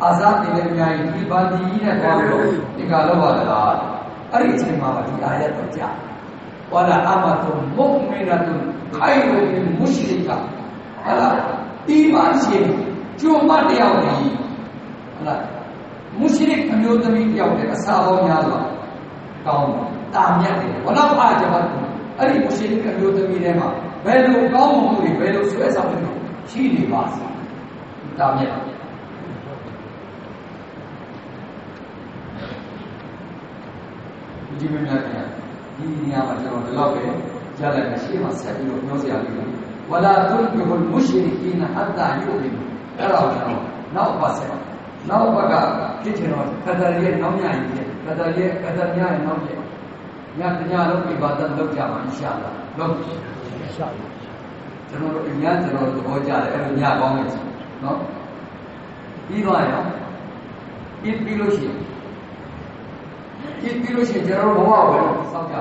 နဲ့ပေါ်ပြီးနေရဒီကလို့ရတယ်ဖတ်ပါအန်အလိုင်နာဆုမီနမစလင်မွတ်စလင်တွေကလူတွေကပါနာပေးတယ်ဇကတာထိုးတယ်ခနဲ့ဘောမွတ်စလင် မျိုးသမီးအာဇာတ်တွေလည်းအများကြီးဒီပါတီကြီးနဲ့ပေါ်ပြီးတော့ဒီကလို့ရတာအဲ့ဒီအချိန်မှာဒီအာရတ်တော့ကြာဝလာအမတုမုမီနတုခိုင်ရူမင်မုရှရီကာအဲ့ဒါဒီမှရှင်ကျုံမတယောက်ဒီဟုတ်လားမုရှရစ်အမျိုးသမီးတယောက်တည်းအစာပေါင်းများစွာကောင်းတာမြတ်တယ်ဘလောက်အားကြပါ့အဲ့ဒီမုရှရစ်အမျိုးသမီးထဲမှာဘယ်လိုကောင်းမှုတွေဘယ်လိုဆွဲဆောင်မှုတွေရှိနေပါစေတာမြတ်ဒီမများပြန်ဒီနေရာမှာကျွန်တော်ဒီလောက်ပဲကြားလိုက်မယ်ရှေ့မှာဆက်ပြီးတော့ပြောစရာလေးတွေဝလာတုလ်ဘီဟူလ်မုရှရီကီနဟတ်တာယူဘီအဲ့ဒါကိုကျွန်တော်နောက်ပါဆက်နောက်ဘက်ကဖြစ်ချင်တော့ကဒရရဲ့နောက်ညကြီးဖြစ်ကဒရရဲ့ကဒရညရဲ့နောက်ဖြစ်ညတညလုံးပြပါတ်လုပ်ကြပါအင်ရှာလာလုပ်အင်ရှာလာကျွန်တော်တို့အများကျွန်တော်သဘောကျတယ်အဲ့လိုညကောင်းနေစီနော်ပြီးတော့ရောပြီးပြီးလို့ရှိရင် ပြီးပြီးလို့ရှိရင်ကျွန်တော်တို့ဘဝကိုစောင့်ကြ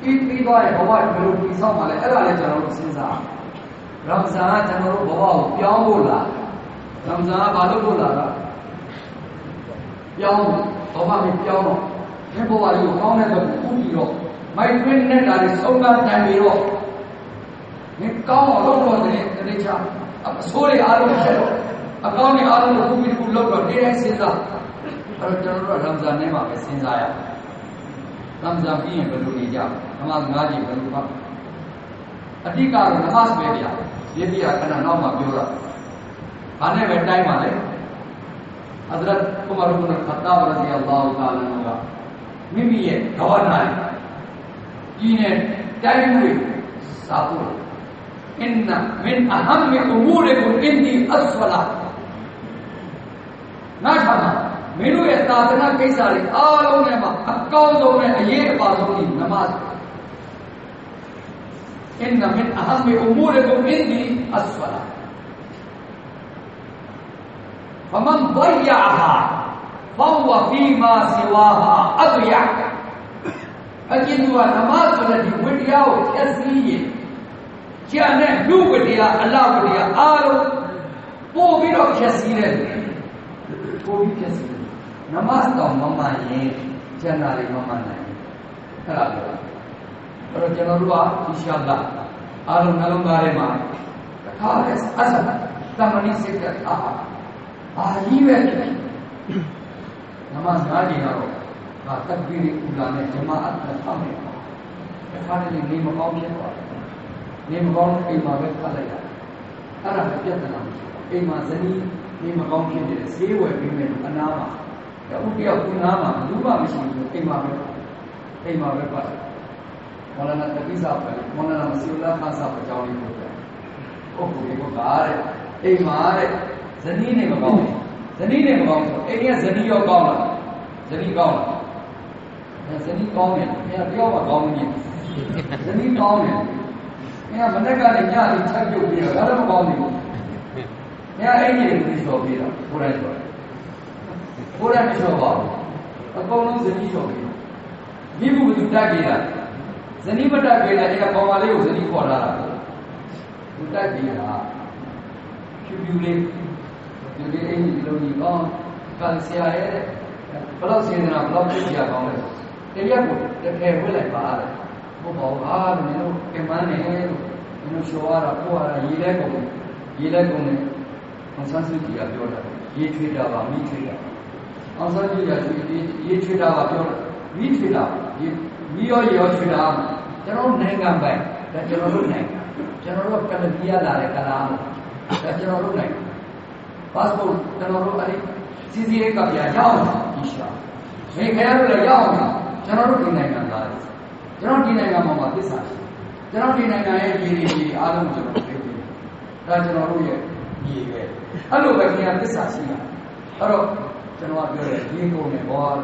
ပြီးပြီးတော့ဘဝဘယ်လိုပြီးစောင့်မှလဲအဲ့ဒါလည်းကျွန်တော်တို့စဉ်းစားရမဇာန်ကကျွန်တော်တို့ဘဝကိုပြောင်းဖို့လားရမဇာန်ကဘာလို့ဖို့လားပြောင်းဘဝမပြောင်းတော့ဒီဘဝလေးကိုကောင်းတဲ့ဘက်ကိုဥပြီးတော့မိုက်တွင်းနဲ့တာလေးဆုံးမတိုင်ပြီးတော့ဒီကောင်းအောင်လုပ်တော့တဲ့တခြားအဆိုးတွေအားလုံးချက်တော့အကောင်းတွေအားလုံးကိုဥပြီးခုလုပ်တော့ဒီတိုင်းစဉ်းစား အဲ့တော့ကျွန်တော်တို့ကရမဇာန်နဲ့မှာပဲစဉ်းစားရရမဇာန်ပြီးရင်ဘယ်လိုနေကြနမတ်ငါးကြီးဘယ်လိုပါအတိကတော့နမတ်ပဲပြရပြခဏနော مینو یہ نہ کئی سارے آروں میں اکاؤنٹوں میں یہ بات ہونی نماز۔ ان من اہم امور کو بھی اسفلا فمن ضيعها فهو فيما سواها اضيع لیکن وہ نماز لڑی جی وٹیا ہو اس کیا نے لو وٹیا اللہ وٹیا آرو وہ بھی رو کیا سیرے وہ بھی کیا سیرے နမတ်တော်မမှန်ရင်ကျန်တာတွေမမှန်နိုင်ဘူးအဲ့ဒါပြောအဲ့တော့ကျွန်တော်တို့ကအင်ရှာအလ္လာဟ်အားလုံးနှလုံးသားထဲမှာတစ်ခါလဲအဆတ်တမဏိစိတ်ကအာအာကြီးပဲနမနာကြည့်တော့ဒါတက်ပြီးဥလာနဲ့ဂျမာအတ်နဲ့ဖောက်နေတော့တစ်ခါလေနေမကောင်းဖြစ်သွားတယ်နေမကောင်းအိမ်မှာပဲဖတ်လိုက်တာအဲ့ဒါပြဿနာမရှိဘူးအိမ်မှာဇနီးနေမကောင်းဖြစ်တယ်ဈေးဝယ်ပြီးမယ်အနာမှာ တဦးတယောက်ကုနာမှာဘူးမှမရှိဘူးအိမ်မှာပဲအိမ်မှာပဲပတ်မောလနာတပိစာပဲမောလနာမစီလာခါစာပဲကြောင်းလေးပို့တယ်ဟုတ်ကိုဒီကကားတဲ့အိမ်မှာတဲ့ဇနီးနေမကောင်းဘူးဇနီးနေမကောင်းဘူးအိမ်ကဇနီးရောကောင်းလားဇနီးကောင်းလားဇနီးကောင်းတယ်အဲ့ပြောမှကောင်းနေဇနီးကောင်းတယ်အဲ့မနေ့ကလည်းညလေးချက်ပြုတ်ပြီးတော့ဒါလည်းမကောင်းဘူးညအဲ့ဒီကိုပြီးတော့ပြီးတော့ကိုယ်တိုင်ဆို ကိုယ်တိုင်မလျှော့ပါဘူးအကုန်လုံးဇနီးလျှော့ပြီးမိမှုဘသူတက်ပြေးတာဇနီးမတက်ပြေးတာအဲ့ကကောင်မလေးကိုဇနီးခေါ်လာတာသူတက်ပြေးတာဖြူဖြူလေးဒီလေးအင်းဒီလိုကြီးကောင်းကဆရာရဲ့ဘလောက်စေတနာဘလောက်ပြည့်စရာကောင်းလဲတရက်ကိုတစ်ထည်ဝတ်လိုက်ပါတဲ့ဘုဘောအားလို့နင်တို့ကမန်းနေလို့နင်တို့ရှော်ရတာပို့ရတာရေးလဲကုန်ရေးလဲကုန်တယ်အောင်ဆန်းစုကြည်ကပြောတာရေးထွေးတာပါမိထွေးတာ အောင်ဆန်းစုကြည်ကရေးထွေးတာပါပြောတာမိထွေးတာရေးမိရောရောချွေတာကျွန်တော်နိုင်ငံပိုင်ဒါကျွန်တော်တို့နိုင်ငံကျွန်တော်တို့ကလဘီယာလာတဲ့ကလာဒါကျွန်တော်တို့နိုင်ငံ passport ကျွန်တော်တို့အဲ့ဒီ CCA ကပြရအောင်ဒီရှာမေခင်ဗျားတို့လည်းရအောင်ကျွန်တော်တို့ဒီနိုင်ငံသားတွေကျွန်တော်ဒီနိုင်ငံမှာမှာသစ္စာရှိကျွန်တော်ဒီနိုင်ငံရဲ့ပြည်ပြည်ပြည်အားလုံးကျွန်တော်သိပြီဒါကျွန်တော်တို့ရဲ့ညီပဲအဲ့လိုပဲခင်ဗျာသစ္စာရှိတာအဲ့တော့ ကျွန်တော်ကပြောတယ်ရင်းကုန်တယ်ဘောအဲ့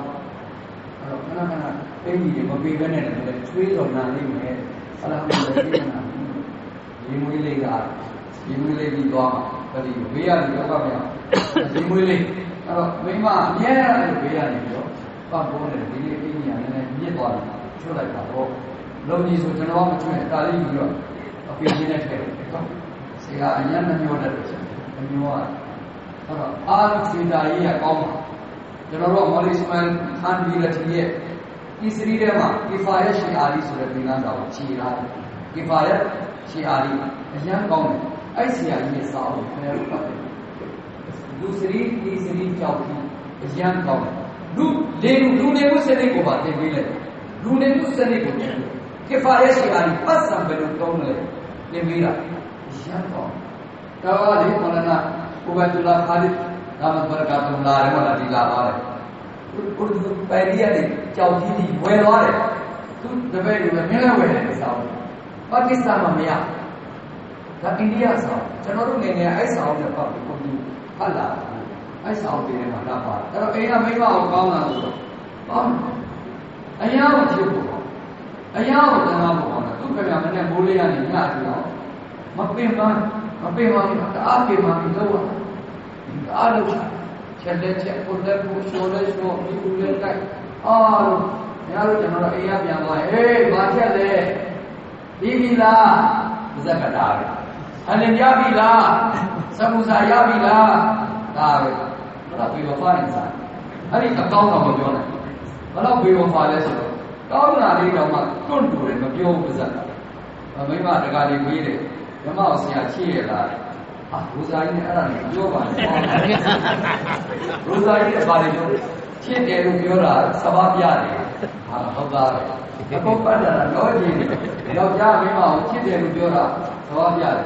တော့ခဏခဏတိတ်ကြီးတွေမပေးဘဲနဲ့လည်းချွေးတော်နာနေမယ်ဆလာမ်လေးကနာရင်းမွေးလေးကရင်းမွေးလေးပြီးသွားဗတိဘေးရတယ်တော့ဗျာရင်းမွေးလေးအဲ့တော့မိမအမြဲတမ်းဘေးရတယ်ပြီးတော့ပတ်ပေါ်တယ်ဒီနေ့အိမ်ကြီးကလည်းမြစ်သွားတယ်ထွက်လိုက်ပါတော့လုံကြီးဆိုကျွန်တော်ကမထွက်တာလေးပြီးတော့အဖေချင်းနဲ့ထည့်တယ်တော့ဆရာအញ្ញမညောတတ်တယ်အညောကအဲ့တော့အာရုံစေတာကြီးကကောင်းပါ ယ်လူလေလူနေမှုစနစ်ကိုပါသင်ပေးလိုက်လူနေမှုစနစ်ကိုသင်ပေးကိဖာယရှိအာလီပတ်စံဘယ်လိုကောင်းလဲသင်ပေးတာအញ្ញကောင်းတော့လေမော လနာဥဘဒူလာခါလစ်ဒါမတ်ဘရကာတုလာရမလာဒီလာပါတယ်ကုဒ်ပဲရီယာလေးကြောက်ကြီးကြီးဝယ်သွားတယ်သူတပည့်တွေပဲမင်းလည်းဝယ်တယ်စောင်းပါကစ္စတန်မှာမရဒါအိန္ဒိယစောင်းကျွန်တော်တို့ငယ်ငယ်အဲ့စောင်းနဲ့ပတ်ပြီးကိုကြီးဟတ်လာအဲ့စောင်းတွေမှာလာပါအဲ့တော့အိမ်ကမိမအောင်ကောင်းတာဆိုတော့ကောင်းအရာကိုဖြစ်ဖို့အရာကိုတနာဖို့ကောင်းတယ်သူကပြန်မနဲ့မိုးလေးရနေညကြည့်တော့မပင်ပန်းမပင်ပန်းတအားပင်ပန်းပြီးတော့ အားလုံးချက်လက်ချက်ကိုလက်ကိုရှိုးလက်ရှိုးဒီကူလက်တိုက်အားလုံးညာလို့ကျွန်တော်အိမ်ရပြန်သွားဟေးဘာချက်လဲပြီးပြီလားဇက်ကတာပဲအလင်ရပြီလားစမှုစာရပြီလားဒါပဲဘယ်တော့ပြေဝဖားနေစားအဲ့ဒီအကောင်းတော့မပြောနိုင်ဘယ်တော့ပြေဝဖားလဲဆိုတော့ကောင်းတာလေးတော့မှတွန့်တူတယ်မပြောဘူးပါဇက်ကမိမတကားလေးဝေးတယ်ဓမ္မအောင်ဆရာချစ်ရလားအာ ရိုဇာကြီးနဲ့အဲ့ဒါနဲ့ပြောပါနဲ့ရိုဇာကြီးနဲ့ဘာတွေပြောချစ်တယ်လို့ပြောတာစဘာပြတယ်ဟာဟုတ်သားပဲအကုန်ပတ်တာတော့ကြည့်ယောက်ျားမိန်းမကိုချစ်တယ်လို့ပြောတာစဘာပြတယ်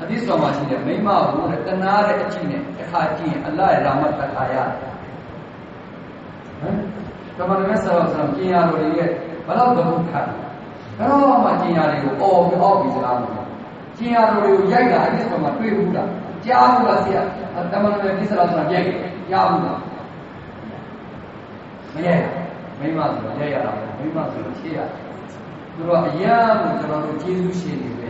အသစ္စာမှာရှိတယ်မိန်းမကိုတနာတဲ့အချင်းနဲ့တစ်ခါကြည့်ရင်အလ္လာဟ်ရာမတ်တစ်ခါရတယ်ဟမ်တမန်တော်ဆရာဆရာကျင်ရတော်ရဲ့ဘယ်တော့သဘုခတ်ဘယ်တော့မှကျင်ရတွေကိုအော်ပြီးအော်ပြီးစကားမပြော ကျင်ရတော်တွေကိုရိုက်တာအသစ္စာမှာတွေ့ဘူးလားကြားဘူးလားဆရာတမန်တော်ဒီစရာဆိုတာရိုက်ကြားဘူးလားမရိုက်မိမဆိုတော့ရိုက်ရတာပဲမိမဆိုတော့ချေရသူတို့အရာကိုကျွန်တော်တို့ကျေးဇူးရှင်တွေပဲ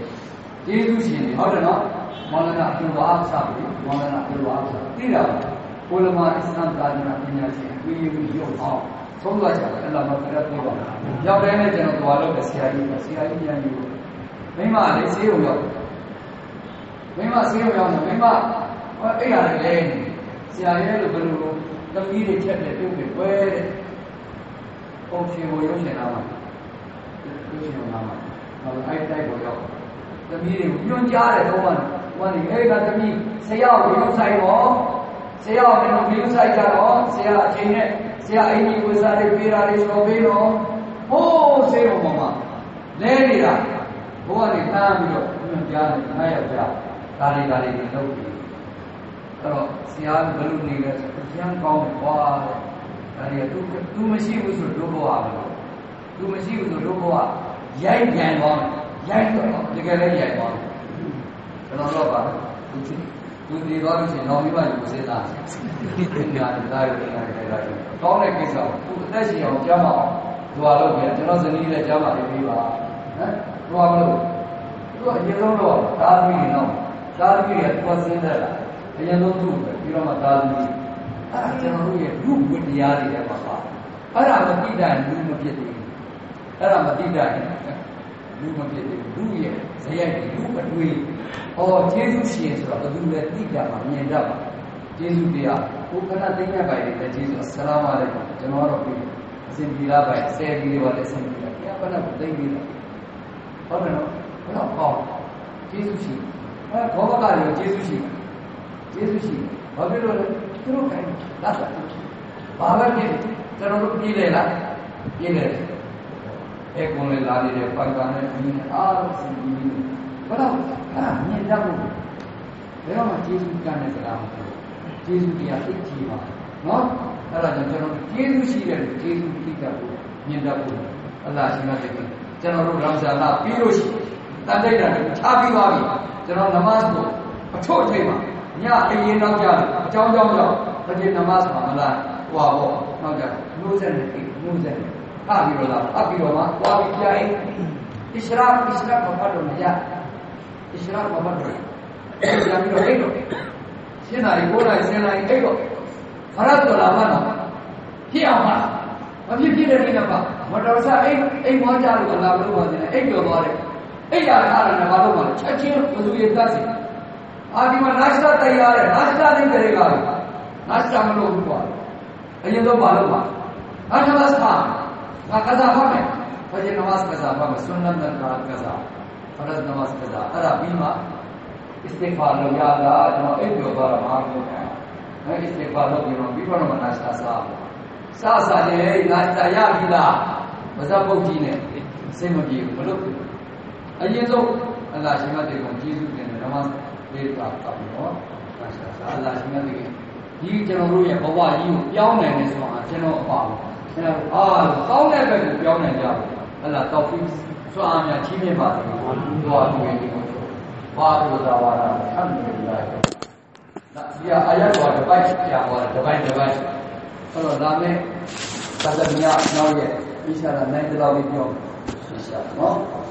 ကျေးဇူးရှင်တွေဟုတ်တယ်နော်မောလနာအဘူဝါဆာပြီမောလနာအဘူဝါဆာသိတာကိုလမာအစ္စလမ်သာသနာပညာရှင်ဝိယုရုပ်အောင်သုံးသွားကြတယ်အလ္လာဟ်မဖရတ်ပြောပါရောက်တိုင်းနဲ့ကျွန်တော်သွားလို့ဆရာကြီးဆရာကြီးပြန်ယူမိမလေးဆေးုံရောက် မိမဆေးုံရောက်မိမအဲ့ရတယ်လေဆရာရဲ့လို့ဘယ်လိုသမီးတွေချက်တယ်ပြုတ်တယ်ပွဲတဲ့ပုံရှင်ကိုရုပ်ရှင်လာမှာရုပ်ရှင်လာမှာဟောအဲ့တိုက်ကိုရောက်သမီးတွေကိုညွှန်ကြားတယ်တော့ဘာလဲအဲ့ကသမီးဆရာကိုရုပ်ဆိုင်ရောဆရာကိုလည်းရုပ်ဆိုင်ကြတော့ဆရာအချိန်နဲ့ဆရာအင်ကြီးဝိစားတွေပေးတာတွေချော်ပေးတော့ဟိုးဆေးုံပေါ်မှာလဲနေတာဘိုးကနေတန်းပြီးတော့ညွှန်ကြားတယ်ငါယောက်ျား ဒါတွေဒါတွေလုပ်ပြီးအဲ့တော့ဆရာဘယ်လိုနေလဲဆိုအကျန်းကောင်းတယ်ကွာဒါတွေကသူသူမရှိဘူးဆိုတို့ဘဝပဲသူမရှိဘူးဆိုတို့ဘဝရိုက်ပြန်သွားတယ်ရိုက်တော့တကယ်လည်းရိုက်သွားတယ်ကျွန်တော်တော့ပါသူသူဒီသွားလို့ရှိရင်တော့မိဘယူစေးသားညာဒါတွေဒါတွေဒါတွေကောင်းတဲ့ကိစ္စကိုသူအသက်ရှင်အောင်ကြားမအောင်သူဟာလို့ပြန်ကျွန်တော်ဇနီးလည်းကြားမှာပြီးပါဟမ်သူဟာလို့သူကအရင်ဆုံးတော့ဒါသမီးတွေတော့ ဒါသမီးတွေကသွားစင်းတဲ့လားအရင်ဆုံးသူ့ပဲပြီးတော့မှဒါသမီးအဲ့ဒါကျွန်တော်တို့ရဲ့လူဝိတရားတွေထဲမှာပါအဲ့ဒါမတိတိုင်လူမဖြစ်သေးဘူးအဲ့ဒါမတိတိုင်လူမဖြစ်သေးဘူးလူရဲ့ဇယိုက်လူအတွေ့ဟောကျေးဇူးရှင်ဆိုတော့ဘယ်သူလဲသိကြမှာမြင်တတ်ပါကျေးဇူးတရားဘုခဏသိညာပိုင်တဲ့ကျေးဇူးအစ္စလာမ်အလိုင်ကွမ်ကျွန်တော်တို့ပြီးအစဉ်ပြေလာပိုင်ဆယ်ပြီးတော့လည်းအစဉ်ပြေလာဘုရားဘယ်နဲ့သိပြီးတော့ဟုတ်တယ်နော်ဘယ်တော့ကောင်းကျေးဇူးရှင် အဲဘောဘကလည်းကျေးဇူးရှင်ကျေးဇူးရှင်ဘာဖြစ်လို့လဲသူတို့ခိုင်းလာတာဘာပဲဖြစ်ကျွန်တော်တို့ပြည်လေလားပြည်လေအဲကွန်လေးလာနေတဲ့ပိုက်ကနေပြီးအားလုံးစီပြီးဘယ်တော့အဲ့မြင်တတ်ဖို့ဘယ်တော့မှကျေးဇူးကမ်းတဲ့စကားမဟုတ်ဘူးကျေးဇူးတရားသိကြည့်ပါနော်အဲ့ဒါကြောင့်ကျွန်တော်ကျေးဇူးရှိတဲ့ကျေးဇူးသိတတ်ဖို့မြင်တတ်ဖို့အလ္လာဟ်ရှင်ကတည်းကကျွန်တော်တို့ရမ်ဇာနာပြီးလို့ရှိတ န်တိတ်တာကိုချပြီးသွားပြီကျွန်တော်နမတ်ကိုအထွတ်ထိပ်မှာညအရင်နောက်ကြတယ်အကြောင်းကြောင်းကြောင့်တကယ်နမတ်မှာမလားဟွာပေါ့နောက်ကြနှိုးဆက်နေနှိုးဆက်နေအပြီးတော့လားအပြီးတော့မှဟွာပြီးကြိုင်အစ္စရာအစ္စရာမဖတ်တော့မရအစ္စရာမဖတ်တော့ကြာပြီးတော့အိတ်တော့ရှင်းတာဒီကိုယ်တိုင်ရှင်းလိုက်အိတ်တော့ခရတ်တော်လာမှတော့ဖြစ်အောင်ပါမဖြစ်ဖြစ်တဲ့နေ့ကပါမတော်စားအိတ်အိတ်မောကြလို့အလားလို့ပါတယ်အိတ်ပြောသွားတယ်အိတ်ရတာအားလည်းဘာလို့ပါလဲချက်ချင်းဘယ်သူရသစီအာဒီမှာနာရှတာတရားတယ်နာရှတာတဲ့တွေကနာရှတာမလို့ဘူးကွာအရင်တော့ဘာလို့ပါငါနမတ်မှာငါကစားပါမယ်ဘယ်နမတ်ကစားပါမယ် ဆွမ်းနတ်ကကစားဖရတ်နမတ်ကစားအဲ့ဒါပြီးမှ istighfar လုပ်ရတာကျွန်တော်အိပ်ပြောသွားတာမှာလို့အဲ istighfar လုပ်ပြီးတော့ပြီးတော့မှနာရှတာစားစားစားတယ်နာရှတာရပြီလားမဇတ်ပုတ်ကြီးနဲ့စိတ်မပြေဘူးမလုပ်ဘူး အရင်ဆုံးအလ္လာဟ်ရှင်မတေကကျေးဇူးတင်တယ်နမတ်လေးပါတော့နော်နာရှတာအလ္လာဟ်ရှင်မတေကဒီကျွန်တော်တို့ရဲ့ဘဝကြီးကိုပြောင်းနိုင်တယ်ဆိုတာကျွန်တော်အပါဘူးကျွန်တော်အားကောင်းတဲ့ဘက်ကိုပြောင်းနိုင်ကြဘူးအလ္လာဟ်တောက်ဖီစွမ်းအားများချီးမြှင့်ပါစေဘုရားသူရဲ့ဒီကိုဘာလို့သာဝါဒအလ်ဟမ်ဒူလ illah ဒါဒီအာယတ်တော်တစ်ပိုက်ပြန်သွားတယ်တစ်ပိုက်တစ်ပိုက်ဆိုတော့ဒါနဲ့သတ္တမြတ်နောက်ရဲ့အီရှာလာနိုင်တဲ့လောက်ပြောအီရှာနော်